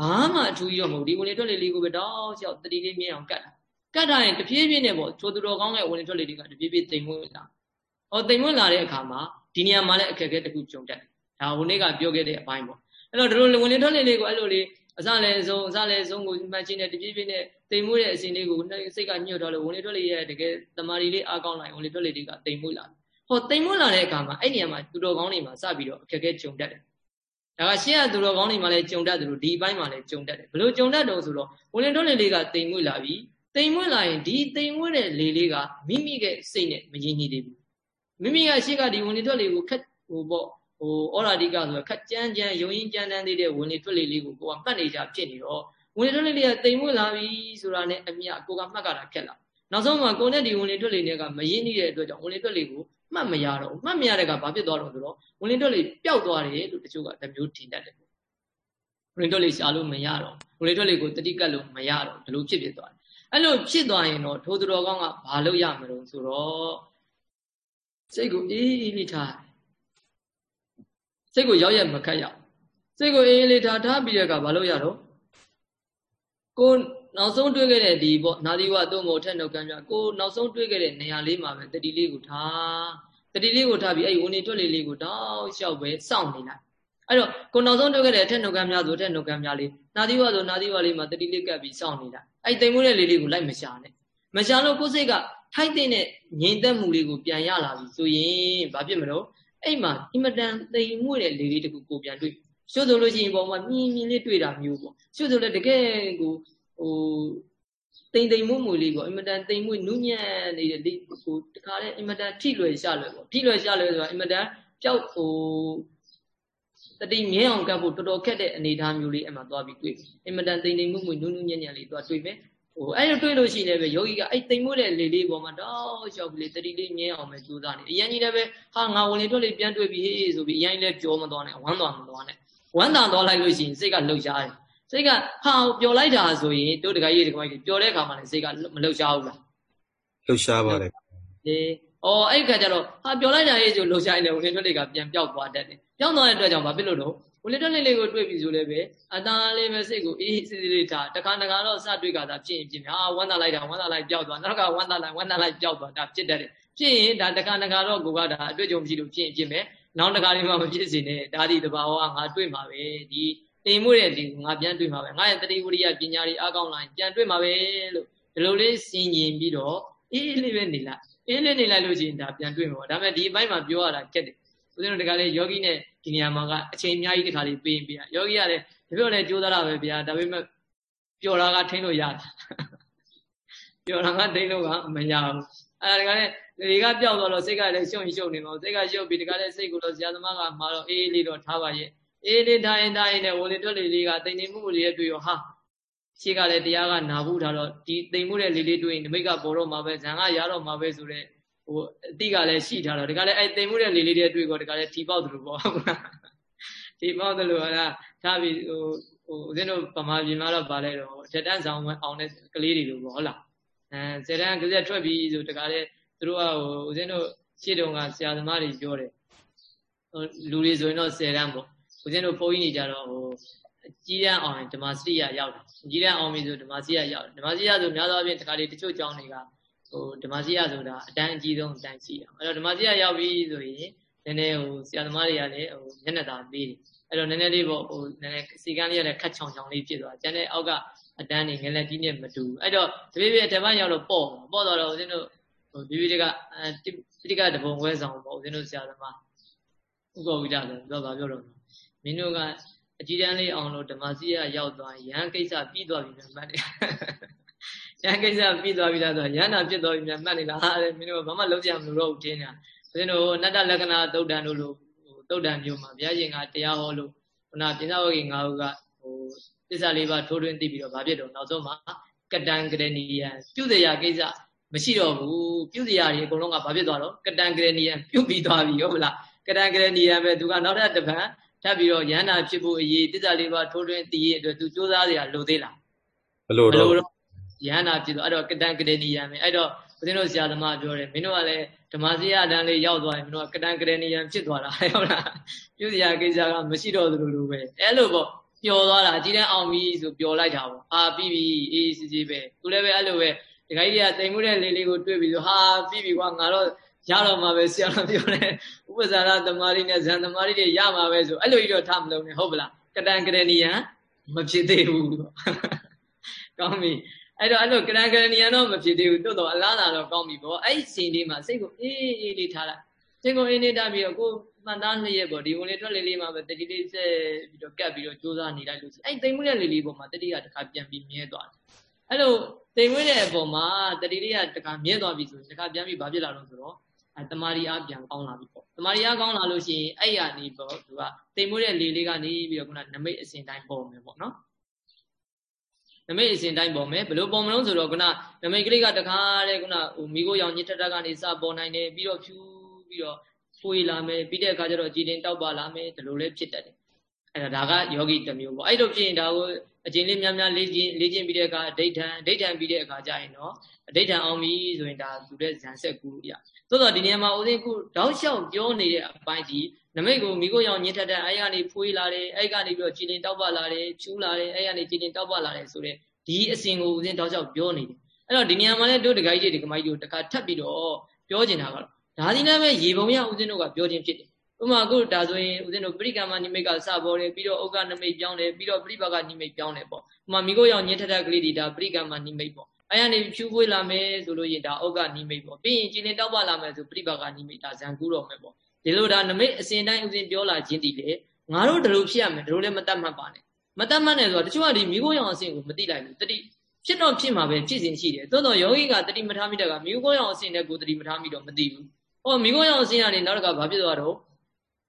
ဘာမှအထူးကြီးတော့မဟုတ်ဒီဝင်လေထွက်လေလေးကိုပဲတောက်လျှောက်တတိလေးမြင်အောင်ကတ်တာကတ်ထားရင်တဖြည်းဖြည်းနဲ့ပေါ့ချိုသူတော်ကောင်းတဲ့ဝင်လေထွက်လေတွေကတဖြည်းဖြည်းတိမ်မွေ့လာ။အော်တိမ်မွေ့လာတဲ့အခါမှာဒီနေရာမှာလည်းအခက်အခဲတစ်ခုကြုံတတ်တယ်။ဒါဝင်လေးကပြောခဲ့တဲ့အပိုင်းပေါ့။အဲ့တော့ဒီလိုဝင်လေထွက်လေလေးကိုအဲ့လိုလေးအစလည်းဆုံးအစလည်းဆုံးကိုမှတ်ချင်းနဲ့တဖြည်းဖြည်းနဲ့တိမ်မွေ့တဲ့အစဉ်လေးကိုစိတ်ကညှို့တော့လို့ဝင်လေထွက်လေရဲ့တကယ်တမာရီလေးအားကောင်းလာရင်ဝင်လေထွက်လေတွေကတိမ်မွေ့လာတယ်။ဟောတိမ်မွေ့လာတဲ့အခါမှာအဲ့နေရာမှာသူတော်ကောင်းတွေမှာစပြီးတော့အခက်အခဲကြုံတတ်တယ်။ ဒါကရှင်းရသူတော်ကောင်းတွေမှာလည်းကြုံတတ်တယ်လို့ဒီဘက်မှာလည်းကြုံတတ်တယ်။ဘလို့ကြုံတတ်တော့ဆိုတော့ဝင်လေထွက်လေလေးကတိမ်မွေ့လာပြီ။တိမ်မွေ့လာရင်ဒီတိမ်မွေ့တဲ့လေလေးကမိမိရဲ့စိတ်နဲ့မရင်းနှီးသေးဘူးမိမိကရှေ့ကဒီဝင်လေထွက်လေကိုခက်ဟိုပေါ့ဟိုဩရာဒီကဆိုခက်ကြမ်းကြမ်းယုံရင်ကြမ်းတမ်းသေးတဲ့ဝင်လေထွက်လေလေးကိုကိုကမှတ်နေကြဖြစ်နေတော့ဝင်လေထွက်လေလေးကတိမ်မွေ့လာပြီဆိုတာနဲ့အမြကိုကမှတ်ကြတာခက်လာနောက်ဆုံးမှာကိုနဲ့ဒီဝင်လေထွက်လေတွေကမရင်းနှီးတဲ့အတွက်ကြောင့်ဝင်လေထွက်လေကို မှတ်မရတော့မှတ်မရတဲ့ကဘာဖြစ်သွားတော့ဆိုတော့ဝင်လေထွက်လေပျောက်သွားတယ်လို့တချို့ကတမျိုးထင်တတ်တယ်ဝင်လေထွက်လေရှားလို့မရတော့ဝင်လေထွက်လေကိုတတိကတ်လို့မရတော့ဒီလိုဖြစ်ဖြစ်သွားတယ်အဲ့လိုဖြစ်သွားရင်တော့ထိုသူတော်ကောင်းကဘာလုပ်ရမလို့ဆိုတော့စိတ်ကိုအေးအေးလေးထားစိတ်ကိုရောက်ရက်မခတ်ရစိတ်ကိုအေးအေးလေးထားထားပြီးတဲ့အခါဘာလို့ရတော့ကို နောက်ဆုံးတွေ့ခဲ့တဲ့ဒီပေါ့နာသီဝသို့မဟုတ်ထက်နှုတ်ကမ်းပြကိုနောက်ဆုံးတွေ့ခဲ့တဲ့နေရာလေးမှာပဲတတိလေးကိုထားတတိလေးကိုထားပြီးအဲ့ဝင်နေတွက်လေးလေးကိုတောက်လျှောက်ပဲစောင့်နေလိုက်အဲ့တော့ကိုနောက်ဆုံးတွေ့ခဲ့တဲ့ထက်နှုတ်ကမ်းများဆိုထက်နှုတ်ကမ်းများလေးနာသီဝဆိုနာသီဝလေးမှာတတိလေးကပ်ပြီးစောင့်နေလိုက်အဲ့တိမ်မှုတဲ့လေးလေးကိုလိုက်မရှာနဲ့မရှာလို့ကိုယ်စိတ်ကထိုက်တဲ့ငြိမ်သက်မှုလေးကိုပြန်ရလာပြီဆိုရင်ဘာဖြစ်မလို့အဲ့မှာအင်မတန်တိမ်မှုတဲ့လေးလေးတခုကိုပြန်တွေ့ရှုပ်ဆိုလို့ရှိရင်ပုံမှာမြင်းမြင်းလေးတွေ့တာမျိုးပေါ့ရှုပ်ဆိုလည်းတကယ်ကို ဟိုတိမ်တိမ်မှုမှုလေးကိုအင်မတန်တိမ်မှုနုညံ့နေတဲ့ဒီဟိုတခါလဲအင်မတန်ထိလွယ်ရှာလွယ်ပေါ့ထိလွယ်ရှာလွယ်ဆိုတာအင်မတန်ပျောက်ဟိုတတိမြဲအောင်ကပ်ဖို့တော်တော်ခက်တဲ့အနေအထားမျိုးလေးအမှသွားပြီးတွေ့အင်မတန်တိမ်တိမ်မှုမှုနုနုညံ့ညံ့လေးသွားတွေ့မယ်ဟိုအဲ့လိုတွေ့လို့ရှိရင်လည်းပဲယောဂီကအဲ့တိမ်မှုတဲ့လေလေးပေါ်မှာတော့လျှောက်ပြီးလေတတိလေးမြဲအောင်ပဲကြိုးစားနေအရင်ကြီးလည်းပဲဟာငါဝင်လေထွက်လေပြန်တွေ့ပြီဟေးဆိုပြီးအရင်လည်းကြောမသွားနဲ့ဝမ်းသွားမသွားနဲ့ဝမ်းသာသွားလိုက်လို့ရှိရင်စိတ်ကလှုပ်ရှားတယ် စိတ်ကဟာပျော်လိုက်တာဆိုရင်တို့တခါကြီးတခါကြီးပျော်တဲ့အခါမှာလည်းစိတ်ကမလှုပ်ရှားဘူးလားလှုပ်ရှားပါတယ်အေးအော်အဲ့ခါကျတော့ဟာပျော်လိုက်တာရေးဆိုလှုပ်ရှားရင်လည်းဝင်ထွက်တွေကပြန်ပျောက်သွားတတ်တယ်ပျောက်သွားတဲ့အတွက်ကြောင့်ဘာဖြစ်လို့တော့ဝင်ထွက်လေးလေးကိုတွေ့ပြီဆိုလည်းပဲအတန်းလေးပဲစိတ်ကိုအေးစစ်စစ်လေးထားတခါတခါတော့စတွေ့ကြတာဖြစ်ရင်ဖြစ်များဝမ်းသာလိုက်တာဝမ်းသာလိုက်ပျောက်သွားနောက်ကဝမ်းသာလိုက်ဝမ်းသာလိုက်ပျောက်သွားဒါဖြစ်တတ်တယ်ဖြစ်ရင်ဒါတခါတခါတော့ကိုကဒါအတွေ့အကြုံမရှိလို့ဖြစ်ရင်ဖြစ်မယ်နောက်တခါလေးမှမဖြစ်စေနဲ့ဒါဒီတဘာဝငါတွေ့မှာပဲဒီ တိမ်မှုတဲ့ဒီငါပြန်တွေ့မှာပဲငါရဲ့တတိဝရိယပညာတွေအကောင်းလာရင်ပြန်တွေ့မှာပဲလို့ဒီလိုလေးစင်ကျင်ပြီးတော့အေးအေးလေးပဲနေလိုက်အေးလေးနေလိုက်လို့ရှိရင်ဒါပြန်တွေ့မှာပေါ့ဒါပေမဲ့ဒီအပိုင်းမှာပြောရတာကြက်တယ်ဦးဇင်းတို့တခါလေးယောဂီနဲ့ဒီနေရာမှာကအချိန်အများကြီးတခါလေးပေးရင်ပြရယောဂီကလည်းတပြောလဲကြိုးစားတာပဲဗျာဒါပေမဲ့ပျော်တာကထိန်းလို့ရတာပျော်တာကထိန်းလို့ကမရဘူးအဲဒါကလည်းဒီကပျောက်သွားတော့စိတ်ကလည်းရှုံရှုံနေမှာစိတ်ကရှုပ်ပြီးတခါလေးစိတ်ကိုတော့ဆရာသမားကမှာတော့အေးလေးတော့ထားပါရဲ့ အေးလေးတိုင်းတိုင်းနဲ့ဝင်လေထွက်လေလေးကတိမ်နေမှုလေးရဲ့တွေ့ရောဟာရှေ့ကလည်းတရားကနာဘူးထားတော့ဒီတိမ်မှုတဲ့လေးလေးတွေ့ရင်နမိတ်ကပေါ်တော့မှာပဲဇံကရတော့မှာပဲဆိုတော့ဟိုအတိကလည်းရှိထားတော့ဒီကလည်းအဲတိမ်မှုတဲ့လေးလေးတွေတွေ့ကောဒီကလည်းထီပေါက်တယ်လို့ပေါ့ထီပေါက်တယ်လို့ဟာထားပြီးဟိုဟိုဦးဇင်းတို့ဗမာပြည်မှာတော့ဗာလဲတော့ထက်တန်းဆောင်အောင်တဲ့ကလေးတွေလို့ပေါ့ဟုတ်လားအဲဆယ်တန်းကလေးထွက်ပြီးဆိုတကလည်းသူတို့ကဟိုဦးဇင်းတို့ရှေ့တုန်းကဆရာသမားတွေပြောတယ်ဟိုလူတွေဆိုရင်တော့ဆယ်တန်းပေါ့ ဦးဇင်းတို့ဘုန်းကြီးတွေကြတော့ဟိုကြီးရန်အောင်ဓမ္မစရိယရောက်တယ်ကြီးရန်အောင်ပြီဆိုဓမ္မစရိယရောက်တယ်ဓမ္မစရိယဆိုများသောအားဖြင့်တခါလေတချို့ကျောင်းတွေကဟိုဓမ္မစရိယဆိုတာအတန်းအကြီးဆုံးအတန်းရှိတယ်အဲ့တော့ဓမ္မစရိယရောက်ပြီဆိုရင်နည်းနည်းဟိုဆရာသမားတွေကလည်းဟိုမျက်နှာသာပေးတယ်အဲ့တော့နည်းနည်းလေးပေါ့ဟိုနည်းနည်းစီကန်းလေးရတဲ့ခတ်ချောင်ချောင်လေးဖြစ်သွားကျန်တဲ့အောက်ကအတန်းတွေငလည်းဒီနဲ့မတူဘူးအဲ့တော့တပြေးပြေးဓမ္မရောက်တော့ပေါ့ပေါ့တော့တော့ဦးဇင်းတို့ဟိုဒီဗီဒီကတိကတဘုံဝဲဆောင်ပေါ့ဦးဇင်းတို့ဆရာသမားဥပ္ပဝိဒဆိုတော့ဘာပြောတော့ မင်းတို့ကအကြီးတန်းလေးအောင်လို့ဓမ္မစီရရောက်သွားရဟန်းကိစ္စပြီးသွားပြီမှတ်တယ်ရဟန်းကိစ္စပြီးသွားပြီလားဆိုရဟန္တာဖြစ်သွားပြီမှတ်နေလားတဲ့မင်းတို့ဘာမှလုံးကြမလို့တော့ဘူးတင်းနေတာဦးဇင်းတို့နတ္တလက္ခဏာသုတ်တန်တို့လို့သုတ်တန်မျိုးမှာဘုရားရှင်ကတရားဟောလို့ခုနပြင်သာဝဂီ၅ခုကဟိုသစ္စာလေးပါးထိုးထွင်းသိပြီးတော့ဘာဖြစ်တော့နောက်ဆုံးမှာကတံကရဏီယံပြုစရာကိစ္စမရှိတော့ဘူးပြုစရာတွေအကုန်လုံးကဘာဖြစ်သွားတော့ကတံကရဏီယံပြုပြီးသွားပြီဟုတ်မလားကတံကရဏီယံပဲသူကနောက်ထပ်တစ်ပံ ထပ်ပြီးတော့ယန္တာဖြစ်ဖို့အရေးတစ္ဆာလေးပါးထိုးထွင်းတည်ရအတွက်သူစူးစမ်းစရာလိုသေးလားမလိုတော့ယန္တာဖြစ်တော့အဲ့တော့ကတံကရဏီယံပဲအဲ့တော့ဦးဇင်းတို့ဆရာသမားပြောတယ်မင်းတို့ကလည်းဓမ္မစရာတန်းလေးရောက်သွားရင်မင်းတို့ကကတံကရဏီယံဖြစ်သွားတာဟုတ်လားပြုစရာကိစ္စကမရှိတော့သလိုလိုပဲအဲ့လိုပေါ့ပျော်သွားတာအကြီးတန်းအောင်ပြီဆိုပျော်လိုက်တာပေါ့အာပြီးပြီအေးစစ်စစ်ပဲသူလည်းပဲအဲ့လိုပဲဒီခိုင်းကြီးကတိမ်မှုတဲ့လေးလေးကိုတွေ့ပြီးဆိုဟာပြီးပြီကွာငါတော့ ရတော့မှာပဲဆရာတော်ပြောတယ်ဥပဇာရသမားရိနဲ့ဇန်သမားရိတွေရမှာပဲဆိုအဲ့လိုကြီးတော့ထမလုံးနဲ့ဟုတ်ပလားကတန်ကရဏီယံမဖြစ်သေးဘူးကောင်းပြီအဲ့တော့အဲ့လိုကရဏကရဏီယံတော့မဖြစ်သေးဘူးတော်တော်အလားလာတော့ကောင်းပြီပေါ့အဲ့ဒီစိန်လေးမှာစိတ်ကိုအေးအေးလေးထားလိုက်စိတ်ကိုအေးနေတတ်ပြီးတော့ကိုမှန်သားလေးရဲ့ပေါ့ဒီဝင်လေးထွက်လေးလေးမှာပဲတတိလေးဆက်ပြီးတော့ကတ်ပြီးတော့ကြိုးစားနေလိုက်လို့အဲ့ဒီသိမ်မွေးတဲ့လေးလေးပေါ်မှာတတိကတစ်ခါပြန်ပြီးမြဲသွားတယ်အဲ့လိုသိမ်မွေးတဲ့အပေါ်မှာတတိလေးကတစ်ခါမြဲသွားပြီဆိုရင်တစ်ခါပြန်ပြီးဘာဖြစ်လာတော့ဆိုတော့ အဲတမာရီအားပြန်ကောင်းလာပြီပေါ့တမာရီအားကောင်းလာလို့ရှိရင်အဲ့ရနေပေါ့သူကသိမ်မွေးတဲ့လေလေးကနေပြီးတော့ခုနနမိတ်အစဉ်တိုင်းပေါ်မယ်ပေါ့နော်နမိတ်အစဉ်တိုင်းပေါ်မယ်ဘယ်လိုပေါ်မလို့ဆိုတော့ခုနနမိတ်ကလေးကတခါတဲ့ခုနဟိုမိကိုရောင်ညစ်ထက်တက်ကနေစပေါ်နိုင်တယ်ပြီးတော့ဖြူပြီးတော့ဖွေလာမယ်ပြီးတဲ့အခါကျတော့ကြည်တင်တောက်ပါလာမယ်ဒီလိုလေးဖြစ်တတ်တယ် အဲ့ဒါဒါကယောဂီတစ်မျိုးပေါ့အဲ့လိုဖြစ်ရင်ဒါကိုအကျဉ်းလေးများများလေ့ကျင့်လေ့ကျင့်ပြီးတဲ့အခါအဋိဋ္ဌံအဋိဋ္ဌံပြီးတဲ့အခါကျရင်တော့အဋိဋ္ဌံအောင်ပြီဆိုရင်ဒါသူတဲ့ဇန်ဆက်ကူရသို့တော့ဒီနေရာမှာဦးသိန်းခုတောက်လျှောက်ပြောနေတဲ့အပိုင်းကြီးနမိတ်ကိုမိကိုရောင်ညှစ်ထက်တဲ့အဲ့ကနေဖွေးလာတယ်အဲ့ကနေပြီးတော့ကြည်လင်တောက်ပလာတယ်ဖြူလာတယ်အဲ့ကနေကြည်လင်တောက်ပလာတယ်ဆိုတဲ့ဒီအစဉ်ကိုဦးဇင်းတောက်လျှောက်ပြောနေတယ်အဲ့တော့ဒီနေရာမှာလည်းတို့တခိုင်းကြီးဒီကမိုင်းကြီးကိုတခါထပ်ပြီးတော့ပြောချင်တာကတော့ဒါဒီနဲ့ပဲရေပုံရဦးဇင်းတို့ကပြောခြင်းဖြစ်တယ် ဥပမာအခုဒါဆိုရင်ဦးဇင်းတို့ပရိကမ္မနိမိတ်ကစပေါ်တယ်ပြီးတော့ဥက္ကနမိတ်ပြောင်းတယ်ပြီးတော့ပရိပါကနိမိတ်ပြောင်းတယ်ပေါ့ဥပမာမိကိုရောင်ညှစ်ထက်တဲ့ကလေးဒီဒါပရိကမ္မနိမိတ်ပေါ့အဲ့ကနေဖြူပွေးလာမယ်ဆိုလို့ရင်ဒါဥက္ကနိမိတ်ပေါ့ပြီးရင်ကြည်လင်တောက်ပလာမယ်ဆိုပရိပါကနိမိတ်ဒါဇံကူးတော့မယ်ပေါ့ဒီလိုဒါနမိတ်အစဉ်တိုင်းဥစဉ်ပြောလာခြင်းဒီလေငါတို့ဒီလိုဖြစ်ရမယ်ဒီလိုလည်းမတတ်မှတ်ပါနဲ့မတတ်မှတ်နဲ့ဆိုတော့တချို့ကဒီမိခိုးရောင်အစဉ်ကိုမသိလိုက်ဘူးတတိဖြစ်တော့ဖြစ်မှာပဲဖြစ်စဉ်ရှိတယ်သို့တော့ယောဂီကတတိမထားမိတဲ့ကမိခိုးရောင်အစဉ်နဲ့ကိုတတိမထားမိတော့မသိဘူးဟောမိခိုးရောင်အစဉ်ကနေနောက်တစ်ခါဘာဖြစ်သွားတော့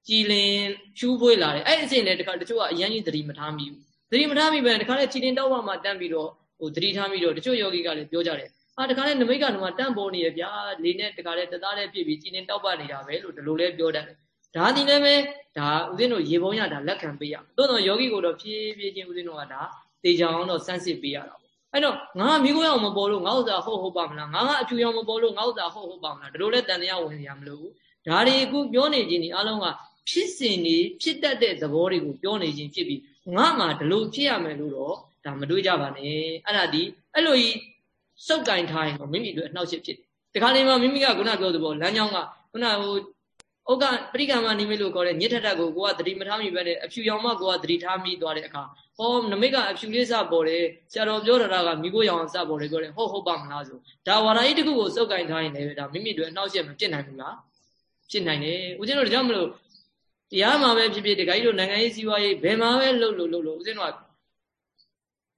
ကြည်လင်ဖြူးပွေးလာတယ်အဲ့အစဉ်လည်းတခါတချို့ကအရင်ကြီးတတိမထားမိဘူးတတိမထားမိပဲတခါလေကြည်လင်တောက်ပါမှတန်းပြီးတော့ဟိုတတိထားမိတော့တချို့ယောဂီကလည်းပြောကြတယ်အာတခါလေနမိတ်ကတော့တန့်ပေါ်နေရဗျာလေးနဲ့တခါလေတသားလေးပြည့်ပြီးကြည်လင်တောက်ပနေတာပဲလို့ဒီလိုလဲပြောတတ်တယ်ဒါဒီလည်းပဲဒါဦးဇင်းတို့ရေပုံရဒါလက်ခံပေးရသို့တော့ယောဂီကိုတော့ဖြည်းဖြည်းချင်းဦးဇင်းတို့ကဒါတေချာအောင်တော့စမ်းစစ်ပေးရတာပေါ့အဲ့တော့ငါမိကိုရောင်မပေါ်လို့ငါဥစ္စာဟုတ်ဟုတ်ပါမလားငါကအဖြူရောင်မပေါ်လို့ငါဥစ္စာဟုတ်ဟုတ်ပါမလားဒါလိုလဲတန်တရားဝင်ရမလို့ဒါတွေအခုပြောနေခြင်းဒီအလုံးက ဖြစ်စဉ်တွေဖြစ်တတ်တဲ့သဘောတွေကိုပြောနေခြင်းဖြစ်ပြီးငါမှဒီလိုဖြစ်ရမယ်လို့တော့ဒါမတွေးကြပါနဲ့အဲ့ဒါဒီအဲ့လိုကြီးစုပ်ကင်ထားရင်တော့မိမိတို့အနှောက်အယှက်ဖြစ်တယ်ဒီခါလေးမှာမိမိကခုနပြောသလိုလမ်းကြောင်းကခုနဟိုဥက္ကပရိကမ္မနိမိတ်လို့ခေါ်တဲ့ညစ်ထက်ထက်ကိုကိုကသတိမထားမိပဲနဲ့အဖြူရောင်မှကိုကသတိထားမိသွားတဲ့အခါဟောနမိတ်ကအဖြူလေးစပေါ်တယ်ဆရာတော်ပြောတာကမိကိုရောင်စပေါ်တယ်ပြောတယ်ဟုတ်ဟုတ်ပါမလားဆိုဒါဝါရာကြီးတခုကိုစုပ်ကင်ထားရင်လည်းဒါမိမိတို့အနှောက်အယှက်မဖြစ်နိုင်ဘူးလားဖြစ်နိုင်တယ်ဦးဇင်းတို့ဒါကြောင့်မလို့ တရားမှာပဲဖြစ်ဖြစ်တခါကြီးတို့နိုင်ငံရေးစီးပွားရေးဘယ်မှာပဲလှုပ်လှုပ်လှုပ်လို့ဦးဇင်းတို့က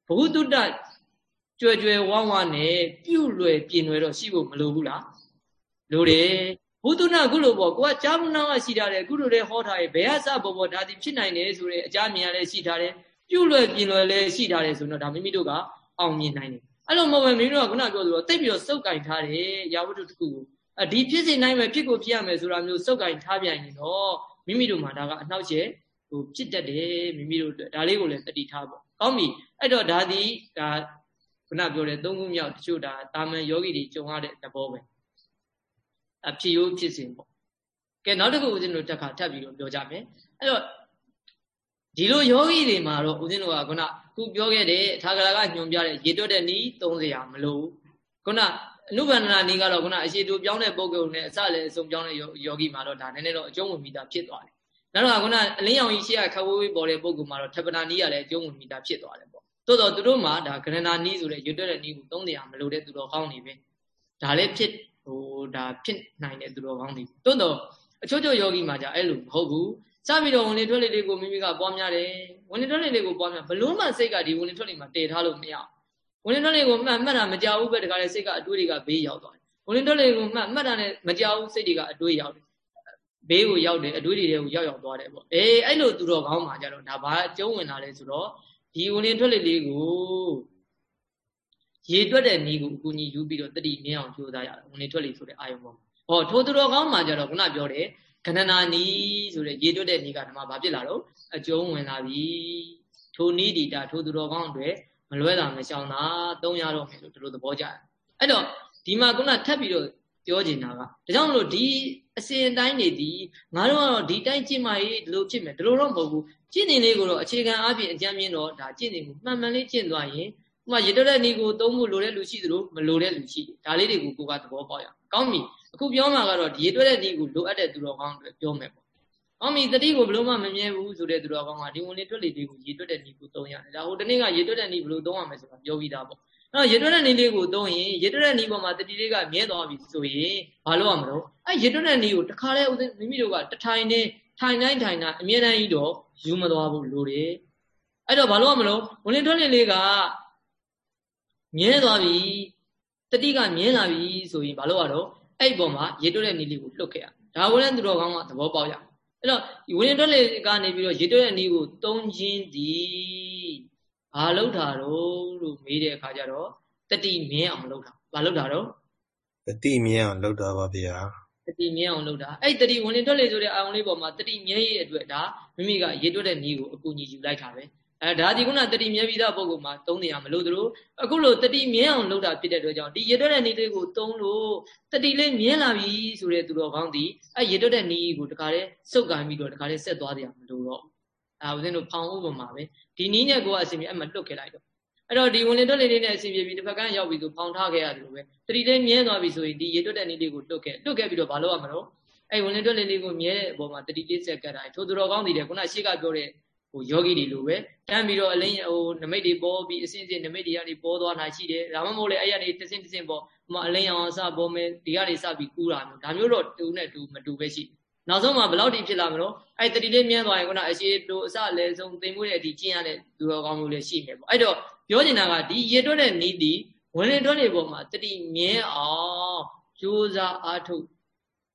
ဘုဟုတုတ္တကြွယ်ကြွယ်ဝဝနဲ့ပြုလွယ်ပြင်လွယ်တော့ရှိဖို့မလိုဘူးလားလိုတယ်ဘုသူနာခုလိုပေါ့ကိုကကြားမနာကရှိထားတယ်ခုလိုလည်းဟောထားတယ်ဘယ်ကစပေါ်ပေါ်ဒါဒီဖြစ်နိုင်တယ်ဆိုတဲ့အကြမြင်ရလည်းရှိထားတယ်ပြုလွယ်ပြင်လွယ်လည်းရှိထားတယ်ဆိုတော့ဒါမိမိတို့ကအောင်မြင်နိုင်တယ်အဲ့လိုမဟုတ်ပဲမိမိတို့ကခုနပြောသလိုတိတ်ပြီးတော့စုပ်ကင်ထားတယ်ရာဝတ္ထုတစ်ခုကိုအဒီဖြစ်စဉ်တိုင်းပဲဖြစ်ကိုဖြစ်ရမယ်ဆိုတာမျိုးစုပ်ကင်ထားပြန်ရင်တော့ မိမိတို့မှာဒါကအနှောက်အယှက်ဟိုဖြစ်တတ်တယ်မိမိတို့ဒါလေးကိုလည်းတတိထားပေါ့ကောင်းပြီအဲ့တော့ဒါဒီဒါခုနပြောတဲ့သုံးခုမြောက်တချို့ဒါတာမန်ယောဂီတွေကြုံရတဲ့သဘောပဲအဖြစ်ရိုးဖြစ်စဉ်ပေါ့ကဲနောက်တစ်ခုဦးဇင်းတို့တက်ခါထပ်ပြီးတော့ပြောကြမယ်အဲ့တော့ဒီလိုယောဂီတွေမှာတော့ဦးဇင်းတို့ကခုနခုပြောခဲ့တဲ့ထာဂရာကညွန်ပြတဲ့ရေတွက်တဲ့နီး30ရာမလို့ခုန အနုဘန္ဒနာနီးကတော့ခုနအရှိတူပြောင်းတဲ့ပုဂ္ဂိုလ်နဲ့အစလည်းအစုံပြောင်းတဲ့ယောဂီမှာတော့ဒါနည်းနည်းတော့အကျုံးဝင်မိတာဖြစ်သွားတယ်နောက်တော့ခုနအလင်းရောင်ကြီးရှေ့ကခဝေးဝေးပေါ်တဲ့ပုဂ္ဂိုလ်မှာတော့ထပနာနီးကလည်းအကျုံးဝင်မိတာဖြစ်သွားတယ်ပေါ့သို့တော့သူတို့မှာဒါကရဏာနီးဆိုတဲ့ရွတ်တဲ့နီးကို30ရာမလို့တဲ့သူတော်ကောင်းနေပဲဒါလည်းဖြစ်ဟိုဒါဖြစ်နိုင်တဲ့သူတော်ကောင်းတွေတွန်းတော့အချို့ချို့ယောဂီမှာじゃအဲ့လိုမဟုတ်ဘူးစပြီးတော့ဝင်လေထွက်လေလေးကိုမိမိကပွားများတယ်ဝင်လေထွက်လေလေးကိုပွားများဘလို့မှစိတ်ကဒီဝင်လေထွက်လေမှာတည်ထားလို့မရ ဝင်လေထွက်လေကိုမှတ်မှတ်တာမကြောက်ဘူးပဲတခါလေစိတ်ကအတွေးတွေကဘေးရောက်သွားတယ်ဝင်လေထွက်လေကိုမှတ်မှတ်တာနဲ့မကြောက်ဘူးစိတ်တွေကအတွေးရောက်တယ်ဘေးကိုရောက်တယ်အတွေးတွေကိုရောက်ရောက်သွားတယ်ပေါ့အေးအဲ့လိုသူတော်ကောင်းမှာကြတော့ဒါဘာအကျုံးဝင်လာလဲဆိုတော့ဒီဝင်လေထွက်လေလေးကိုရေတွက်တဲ့နီးကိုအကူကြီးယူပြီးတော့တတိမြင်အောင်ကြိုးစားရတယ်ဝင်လေထွက်လေဆိုတဲ့အာယုံပေါ်မှာဟောထိုသူတော်ကောင်းမှာကြတော့ခုနပြောတယ်ခဏနာနီးဆိုတဲ့ရေတွက်တဲ့နီးကဓမ္မဘာဖြစ်လာတော့အကျုံးဝင်လာပြီထိုနီးဒီတာထိုသူတော်ကောင်းတွေ မလွဲတာမရှောင်တာသုံးရတော့မယ်လို့ဒီလိုသဘောကျတယ်အဲ့တော့ဒီမှာခုနထပ်ပြီးတော့ပြောချင်တာကဒါကြောင့်မလို့ဒီအစဉ်တိုင်းနေဒီငါတို့ကတော့ဒီတိုင်းကျင့်မှရေးဒီလိုဖြစ်မယ်ဒီလိုတော့မဟုတ်ဘူးကျင့်နေလေးကိုတော့အခြေခံအပြင်အကြမ်းမြင်တော့ဒါကျင့်နေမှုမှန်မှန်လေးကျင့်သွားရင်ဥမာရတတဲ့နေကိုသုံးဖို့လိုတဲ့လူရှိသလိုမလိုတဲ့လူရှိတယ်ဒါလေးတွေကိုကိုကသဘောပေါက်ရအောင်ကောင်းပြီအခုပြောမှာကတော့ဒီရတွက်တဲ့နေကိုလိုအပ်တဲ့သူတော်ကောင်းတွေပြောမယ်ပေါ့ ကောင်းပြီတတိကိုဘလို့မှမမြဲဘူးဆိုတဲ့သူတော်ကောင်းကဒီဝင်လေးတွက်လေတွေကိုရေတွက်တဲ့နေကိုသုံးရတယ်ဒါဟိုတနေ့ကရေတွက်တဲ့နေဘလို့သုံးရမယ်ဆိုတာပြောပြီးသားပေါ့အဲ့ရေတွက်တဲ့နေလေးကိုသုံးရင်ရေတွက်တဲ့နေပေါ်မှာတတိလေးကမြဲသွားပြီဆိုရင်ဘာလို့ရမလို့အဲ့ရေတွက်တဲ့နေကိုတခါလဲမိမိတို့ကတထိုင်နေထိုင်တိုင်းထိုင်တာအမြဲတမ်းကြီးတော့ယူမသွားဘူးလို့တယ်အဲ့တော့ဘာလို့ရမလို့ဝင်လေးတွက်လေလေးကမြဲသွားပြီတတိကမြဲလာပြီဆိုရင်ဘာလို့ရတော့အဲ့ဒီပေါ်မှာရေတွက်တဲ့နေလေးကိုလွတ်ခဲ့ရဒါကိုလည်းသူတော်ကောင်းကသဘောပေါက်ရ အဲ့တော့ဝင်တွက်လေကနေပြီးတော့ရေတွက်တဲ့နေကိုသုံးခြင်းဒီဘာလောက်တာတော့လို့မေးတဲ့အခါကျတော့တတိမြဲအောင်လုပ်တာဘာလုပ်တာတော့တတိမြဲအောင်လုပ်တာပါဗျာတတိမြဲအောင်လုပ်တာအဲ့တတိဝင်တွက်လေဆိုတဲ့အာရုံလေးပေါ်မှာတတိမြဲရဲ့အတွက်ဒါမိမိကရေတွက်တဲ့နေကိုအကူအညီယူလိုက်တာပဲ အဲဒါဒီကုဏတတိမြဲပြီးသားပုဂ္ဂိုလ်မှာသုံးနေရမလို့တို့အခုလို့တတိမြဲအောင်လုပ်တာဖြစ်တဲ့အတွက်ကြောင့်ဒီရတွက်တဲ့နည်းလေးကိုသုံးလို့တတိလေးမြဲလာပြီဆိုတဲ့သူတော်ကောင်းဒီအဲရတွက်တဲ့နည်းကိုတခါတည်းစုပ်ကင်ပြီးတော့တခါတည်းဆက်သွားကြရမလို့တော့အဲဦးဇင်းတို့ဖောင်ဥပမာပဲဒီနည်းနဲ့ကိုကအစီအမံအမှလွတ်ခဲ့လိုက်တော့အဲ့တော့ဒီဝင်လေတွက်လေးလေးနဲ့အစီအပြေပြီးတစ်ဖက်ကရောက်ပြီဆိုဖောင်ထားခဲ့ရတယ်လို့ပဲတတိလေးမြဲသွားပြီဆိုရင်ဒီရတွက်တဲ့နည်းလေးကိုလွတ်ခဲ့လွတ်ခဲ့ပြီးတော့ဘာလုပ်ရမလို့အဲ့ဝင်လေတွက်လေးလေးကိုမြဲတဲ့အပေါ်မှာတတိလေးဆက်ကတ်တာထိုသူတော်ကောင်းတွေတဲ့ခုနရှေ့ကပြောတဲ့ ဟိုယောဂီတွေလိုပဲတန်းပြီးတော့အလင်းဟိုနမိတ်တွေပေါ်ပြီးအစင်းစင်းနမိတ်တွေကနေပေါ်သွားတာရှိတယ်ဒါမှမဟုတ်လေအဲ့ရနေတစင်းတစင်းပေါ်ဟိုမှာအလင်းအောင်အစပေါ်မယ်ဒီကနေစပြီးကူးတာမျိုးဒါမျိုးတော့တူနဲ့တူမတူပဲရှိနောက်ဆုံးမှာဘယ်လောက်ထိဖြစ်လာမလို့အဲ့တတိလေးမြဲသွားရင်ခုနအရှိတူအစအလဲဆုံးသိမ်မှုတဲ့အထိကျင့်ရတဲ့သူတော်ကောင်းမျိုးလေးရှိနေပေါ့အဲ့တော့ပြောနေတာကဒီရေတွက်တဲ့နီးတီဝင်လေတွက်တွေပေါ်မှာတတိမြဲအောင်ကြိုးစားအားထုတ်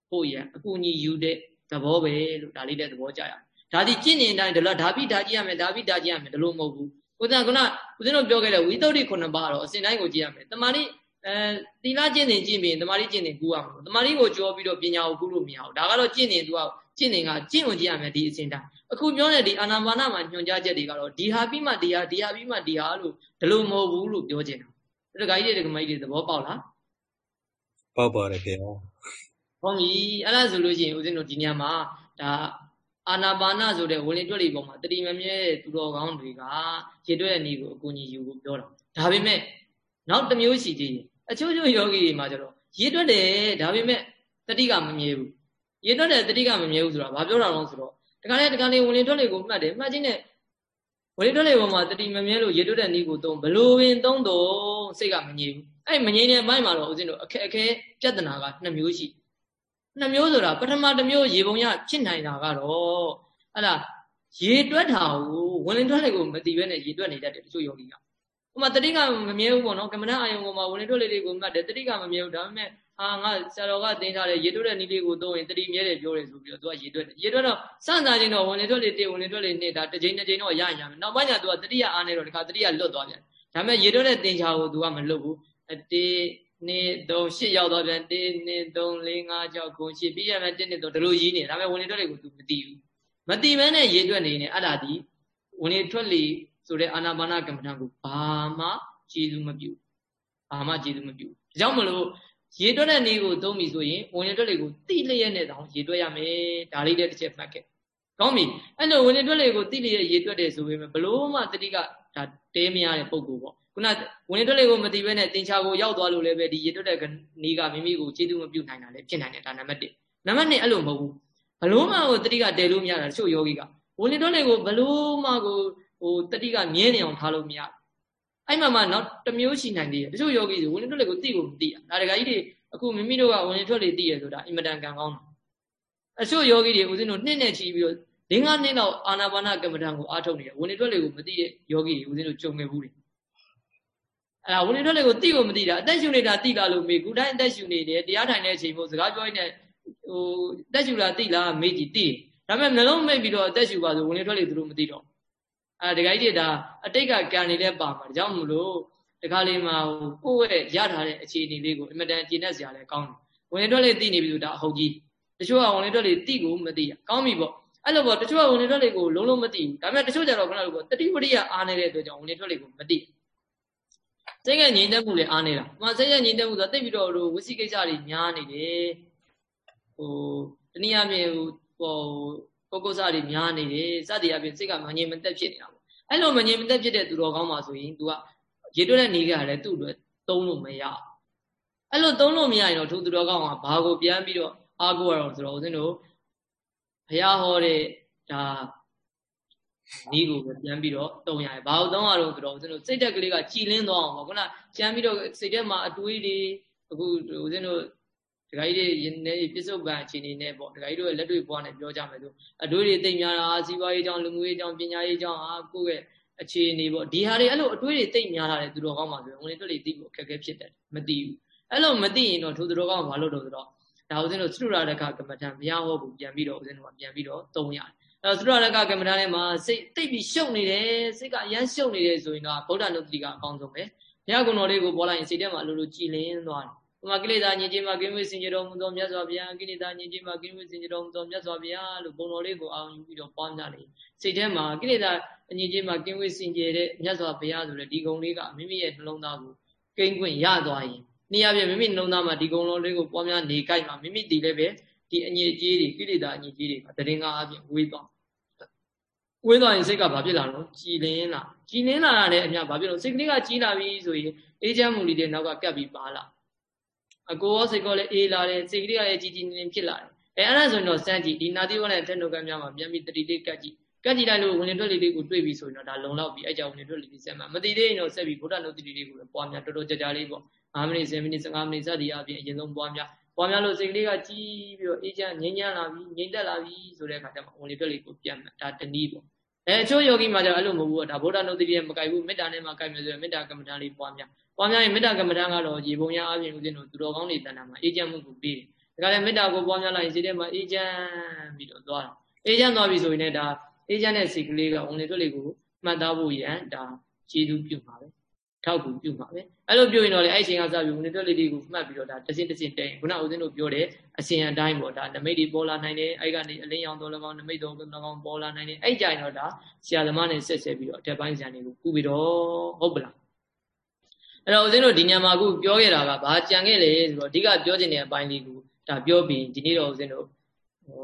ဖို့ရအကူအညီယူတဲ့သဘောပဲလို့ဒါလေးတဲ့သဘောကြရအောင် ဒါဒီကျင့်နေတိုင်းဒီလိုဓာပိဓာကြည့်ရမယ်ဓာပိဓာကြည့်ရမယ်ဒီလိုမဟုတ်ဘူးဦးဇင်းကခုနဦးဇင်းတို့ပြောခဲ့တဲ့ဝိသုဒ္ဓိခုနှစ်ပါးတော့အစဉ်တိုင်းကိုကြည့်ရမယ်တမာတိအဲသီလကျင့်နေကျင့်ပြီးတမာတိကျင့်နေကူရမှာတမာတိကိုကြောပြီးတော့ပညာကိုကူလို့မရဘူးဒါကတော့ကျင့်နေသူကကျင့်နေကကျင့်ဝင်ကြည့်ရမယ်ဒီအစဉ်တိုင်းအခုပြောတဲ့ဒီအာနာပါနမှာညွှန်ကြားချက်တွေကတော့ဒီဟာပြီးမှဒီဟာဒီဟာပြီးမှဒီဟာလို့ဒီလိုမဟုတ်ဘူးလို့ပြောချင်တာတခါကြီးတွေတခါမကြီးတွေသဘောပေါက်လားပေါက်ပါတယ်ခင်ဗျာဟုတ်ပြီအဲ့ဒါဆိုလို့ရှိရင်ဦးဇင်းတို့ဒီညမှာဒါ အာနာပါနဆိုတဲ့ဝင်လေတွက်လေပုံမှာတတိမမြဲသူတော်ကောင်းတွေကရေတွက်တဲ့နေကိုအကူကြီးယူဖို့ပြောတာဒါပေမဲ့နောက်တစ်မျိုးရှိသေးတယ်အချို့ချို့ယောဂီတွေမှာကျတော့ရေတွက်တယ်ဒါပေမဲ့တတိကမမြဲဘူးရေတွက်တယ်တတိကမမြဲဘူးဆိုတာဘာပြောတာလဲဆိုတော့တခါလေတခါလေဝင်လေတွက်လေကိုမှတ်တယ်မှတ်ချင်းနဲ့ဝင်လေတွက်လေပုံမှာတတိမမြဲလို့ရေတွက်တဲ့နေကိုသုံးဘလို့ပင်သုံးတော့စိတ်ကမငြိဘူးအဲ့မငြိတဲ့မိုင်းမှာတော့ဦးဇင်းတို့အခက်အခဲပြဿနာကနှစ်မျိုးရှိ နှစ်မျိုးဆိုတာပထမတစ်မျိုးရေပုံရဖြစ်နိုင်တာကတော့အဲ့ဒါရေတွက်တာကိုဝင်လင်တွက်လေကိုမတည်ဘဲနဲ့ရေတွက်နေတတ်တယ်တချို့ယောဂီကဥမာတတိကမမြဲဘူးပေါ့နော်ကမ္မဋ္ဌအာယုံပေါ်မှာဝင်လင်တွက်လေလေးကိုမှတ်တယ်တတိကမမြဲဘူးဒါပေမဲ့ဟာငါဆရာတော်ကသင်ထားတယ်ရေတွက်တဲ့နည်းလေးကိုသုံးရင်တတိမြဲတယ်ပြောတယ်ဆိုပြီးတော့သူကရေတွက်တယ်ရေတွက်တော့စစချင်းတော့ဝင်လင်တွက်လေတေဝင်လင်တွက်လေနှစ်ဒါတစ်ချိန်တစ်ချိန်တော့ရရမယ်နောက်ပိုင်းကျသူကတတိယအားနေတော့ဒီခါတတိယလွတ်သွားပြန်ဒါပေမဲ့ရေတွက်တဲ့သင်္ချာကိုသူကမလွတ်ဘူးတေ 2 3 8ရောက်တော့ပြန်1 2 3 4 5 6 9 10ပြီးရမယ်1 2 3ဒီလိုရေးနေဒါပေမဲ့ဝင်လေထွက်လေကို तू မသိဘူးမသိဘဲနဲ့ရေးတွက်နေနေအဲ့ဒါဒီဝင်လေထွက်လေဆိုတဲ့အာနာပါနကမ္မဋ္ဌာန်းကိုဘာမှကျေစုမပြုဘာမှကျေစုမပြုဒါကြောင့်မလို့ရေတွက်တဲ့နေကိုသုံးပြီဆိုရင်ဝင်လေထွက်လေကိုတိလျက်နဲ့တောင်ရေတွက်ရမယ်ဒါလေးတစ်ချက်မှတ်ခဲ့ကောင်းပြီအဲ့လိုဝင်လေထွက်လေကိုတိလျက်ရေတွက်တယ်ဆိုပေမဲ့ဘလို့မှတတိကဒါတဲမရတဲ့ပုံကိုပေါ့ ခုနဝင်တွက်လေးကိုမသိဘဲနဲ့တင်ချာကိုရောက်သွားလို့လည်းပဲဒီရေတွက်တဲ့နေကမိမိကိုကျေးဇူးမပြုနိုင်တာလည်းဖြစ်နိုင်တယ်ဒါနံပါတ်1နံပါတ်2အဲ့လိုမဟုတ်ဘူးဘလို့မှကိုတတိကတည်လို့မရတာတချို့ယောဂီကဝင်တွက်လေးကိုဘလို့မှကိုဟိုတတိကမြဲနေအောင်ထားလို့မရအဲ့မှာမှနောက်တစ်မျိုးရှိနိုင်သေးတယ်တချို့ယောဂီဆိုဝင်တွက်လေးကိုသိကိုမသိတာဒါတကကြီးတွေအခုမိမိတို့ကဝင်ထွက်လေးသိရဆိုတာအင်မတန်ကံကောင်းတာအချို့ယောဂီတွေဦးဇင်းတို့နှစ်နဲ့ချီပြီးတော့၄၅နှစ်လောက်အာနာပါနကမ္မဋ္ဌာန်းကိုအားထုတ်နေတယ်ဝင်ထွက်လေးကိုမသိတဲ့ယောဂီတွေဦးဇင်းတို့ကြုံခဲ့ဘူးတယ် အဲ့ဒါဝိနည်းထွက်လေကိုတိကိုမတိတာအသက်ရှူနေတာတိလားလို့မေးခုတိုင်းအသက်ရှူနေတယ်တရားထိုင်တဲ့အချိန်မို့စကားပြောနေတဲ့ဟိုအသက်ရှူတာတိလားမေးကြည့်တိဒါပေမဲ့နှလုံးမိတ်ပြီးတော့အသက်ရှူပါဆိုဝိနည်းထွက်လေသူတို့မသိတော့အဲ့ဒါဒကာကြီးတွေဒါအတိတ်ကကံနေလဲပါမှာဒါကြောင့်မလို့တခါလေးမှာဟိုကိုယ့်ရဲ့ရထားတဲ့အခြေအနေလေးကိုအင်မတန်ကျင့်တတ်စရာလဲကောင်းတယ်ဝိနည်းထွက်လေတိနေပြီဆိုတာအဟုတ်ကြီးတချို့ကဝိနည်းထွက်လေတိကိုမသိရကောင်းပြီပေါ့အဲ့လိုပေါ့တချို့ကဝိနည်းထွက်လေကိုလုံးလုံးမသိဘူးဒါပေမဲ့တချို့ကြတော့ခဏလိုပေါ့တတိပရိယအားနေတဲ့အတွက်ကြောင့်ဝိနည်းထွက်လေကိုမသိဘူး စိတ်ကငြိမ်သက်မှုလည်းအားနေတာ။ဟိုစိတ်ကငြိမ်သက်မှုဆိုတော့တိတ်ပြီးတော့ဟိုဝစီကိစ္စတွေများနေတယ်။ဟိုတနည်းအားဖြင့်ဟိုပုဂ္ဂိုလ်စားတွေများနေတယ်။စသည်အားဖြင့်စိတ်ကမငြိမ်မသက်ဖြစ်နေတာပေါ့။အဲ့လိုမငြိမ်မသက်ဖြစ်တဲ့သူတော်ကောင်းပါဆိုရင် तू ကရေတွက်တဲ့နေကြလည်းသူ့အတွက်သုံးလို့မရ။အဲ့လိုသုံးလို့မရရင်တော့သူသူတော်ကောင်းကဘာကိုပြန်ပြီးတော့အားကိုးရအောင်ဆိုတော့ဦးဇင်းတို့ဘုရားဟောတဲ့ဒါ နီးကိုပဲပြန်ပြီးတော့တုံရတယ်ဘာလို့သုံးရတော့ဆိုတော့ဦးဇင်းတို့စိတ်တက်ကလေးကကြည်လင်းသွားအောင်ပေါ့ခုနကြမ်းပြီးတော့စိတ်ထဲမှာအတွေးတွေအခုဦးဇင်းတို့ဒကာကြီးတွေနေပြစ္ဆုတ်ပံအခြေအနေနဲ့ပေါ့ဒကာကြီးတို့ရဲ့လက်တွေ့ဘဝနဲ့ပြောကြမယ်ဆိုအတွေးတွေသိမ့်များတာစီးပွားရေးကြောင့်လူမှုရေးကြောင့်ပညာရေးကြောင့်ဟာကိုယ့်ရဲ့အခြေအနေပေါ့ဒီဟာတွေအဲ့လိုအတွေးတွေသိမ့်များလာတယ်သူတော်ကောင်းပါဆိုရင်ဝင်တွေ့တွေသိဖို့အခက်အခဲဖြစ်တယ်မသိဘူးအဲ့လိုမသိရင်တော့သူတော်ကောင်းဘာလို့တော့ဆိုတော့ဒါဦးဇင်းတို့သုရရကကမ္မထံမရဟောဘူးပြန်ပြီးတော့ဦးဇင်းတို့ကပြန်ပြီးတော့သုံးရတယ် အဲသုရရကကမ္မထာထဲမှာစိတ်တိတ်ပြီးရှုပ်နေတယ်စိတ်ကအရန်ရှုပ်နေတယ်ဆိုရင်တော့ဗုဒ္ဓနုတ္တိကအကောင်းဆုံးပဲဘုရားကုံတော်လေးကိုပေါ်လိုက်ရင်စိတ်ထဲမှာအလိုလိုကြည်လင်းသွားတယ်ဟိုမှာကိလေသာညင်ကြီးမှာကင်းဝေးစင်ကြတော်မူသောမြတ်စွာဘုရားကိလေသာညင်ကြီးမှာကင်းဝေးစင်ကြတော်မူသောမြတ်စွာဘုရားလို့ပုံတော်လေးကိုအောင်ယူပြီးတော့ပွားများနေစိတ်ထဲမှာကိလေသာအညင်ကြီးမှာကင်းဝေးစင်ကြတဲ့မြတ်စွာဘုရားဆိုတဲ့ဒီဂုံလေးကမိမိရဲ့နှလုံးသားကိုကိန်းခွင့်ရသွားရင်နေရာပြမိမိနှလုံးသားမှာဒီဂုံလုံးလေးကိုပွားများနေကြိုက်မှာမိမိတည်လည်းပဲ ဒီအညစ်အကြေးတွေကိလေသာအညစ်အကြေးတွေကတရင်ကားအပြင်ဝေးသွားဝေးသွားရင်စိတ်ကဘာဖြစ်လာတော့ကြည်လင်းလာကြည်လင်းလာတာနဲ့အမျှဘာဖြစ်လို့စိတ်ကလေးကကြီးလာပြီဆိုရင်အေးချမ်းမှုလေးတွေနောက်ကကပ်ပြီးပါလာအကိုရောစိတ်ကောလည်းအေးလာတယ်စိတ်ကလေးကလည်းကြည်ကြည်နေနေဖြစ်လာတယ်အဲအဲ့ဒါဆိုရင်တော့စမ်းကြည့်ဒီနာတိဝနဲ့တက်နုကံများမှာပြန်ပြီးတတိလေးကတ်ကြည့်ကတ်ကြည့်လိုက်လို့ဝင်လေထွက်လေလေးကိုတွေ့ပြီဆိုရင်တော့ဒါလုံလောက်ပြီအဲ့ကြောင့်ဝင်လေထွက်လေလေးဆက်မှာမတိသေးရင်တော့ဆက်ပြီးဗုဒ္ဓနုတ္တိလေးကိုပွားများတော်တော်ကြာကြာလေးပေါ့5မိနစ်10မိနစ်15မိနစ်စသည်အပြင်အရင်ဆုံးပွားများ ပွားများလို့စိတ်ကလေးကကြီးပြီးတော့အေးချမ်းငြိမ်းချမ်းလာပြီငြိမ်သက်လာပြီဆိုတဲ့အခါကျမှဝင်လေထွက်လေကိုပြန်မှာဒါတနည်းပေါ့အဲအချို့ယောဂီမှာကျတော့အဲ့လိုမဟုတ်ဘူးဒါဗုဒ္ဓနုတ္တိရဲ့မကိုက်ဘူးမေတ္တာနဲ့မှကိုက်မယ်ဆိုရင်မေတ္တာကမ္မဋ္ဌာန်းလေးပွားများပွားများရင်မေတ္တာကမ္မဋ္ဌာန်းကတော့ရေပုံရအပြင်ဦးဇင်းတို့သူတော်ကောင်းတွေတဏ္ဍာမှာအေးချမ်းမှုကိုပေးတယ်ဒါကြလည်းမေတ္တာကိုပွားများလိုက်ရင်စိတ်ထဲမှာအေးချမ်းပြီးတော့သွားတာအေးချမ်းသွားပြီဆိုရင်လည်းဒါအေးချမ်းတဲ့စိတ်ကလေးကဝင်လေထွက်လေကိုမှတ်သားဖို့ရန်ဒါကျေးဇူးပြုမှာပဲ ထောက်ကူပြုမှာပဲအဲ့လိုပြုရင်တော့လေအဲ့ချိန်ကစပြီးဝင်လေထွက်လေတွေကိုမှတ်ပြီးတော့ဒါတစ်စင်းတစ်စင်းတိုင်ခုနဦးဇင်းတို့ပြောတဲ့အစဉ်အတိုင်းပေါ့ဒါနမိတ်တွေပေါ်လာနိုင်တယ်အဲ့ကနေအလင်းရောင်တော်၎င်းနမိတ်တော်၎င်းပေါ်လာနိုင်တယ်အဲ့ကြရင်တော့ဒါဆရာသမားနဲ့ဆက်ဆက်ပြီးတော့အထက်ပိုင်းဆရာတွေကိုကူပြီးတော့ဟုတ်ပလားအဲ့တော့ဦးဇင်းတို့ဒီညမှာအခုပြောခဲ့တာကဘာကြံခဲ့လဲဆိုတော့အဓိကပြောချင်တဲ့အပိုင်းလေးကိုဒါပြောပြီးဒီနေ့တော့ဦးဇင်းတို့ဟို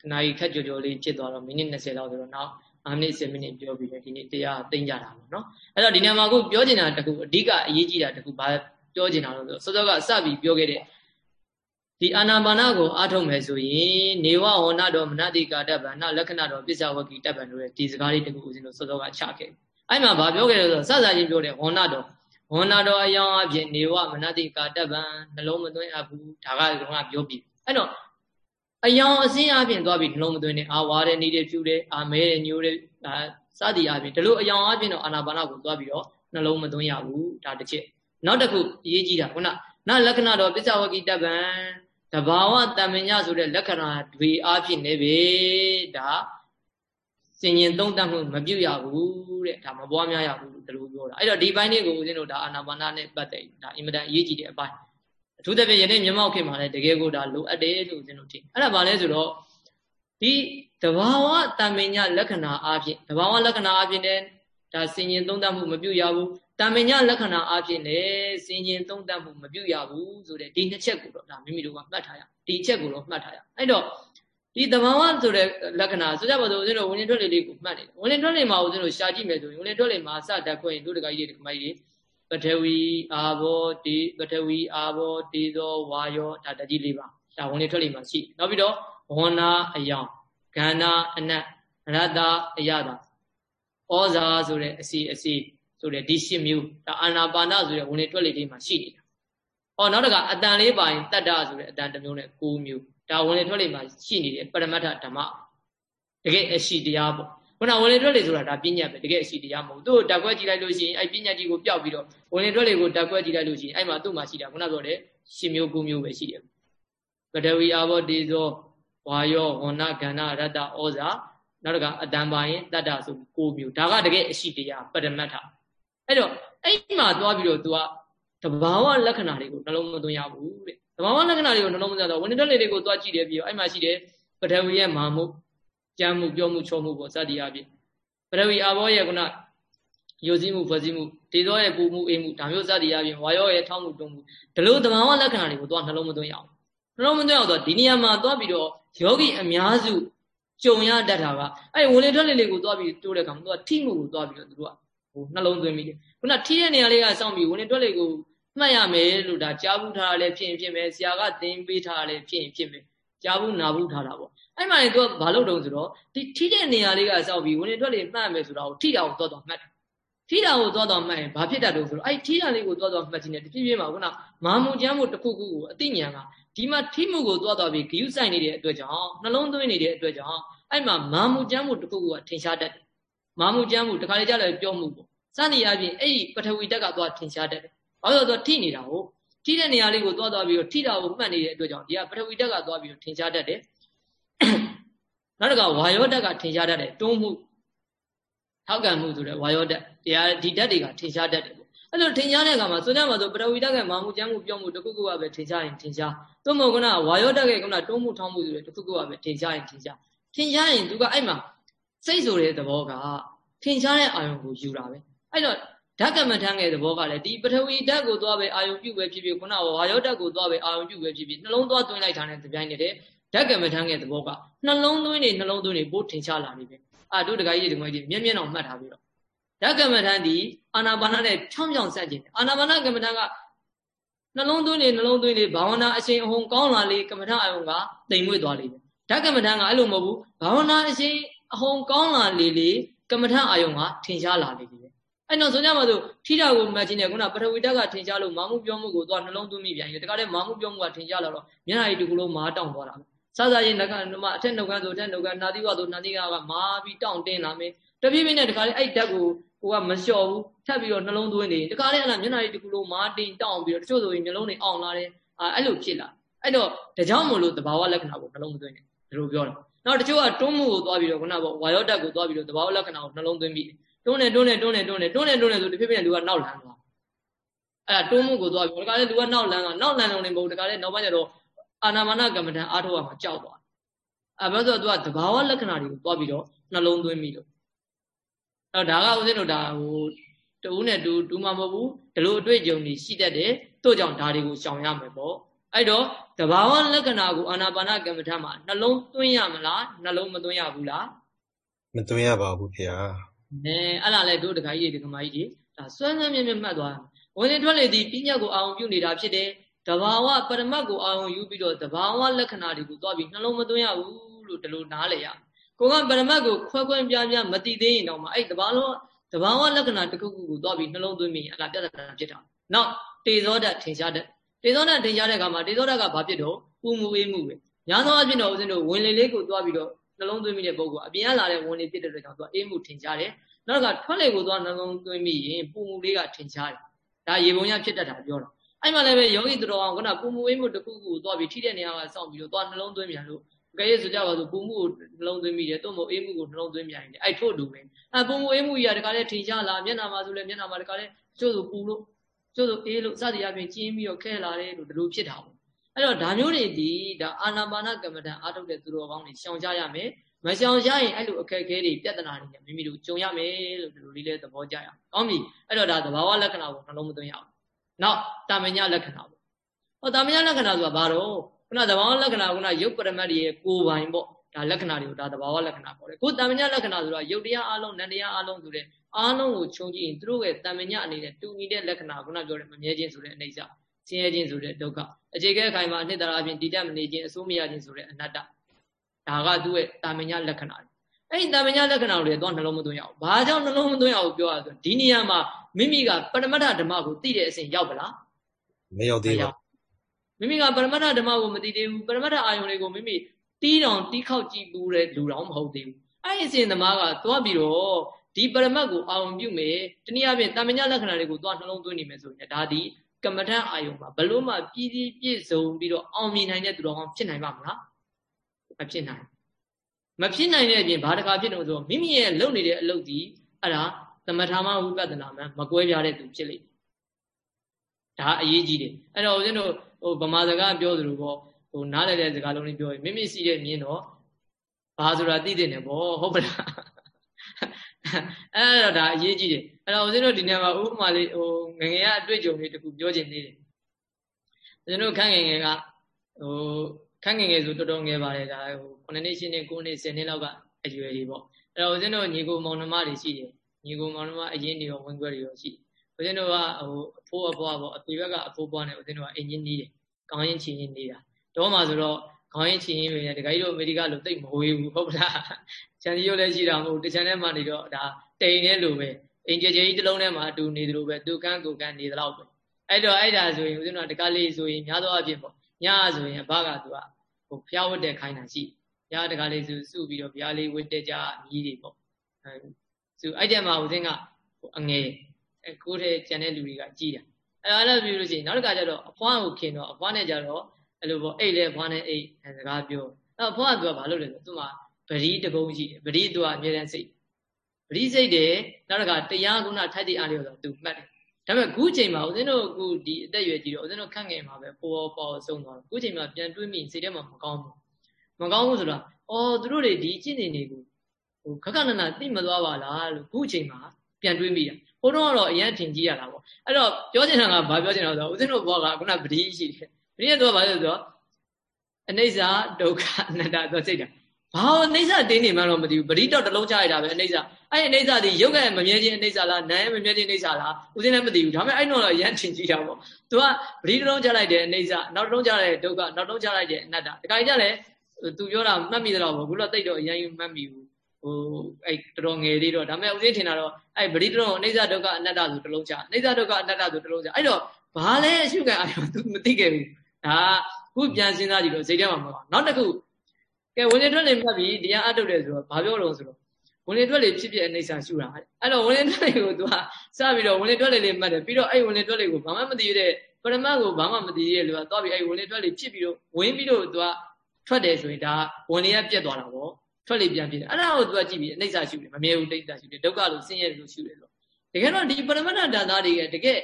ခဏကြီးခက်ကြော်ကြော်လေးဖြစ်သွားတော့မိနစ်20လောက်ဆိုတော့နောက် 5မိနစ်10မိနစ်ပြောပြီးတော့ဒီနေ့တရားသိမ့်ကြတာပေါ့နော်အဲ့တော့ဒီညမှာအခုပြောချင်တာတခုအဓိကအရေးကြီးတာတခုဘာပြောချင်တာလို့ဆိုစောစောကစပြီးပြောခဲ့တဲ့ဒီအာနာပါနကိုအားထုတ်မယ်ဆိုရင်နေဝဝဏတော်မနတိကာတဗ္ဗနာလက္ခဏာတော်ပစ္စဝကိတဗ္ဗံတို့ရဲ့ဒီစကားလေးတခုဦးဇင်းတို့စောစောကချခဲ့အဲ့မှာဘာပြောခဲ့လဲဆိုတော့စစချင်းပြောတယ်ဝဏတော်ဝဏတော်အယောင်အဖြစ်နေဝမနတိကာတဗ္ဗံနှလုံးမသွင်းအပ်ဘူးဒါကကတော့ပြောပြီးအဲ့တော့ အယောင်အစင်းအပြင်သွားပြီးနှလုံးမသွင်းနဲ့အာဝါတဲ့နေတယ်ဖြူတယ်အာမဲတယ်ညိုတယ်ဒါစသည်အပြင်ဒီလိုအယောင်အပြင်တော့အာနာပါနကိုသွားပြီးတော့နှလုံးမသွင်းရဘူးဒါတစ်ချက်နောက်တစ်ခုအရေးကြီးတာခုနနလက္ခဏာတော်ပစ္စဝကိတဗံတဘာဝတမညဆိုတဲ့လက္ခဏာတွေအဖြစ်နေပြီဒါစင်ရင်သုံးတတ်မှုမပြုတ်ရဘူးတဲ့ဒါမပွားများရဘူးဒီလိုပြောတာအဲ့တော့ဒီဘိုင်းလေးကိုဦးဇင်းတို့ဒါအာနာပါနနဲ့ပတ်သက်ဒါအင်မတန်အရေးကြီးတဲ့အပိုင်း အထူးသဖြင့်ယနေ့မြမောက်ခေတ်မှာလည်းတကယ်ကိုဒါလိုအပ်တယ်လို့ဦးဇင်းတို့ထင်အဲ့ဒါဘာလဲဆိုတော့ဒီတဘာဝတမညလက္ခဏာအဖြစ်တဘာဝလက္ခဏာအဖြစ်နဲ့ဒါစင်ရင်သုံးတတ်မှုမပြုတ်ရဘူးတမညလက္ခဏာအဖြစ်နဲ့စင်ရင်သုံးတတ်မှုမပြုတ်ရဘူးဆိုတဲ့ဒီနှစ်ချက်ကိုတော့ဒါမိမိတို့ကမှတ်ထားရဒီချက်ကိုတော့မှတ်ထားရအဲ့တော့ဒီတဘာဝဆိုတဲ့လက္ခဏာဆိုကြပါစို့ဦးဇင်းတို့ဝင်ထွက်လေလေးကိုမှတ်နေတယ်ဝင်ထွက်လေမှာဦးဇင်းတို့ရှာကြည့်မယ်ဆိုရင်ဝင်ထွက်လေမှာစတက်ခွင့်တို့တကကြီးတွေဒီကမကြီးတွေ ပထဝီအာဘောတေပထဝီအာဘောတေဇောဝါယောဒါတကြီးလေးပါဒါဝင်ထွက်လေမှာရှိနောက်ပြီးတော့ဝန္နာအယောင်ကန္နာအနတ်ရတ္တအယတာဩဇာဆိုတဲ့အစီအစီဆိုတဲ့ဒီရှစ်မျိုးဒါအာနာပါနဆိုတဲ့ဝင်လေထွက်လေလေးမှာရှိနေတာ။အော်နောက်တကအတန်လေးပါရင်တတ္တဆိုတဲ့အတန်တစ်မျိုးနဲ့၉မျိုးဒါဝင်လေထွက်လေမှာရှိနေတဲ့ပရမတ္ထဓမ္မတကယ်အရှိတရားပေါ့ ခုနဝင်လေထွက်လေဆိုတာဒါပညာပဲတကယ်အရှိတရားမဟုတ်သူ့ကိုတက်ခွက်ကြည့်လိုက်လို့ရှိရင်အဲ့ပညာကြီးကိုပျောက်ပြီးတော့ဝင်လေထွက်လေကိုတက်ခွက်ကြည့်လိုက်လို့ရှိရင်အဲ့မှာသူ့မှာရှိတာခုနပြောတဲ့ရှစ်မျိုး၉မျိုးပဲရှိတယ်ပထဝီအာဘောတေဇောဝါယောဝဏကန္နာရတ္တဩဇာနောက်တကအတန်ပါရင်တတ္တဆို၉မျိုးဒါကတကယ်အရှိတရားပရမတ္ထအဲ့တော့အဲ့မှာသွားပြီးတော့ तू ကတဘာဝလက္ခဏာတွေကိုနှလုံးမသွင်းရဘူးတဲ့တဘာဝလက္ခဏာတွေကိုနှလုံးမသွင်းတော့ဝိနည်းတက်လေးတွေကိုသွားကြည့်တယ်ပြီးတော့အဲ့မှာရှိတယ်ပထဝီရဲ့မာမှု ကြမ်းမှုပြောမှုချောမှုပေါ့စသည်အပြင်ပထဝီအာဘောရဲ့ခုနယုံစည်းမှုဖွဲ့စည်းမှုဒေသောရဲ့ပူမှုအေးမှုဒါမျိုးစသည်အပြင်ဝါရောရဲ့ထောင်းမှုတုံးမှုဒီလိုတဘာဝလက္ခဏာတွေကိုသွားနှလုံးမသွင်းရအောင်နှလုံးမသွင်းအောင်တော့ဒီနေရာမှာသွားပြီးတော့ယောဂီအများစုကြုံရတတ်တာကအဲ့ဝင်လေထွက်လေလေးကိုသွားပြီးတိုးတဲ့ကောင်သူကထိမှုကိုသွားပြီးတော့သူတို့ကဟိုနှလုံးသွင်းမိတယ်ခုနထိတဲ့နေရာလေးကစောင့်ပြီးဝင်လေထွက်လေကိုမှတ်ရမယ်လို့ဒါကြားဘူးထားတာလည်းဖြစ်ရင်ဖြစ်မယ်ဆရာကသင်ပေးထားတာလည်းဖြစ်ရင်ဖြစ်မယ်ကြားဘူးနာဘူးထားတာပေါ့အဲ့မှလည်းသူကဘာလို့တုံးဆိုတော့ဒီထိတဲ့နေရာလေးကစောင့်ပြီးဝင်လေထွက်လေမှတ်မယ်ဆိုတာကိုထိတာကိုသွားသွားမှတ်ထိတာကိုသွားသွားမှတ်ရင်ဘာဖြစ်တတ်တုံးဆိုတော့အဲ့ထိတာလေးကိုသွားသွားမှတ်ခြင်းနဲ့တဖြည်းဖြည်းမှာခုနမာမူကျမ်းမှုတစ်ခုခုကိုအသိဉာဏ်ကဒီမှာထိမှုကိုသွားသွားပြီးဂယုဆိုင်နေတဲ့အတွက်ကြောင့်နှလုံးသွင်းနေတဲ့အတွက်ကြောင့်အဲ့မှာမာမူကျမ်းမှုတစ်ခုခုကထင်ရှားတတ်တယ်မာမူကျမ်းမှုတခါလေကြာလည်းပြောမှုပေါ့စနေအပြင်အဲ့ဒီပထဝီတက်ကသွားထင်ရှားတတ်တယ်ဘာလို့လဲဆိုတော့ထိနေတာဟုတ်ထိတဲ့နေရာလေးကိုသွားသွားပြီးတော့ထိတာကိုမှတ်နေတဲ့အတွက်ကြောင့်ဒီကပထဝီတက်ကသွားပြီးတော့ထင်ရှားတတ်တယ် နောက်တစ်ခါဝါယောတက်ကထင်ရှားတတ်တယ်တွန်းမှုထောက်ကန်မှုဆိုတဲ့ဝါယောတက်တရားဒီတက်တွေကထင်ရှားတတ်တယ်ပေါ့အဲ့လိုထင်ရှားတဲ့အခါမှာဆိုကြပါစို့ပထဝီဓာတ်ကမာမှုကျမ်းမှုပြောမှုတခုခုကပဲထင်ရှားရင်ထင်ရှားသို့မဟုတ်ကနဝါယောဓာတ်ကကနတွုံးမှုထောင်းမှုဆိုတဲ့တခုခုကပဲထင်ရှားရင်ထင်ရှားထင်ရှားရင်သူကအဲ့မှာစိတ်ဆိုတဲ့သဘောကထင်ရှားတဲ့အာယုံကိုယူတာပဲအဲ့တော့ဓာတ်ကမထမ်းတဲ့သဘောကလည်းဒီပထဝီဓာတ်ကိုသွားပဲအာယုံပြုပဲဖြစ်ဖြစ်ခုနကဝါယောဓာတ်ကိုသွားပဲအာယုံပြုပဲဖြစ်ဖြစ်နှလုံးသွားသွင်းလိုက်တာနဲ့တပြိုင်နက်တည်း ဓာတ်ကမထမ်းတဲ့သဘောကနှလုံးသွင်းနေနှလုံးသွင်းနေပို့ထင်ရှားလာနေပဲအာတို့တခါကြီးဒီမကြီးမျက်မျက်အောင်မှတ်ထားပြီးတော့ဓာတ်ကမထမ်းဒီအာနာပါနနဲ့ဖြောင်းဖြောင်းဆက်ခြင်းအာနာပါနကမထမ်းကနှလုံးသွင်းနေနှလုံးသွင်းနေဘာဝနာအရှင်အဟုန်ကောင်းလာလေကမထမ်းအာယုံကတိမ်မွေ့သွားလိမ့်မယ်ဓာတ်ကမထမ်းကအဲ့လိုမဟုတ်ဘူးဘာဝနာအရှင်အဟုန်ကောင်းလာလေလေကမထမ်းအာယုံကထင်ရှားလာလေလေအဲ့တော့ဆိုကြပါစို့ထိတာကိုမှတ်ခြင်းနဲ့ခုနပထဝီဓာတ်ကထင်ရှားလို့မာမှုပြောမှုကိုသွားနှလုံးသွင်းမိပြန်ရင်တခါတည်းမာမှုပြောမှုကထင်ရှားလာတော့မျက်နှာရည်တကူလုံးမာတောင့်သွားတာပဲ စစချင်းငကအထက်နှုတ်ခမ်းဆိုအထက်နှုတ်ခမ်းနာသီဝဆိုနာသီကကမာပြီးတောင့်တင်းလာမယ်တဖြည်းဖြည်းနဲ့တခါလေအဲ့ဓာတ်ကိုကိုကမလျှော့ဘူးထပ်ပြီးတော့နှလုံးသွင်းနေတခါလေအဲ့ဒါမျက်နှာရည်တကူလုံးမာတင်းတောင့်ပြီးတော့တချို့ဆိုရင်မျက်လုံးတွေအောင်လာတယ်အဲ့လိုဖြစ်လာအဲ့တော့ဒါကြောင့်မလို့တဘာဝလက္ခဏာကိုနှလုံးမသွင်းနဲ့ဒီလိုပြောတာနောက်တချို့ကတွန်းမှုကိုသွားပြီးတော့ခုနကဝါယောဓာတ်ကိုသွားပြီးတော့တဘာဝလက္ခဏာကိုနှလုံးသွင်းပြီးတွန်းနေတွန်းနေတွန်းနေတွန်းနေတွန်းနေတွန်းနေဆိုတဖြည်းဖြည်းလူကနောက်လန်းသွားအဲ့ဒါတွန်းမှုကိုသွားပြီးတခါလေလူကနောက်လန်းသွားနောက်လန်းလုံးနေမဟုတ်တခါလေနောက်ပိုင်းကျတော့ အာနာမနာကမ္မဋ္ဌာန်းအားထုတ်ရမှာကြောက်သွားအဲ့ဘာလို့ဆိုတော့သူကတဘာဝလက္ခဏာတွေကိုသွားပြီးတော့နှလုံးသွင်းပြီးတော့အဲ့တော့ဒါကဦးဇင်းတို့ဒါဟိုတူနဲ့တူတူမှမဟုတ်ဘူးဒီလိုအတွေ့အကြုံတွေရှိတတ်တယ်တို့ကြောင့်ဒါတွေကိုရှောင်ရမယ်ပေါ့အဲ့တော့တဘာဝလက္ခဏာကိုအာနာပါနကမ္မဋ္ဌာန်းမှာနှလုံးသွင်းရမလားနှလုံးမသွင်းရဘူးလားမသွင်းရပါဘူးခင်ဗျာအဲအဲ့လားလေတို့တခါကြီးဒီကမာကြီးကြီးဒါစွမ်းစွမ်းမြဲမြဲမှတ်သွားဝင်နေထွက်လေဒီပညာကိုအာရုံပြုနေတာဖြစ်တယ် တဘာဝပရမတ်ကိုအာရုံယူပြီးတော့တဘာဝလက္ခဏာတွေကိုသွားပြီးနှလုံးမသွင်းရဘူးလို့ဒီလိုနားလေရကိုကပရမတ်ကိုခွဲခွဲပြားပြားမတိသေးရင်တော့မှအဲ့တဘာလုံးတဘာဝလက္ခဏာတစ်ခုခုကိုသွားပြီးနှလုံးသွင်းမိရင်အဲ့ဒါပြဿနာဖြစ်တာနောက်တေဇောဓာတ်ထင်ရှားတဲ့တေဇောဓာတ်ထင်ရှားတဲ့အခါမှာတေဇောဓာတ်ကဘာဖြစ်တော့ပူမှုအေးမှုပဲညာသောအဖြစ်တော့ဦးဇင်းတို့ဝင်လေလေးကိုသွားပြီးတော့နှလုံးသွင်းမိတဲ့ပုဂ္ဂိုလ်အပြင်ကလာတဲ့ဝင်လေဖြစ်တဲ့အတွက်ကြောင့်သူကအေးမှုထင်ရှားတယ်နောက်ကထွက်လေကိုသွားနှလုံးသွင်းမိရင်ပူမှုလေးကထင်ရှားတယ်ဒါရေပုံရဖြစ်တတ်တာပြောတာ အဲ့မှာလည်းပဲယောဂီသူတော်အောင်ကပူမှုအေးမှုတစ်ခုခုကိုသွားပြီးထိတဲ့နေရာကစောင့်ပြီးတော့သွားနှလုံးသွင်းပြန်လို့ကဲရဆိုကြပါစို့ပူမှုကိုနှလုံးသွင်းမိတယ်တို့မို့အေးမှုကိုနှလုံးသွင်းပြန်တယ်အဲ့ထို့တူပဲအဲ့ပူမှုအေးမှုကြီးကတခါလဲထင်ရှားလာမျက်နှာမှာဆိုလဲမျက်နှာမှာတခါလဲကျို့ဆိုပူလို့ကျို့ဆိုအေးလို့စသည်အပြင်ကျင်းပြီးတော့ခဲလာတယ်လို့ဒီလိုဖြစ်တာပေါ့အဲ့တော့ဒါမျိုးတွေဒီဒါအာနာပါနကမ္မဋ္ဌာန်းအားထုတ်တဲ့သူတော်ကောင်းတွေရှောင်ကြရမယ်မရှောင်ရရင်အဲ့လိုအခက်အခဲတွေပြဿနာတွေနဲ့မိမိတို့ကြုံရမယ်လို့ဒီလိုလေးလေးသဘောကျရအောင်ကောင်းပြီအဲ့တော့ဒါသဘာဝလက္ခဏာကိုနှလုံးမသွင်းရအောင် နောက်တာမညာလက္ခဏာပေါ့ဟောတာမညာလက္ခဏာဆိုတာဘာတော့ခုနသဘာဝလက္ခဏာခုနရုပ်ပရမတ်ရဲ့ကိုယ်ပိုင်ပေါ့ဒါလက္ခဏာတွေကိုဒါသဘာဝလက္ခဏာခေါ်တယ်ကိုတာမညာလက္ခဏာဆိုတာရုပ်တရားအလုံးနံတရားအလုံးဆိုတဲ့အားလုံးကိုခြုံကြည့်ရင်သူတို့ရဲ့တာမညာအနေနဲ့တူညီတဲ့လက္ခဏာခုနပြောတဲ့မမြဲခြင်းဆိုတဲ့အနေစာဆင်းရဲခြင်းဆိုတဲ့ဒုက္ခအခြေခဲအခိုင်မှာအနှစ်သာရအပြင်တည်တတ်မနေခြင်းအစိုးမရခြင်းဆိုတဲ့အနတ္တဒါကသူ့ရဲ့တာမညာလက္ခဏာတွေ အဲ့ဒီတာမညာလက္ခဏာတွေတော့နှလုံးမသွင်းရအောင်ဘာကြောင့်နှလုံးမသွင်းရအောင်ပြောရဆိုဒီနေရာမှာမိမိကပရမတ္ထဓမ္မကိုသိတဲ့အစဉ်ရောက်ပလားမရောက်သေးပါမိမိကပရမတ္ထဓမ္မကိုမသိသေးဘူးပရမတ္ထအာယုန်တွေကိုမိမိတီးတောင်တီးခောက်ကြည့်ဘူးတဲ့လူတော်မဟုတ်သေးဘူးအဲ့ဒီအစဉ်သမားကသွားပြီးတော့ဒီပရမတ်ကိုအာရုံပြုမယ်တနည်းအားဖြင့်တာမညာလက္ခဏာတွေကိုသွားနှလုံးသွင်းနေမယ်ဆိုရင်ဒါဒီကမ္မထအာယုံမှာဘလို့မှပြည့်စည်ပြည့်စုံပြီးတော့အောင်မြင်နိုင်တဲ့သူတော်ကောင်းဖြစ်နိုင်ပါမလားမဖြစ်နိုင် မဖြစ်နိုင်တဲ့အပြင်ဘာတကာဖြစ်လို့ဆိုမိမိရဲ့လုပ်နေတဲ့အလုပ်ဒီအဲ့ဒါသမထမဝိပဿနာမှမကွဲပြားတဲ့သူဖြစ်လိမ့်ဒါအရေးကြီးတယ်အဲ့တော့ဦးဇင်းတို့ဟိုဗမာစကားပြောသလိုပေါ့ဟိုနားလည်တဲ့စကားလုံးလေးပြောရင်မိမိရှိတဲ့မြင်တော့ဘာဆိုတာသိတဲ့နဲ့ပေါ့ဟုတ်ပလားအဲ့တော့ဒါအရေးကြီးတယ်အဲ့တော့ဦးဇင်းတို့ဒီနေရာမှာဥပမာလေးဟိုငငယ်ကအတွေ့အကြုံလေးတခုပြောချင်သေးတယ်ဦးဇင်းတို့ခန့်ငယ်ငယ်ကဟို ခန့်ငယ်ငယ်ဆိုတော်တော်ငယ်ပါတယ်ဒါဟို9နှစ်10နှစ်9နှစ်10နှစ်လောက်ကအရွယ်တွေပေါ့အဲ့တော့ဦးဇင်းတို့ညီကိုမောင်နှမတွေရှိတယ်ညီကိုမောင်နှမအရင်တွေရောဝင်ခွဲတွေရောရှိဦးဇင်းတို့ကဟိုအဖိုးအဖွားပေါ့အဖေဘက်ကအဖိုးဖွားနဲ့ဦးဇင်းတို့ကအင်ဂျင်နီးတယ်ကောင်းရင်ချင်ရင်နေတာတော့မှဆိုတော့ခေါင်းရင်ချင်ရင်ပဲတခါကြီးတို့အမေရိကလိုတိတ်မဝေးဘူးဟုတ်ပလားချန်စီရုပ်လည်းရှိတာမဟုတ်တချန်ထဲမှာနေတော့ဒါတိန်နဲ့လိုပဲအင်ဂျီကြီးတစ်လုံးထဲမှာအတူနေသလိုပဲသူကန်းကိုကန်းနေသလောက်ပဲအဲ့တော့အဲ့ဒါဆိုရင်ဦးဇင်းတို့တကားလေးဆိုရင်များသောအားဖြင့်ပေါ့ ညဆိုရင်ဘာကသူကဟိုဖျားဝတ်တဲ့ခိုင်းတာရှိညတကားလေးစုစုပြီးတော့ဖျားလေးဝတ်တဲ့ကြမြည်တွေပေါ့အဲစုအဲ့တဲ့မှာဦးဇင်းကအငယ်အဲကိုယ်တဲ့ကြံတဲ့လူတွေကကြည်တာအဲ့ဒါလည်းပြီးလို့ရှိရင်နောက်တစ်ခါကျတော့အဖွားကိုခင်တော့အဖွားနဲ့ကြတော့အဲ့လိုပေါ့အိတ်လဲအဖွားနဲ့အိတ်စကားပြောအဲ့အဖွားကသူကဘာလုပ်လဲဆိုသူမှပရိတကုံရှိတယ်ပရိသူကအမြဲတမ်းစိတ်ပရိစိတ်တယ်နောက်တစ်ခါတရားကုဏထိုက်တဲ့အားလျော်ဆိုသူမှတ်တယ် ဒါပေမဲ့ခုချိန်မှာဦးဇင်းတို့အခုဒီအသက်အရွယ်ကြီးတော့ဦးဇင်းတို့ခန့်ငယ်မှာပဲပေါ်ပေါ်ဆုံးသွားတယ်ခုချိန်မှာပြန်တွေးမိစိတ်ထဲမှာမကောင်းဘူးမကောင်းဘူးဆိုတာအော်သူတို့တွေဒီကျင့်နေနေကိုဟိုခက်ခဏနာသိမသွားပါလားလို့ခုချိန်မှာပြန်တွေးမိတာဘုန်းတော်ကတော့အရင်ထင်ကြီးရတာပေါ့အဲ့တော့ပြောချင်တာကဘာပြောချင်တာဆိုတော့ဦးဇင်းတို့ဘောကခုနပတိရှိတယ်ပတိကတော့ဘာလဲဆိုတော့အနိစ္စဒုက္ခအနတ္တဆိုစိတ်တာ ဘာလို့အနိစ္စတင်းနေမှတော့မသိဘူးပရိတော့တလုံးချရတာပဲအနိစ္စအဲ့အနိစ္စဒီရုပ်ကမမြဲခြင်းအနိစ္စလားနာမ်မမြဲခြင်းအနိစ္စလားဦးစင်းလည်းမသိဘူးဒါပေမဲ့အဲ့တော့ရမ်းထင်ကြည့်တာပေါ့သူကပရိတလုံးချလိုက်တဲ့အနိစ္စနောက်တလုံးချလိုက်တဲ့ဒုက္ခနောက်တလုံးချလိုက်တဲ့အနတ္တတခါကြလဲသူပြောတာမှတ်မိတော့ပေါ့ခုတော့တိတ်တော့အရင်ယူမှတ်မိဘူးဟိုအဲ့တော်တော်ငယ်သေးတော့ဒါပေမဲ့ဦးစင်းထင်တာတော့အဲ့ပရိတလုံးအနိစ္စဒုက္ခအနတ္တဆိုတလုံးချအနိစ္စဒုက္ခအနတ္တဆိုတလုံးချအဲ့တော့ဘာလဲအရှုခံအာရုံ तू မသိခဲ့ဘူးဒါခုပြန်စဉ်းစားကြည့်တော့စိတ်ထဲမှာမပါနောက်တစ်ခု ကဲဝင်လေထွက်လေမှတ်ပြီတရားအထုတ်တယ်ဆိုတော့ဘာပြောတော့ဆိုတော့ဝင်လေထွက်လေဖြစ်ဖြစ်အနေဆာရှုတာအဲ့တော့ဝင်လေထွက်လေကိုသူကစပြီးတော့ဝင်လေထွက်လေလေးမှတ်တယ်ပြီးတော့အဲ့ဝင်လေထွက်လေကိုဘာမှမသိရတဲ့ပရမတ်ကိုဘာမှမသိရတဲ့လူကသွားပြီးအဲ့ဝင်လေထွက်လေဖြစ်ပြီးတော့ဝင်ပြီးတော့သူကထွက်တယ်ဆိုရင်ဒါဝင်လေကပြတ်သွားတာပေါ့ထွက်လေပြန်ပြည့်တယ်အဲ့ဒါကိုသူကကြည့်ပြီးအနေဆာရှုတယ်မမြဲဘူးတိတ်တာရှုတယ်ဒုက္ခလို့ဆင်းရဲလို့ရှုတယ်လို့တကယ်တော့ဒီပရမတ္တဒါသားတွေကတကယ်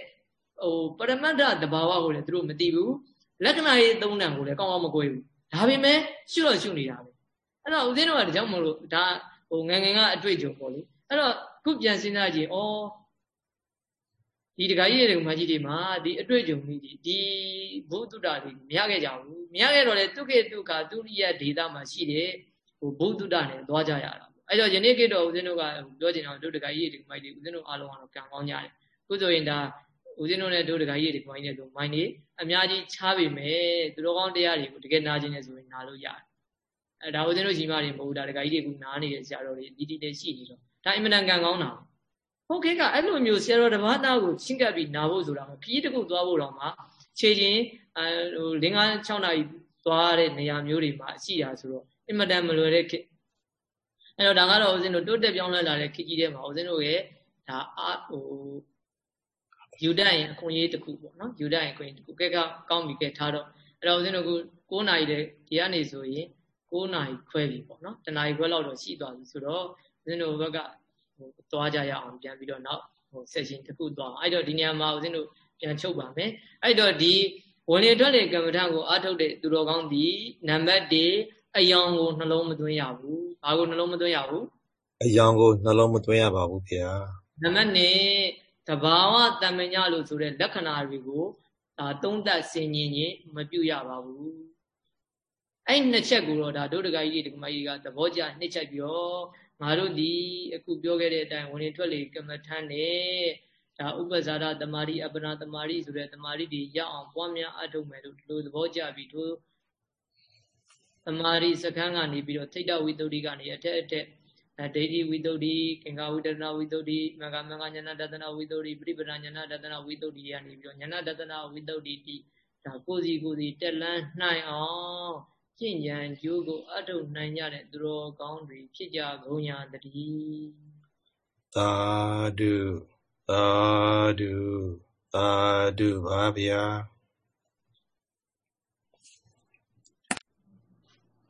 ဟိုပရမတ္တသဘာဝကိုလည်းသူတို့မသိဘူးလက္ခဏာရေးသုံးတန်ကိုလည်းကောင်းအောင်မကွေးဘူး ဒါပေမဲ့ရှုတော့ရှုနေတာပဲအဲ့တော့ဦးဇင်းတို့ကဒါကြောင့်မလို့ဒါဟိုငငယ်ကအတွေ့အကြုံပေါ့လေအဲ့တော့ခုပြန်စဉ်းစားကြည့်ဩဒီတခါကြီးတွေကမကြီးတွေမှာဒီအတွေ့အကြုံလေးဒီဒီဘုဒ္ဓတာတွေမရခဲ့ကြဘူးမရခဲ့တော့လေတုခေတုခတုရိယဒေတာမှာရှိတဲ့ဟိုဘုဒ္ဓတာနဲ့သွားကြရတာအဲ့တော့ယနေ့ခေတ်တော့ဦးဇင်းတို့ကပြောချင်တော့တို့တခါကြီးတွေကမိုက်တွေဦးဇင်းတို့အားလုံးကတော့ကံကောင်းကြတယ်ခုဆိုရင်ဒါ ဦးဇင်းတို့နဲ့တို့တခါကြီးတွေကမိုက်နေဆိုမိုင်းနေအများကြီးချားပေမဲ့သူတော်ကောင်းတရားတွေကိုတကယ်နာကျင်နေဆိုရင်နာလို့ရတယ်အဲဒါဦးဇင်းတို့ကြီးမတွေမဟုတ်ဘူးဒါတခါကြီးတွေကနားနေတဲ့ဆရာတော်တွေဒီဒီလေးရှိနေတော့ဒါအင်မတန်ကံကောင်းတာဟုတ်ကဲ့ကအဲ့လိုမျိုးဆရာတော်တစ်ပါးသားကိုချင်းကပ်ပြီးနာဖို့ဆိုတာခီးတစ်ခုသွားဖို့တော့မှခြေချင်းအဲဟို၄၅6နာရီသွားတဲ့နေရာမျိုးတွေမှာရှိတာဆိုတော့အင်မတန်မလွယ်တဲ့ခေတ်အဲ့တော့ဒါကတော့ဦးဇင်းတို့တိုးတက်ပြောင်းလဲလာတဲ့ခေတ်ကြီးထဲမှာဦးဇင်းတို့ရဲ့ဒါအဟို ယူဒတ်ရင်အခွင့်အရေးတစ်ခုပေါ့နော်ယူဒတ်ရင်အခွင့်အရေးတစ်ခုကဲကကောင်းပြီကဲထားတော့အဲ့တော့ဦးဇင်းတို့က9နာရီတဲ့ဒီကနေဆိုရင်9နာရီခွဲပြီပေါ့နော်တနာရီခွဲလောက်တော့ရှိသွားပြီဆိုတော့ဦးဇင်းတို့ဘက်ကဟိုသွားကြရအောင်ပြန်ပြီးတော့နောက်ဟို session တစ်ခုသွားအောင်အဲ့တော့ဒီနေရာမှာဦးဇင်းတို့ပြန်ချုပ်ပါမယ်အဲ့တော့ဒီဝင်လေထွက်လေကမ္မထံကိုအားထုတ်တဲ့သူတော်ကောင်းဒီနံပါတ်1အယောင်ကိုနှလုံးမသွင်းရဘူးဘာကိုနှလုံးမသွင်းရဘူးအယောင်ကိုနှလုံးမသွင်းရပါဘူးခင်ဗျာနံပါတ်2 တဘာဝတမညာလို့ဆိုတဲ့လက္ခဏာတွေကိုဒါသုံးသပ်ဆင်ញင်ရင်မပြုတ်ရပါဘူးအဲ့နှစ်ချက်ကိုတော့ဒါဒုဒကကြီးတွေဒကမကြီးကသဘောကျနှစ်ချက်ပြီးတော့ငါတို့ဒီအခုပြောခဲ့တဲ့အတိုင်းဝင်နေထွက်လေကမ္မထမ်းနဲ့ဒါဥပဇာရတမာရီအပနာတမာရီဆိုတဲ့တမာရီတွေရအောင်ပွားများအထုတ်မယ်လို့ဒီလိုသဘောကျပြီးတို့တမာရီစခန်းကနေပြီးတော့ထိတ်တဝိတ္တုကနေအထက်အထက် ဒိဋ္ဌိဝိတ္တုကင်္ဂဝိတ္တနာဝိတ္တုမဂ္ဂမဂ္ဂဉာဏတတနာဝိတ္တုပရိပဒဉာဏတတနာဝိတ္တုကနေပြီးတော့ဉာဏတတနာဝိတ္တုတိဒါကိုစီကိုစီတက်လန်းနိုင်အောင်ကျင့်ကြံကြိုးကိုအထုတ်နိုင်ကြတဲ့သူတော်ကောင်းတွေဖြစ်ကြကုန်ရာတည်းသာဓုသာဓုသာဓုပါဗျာ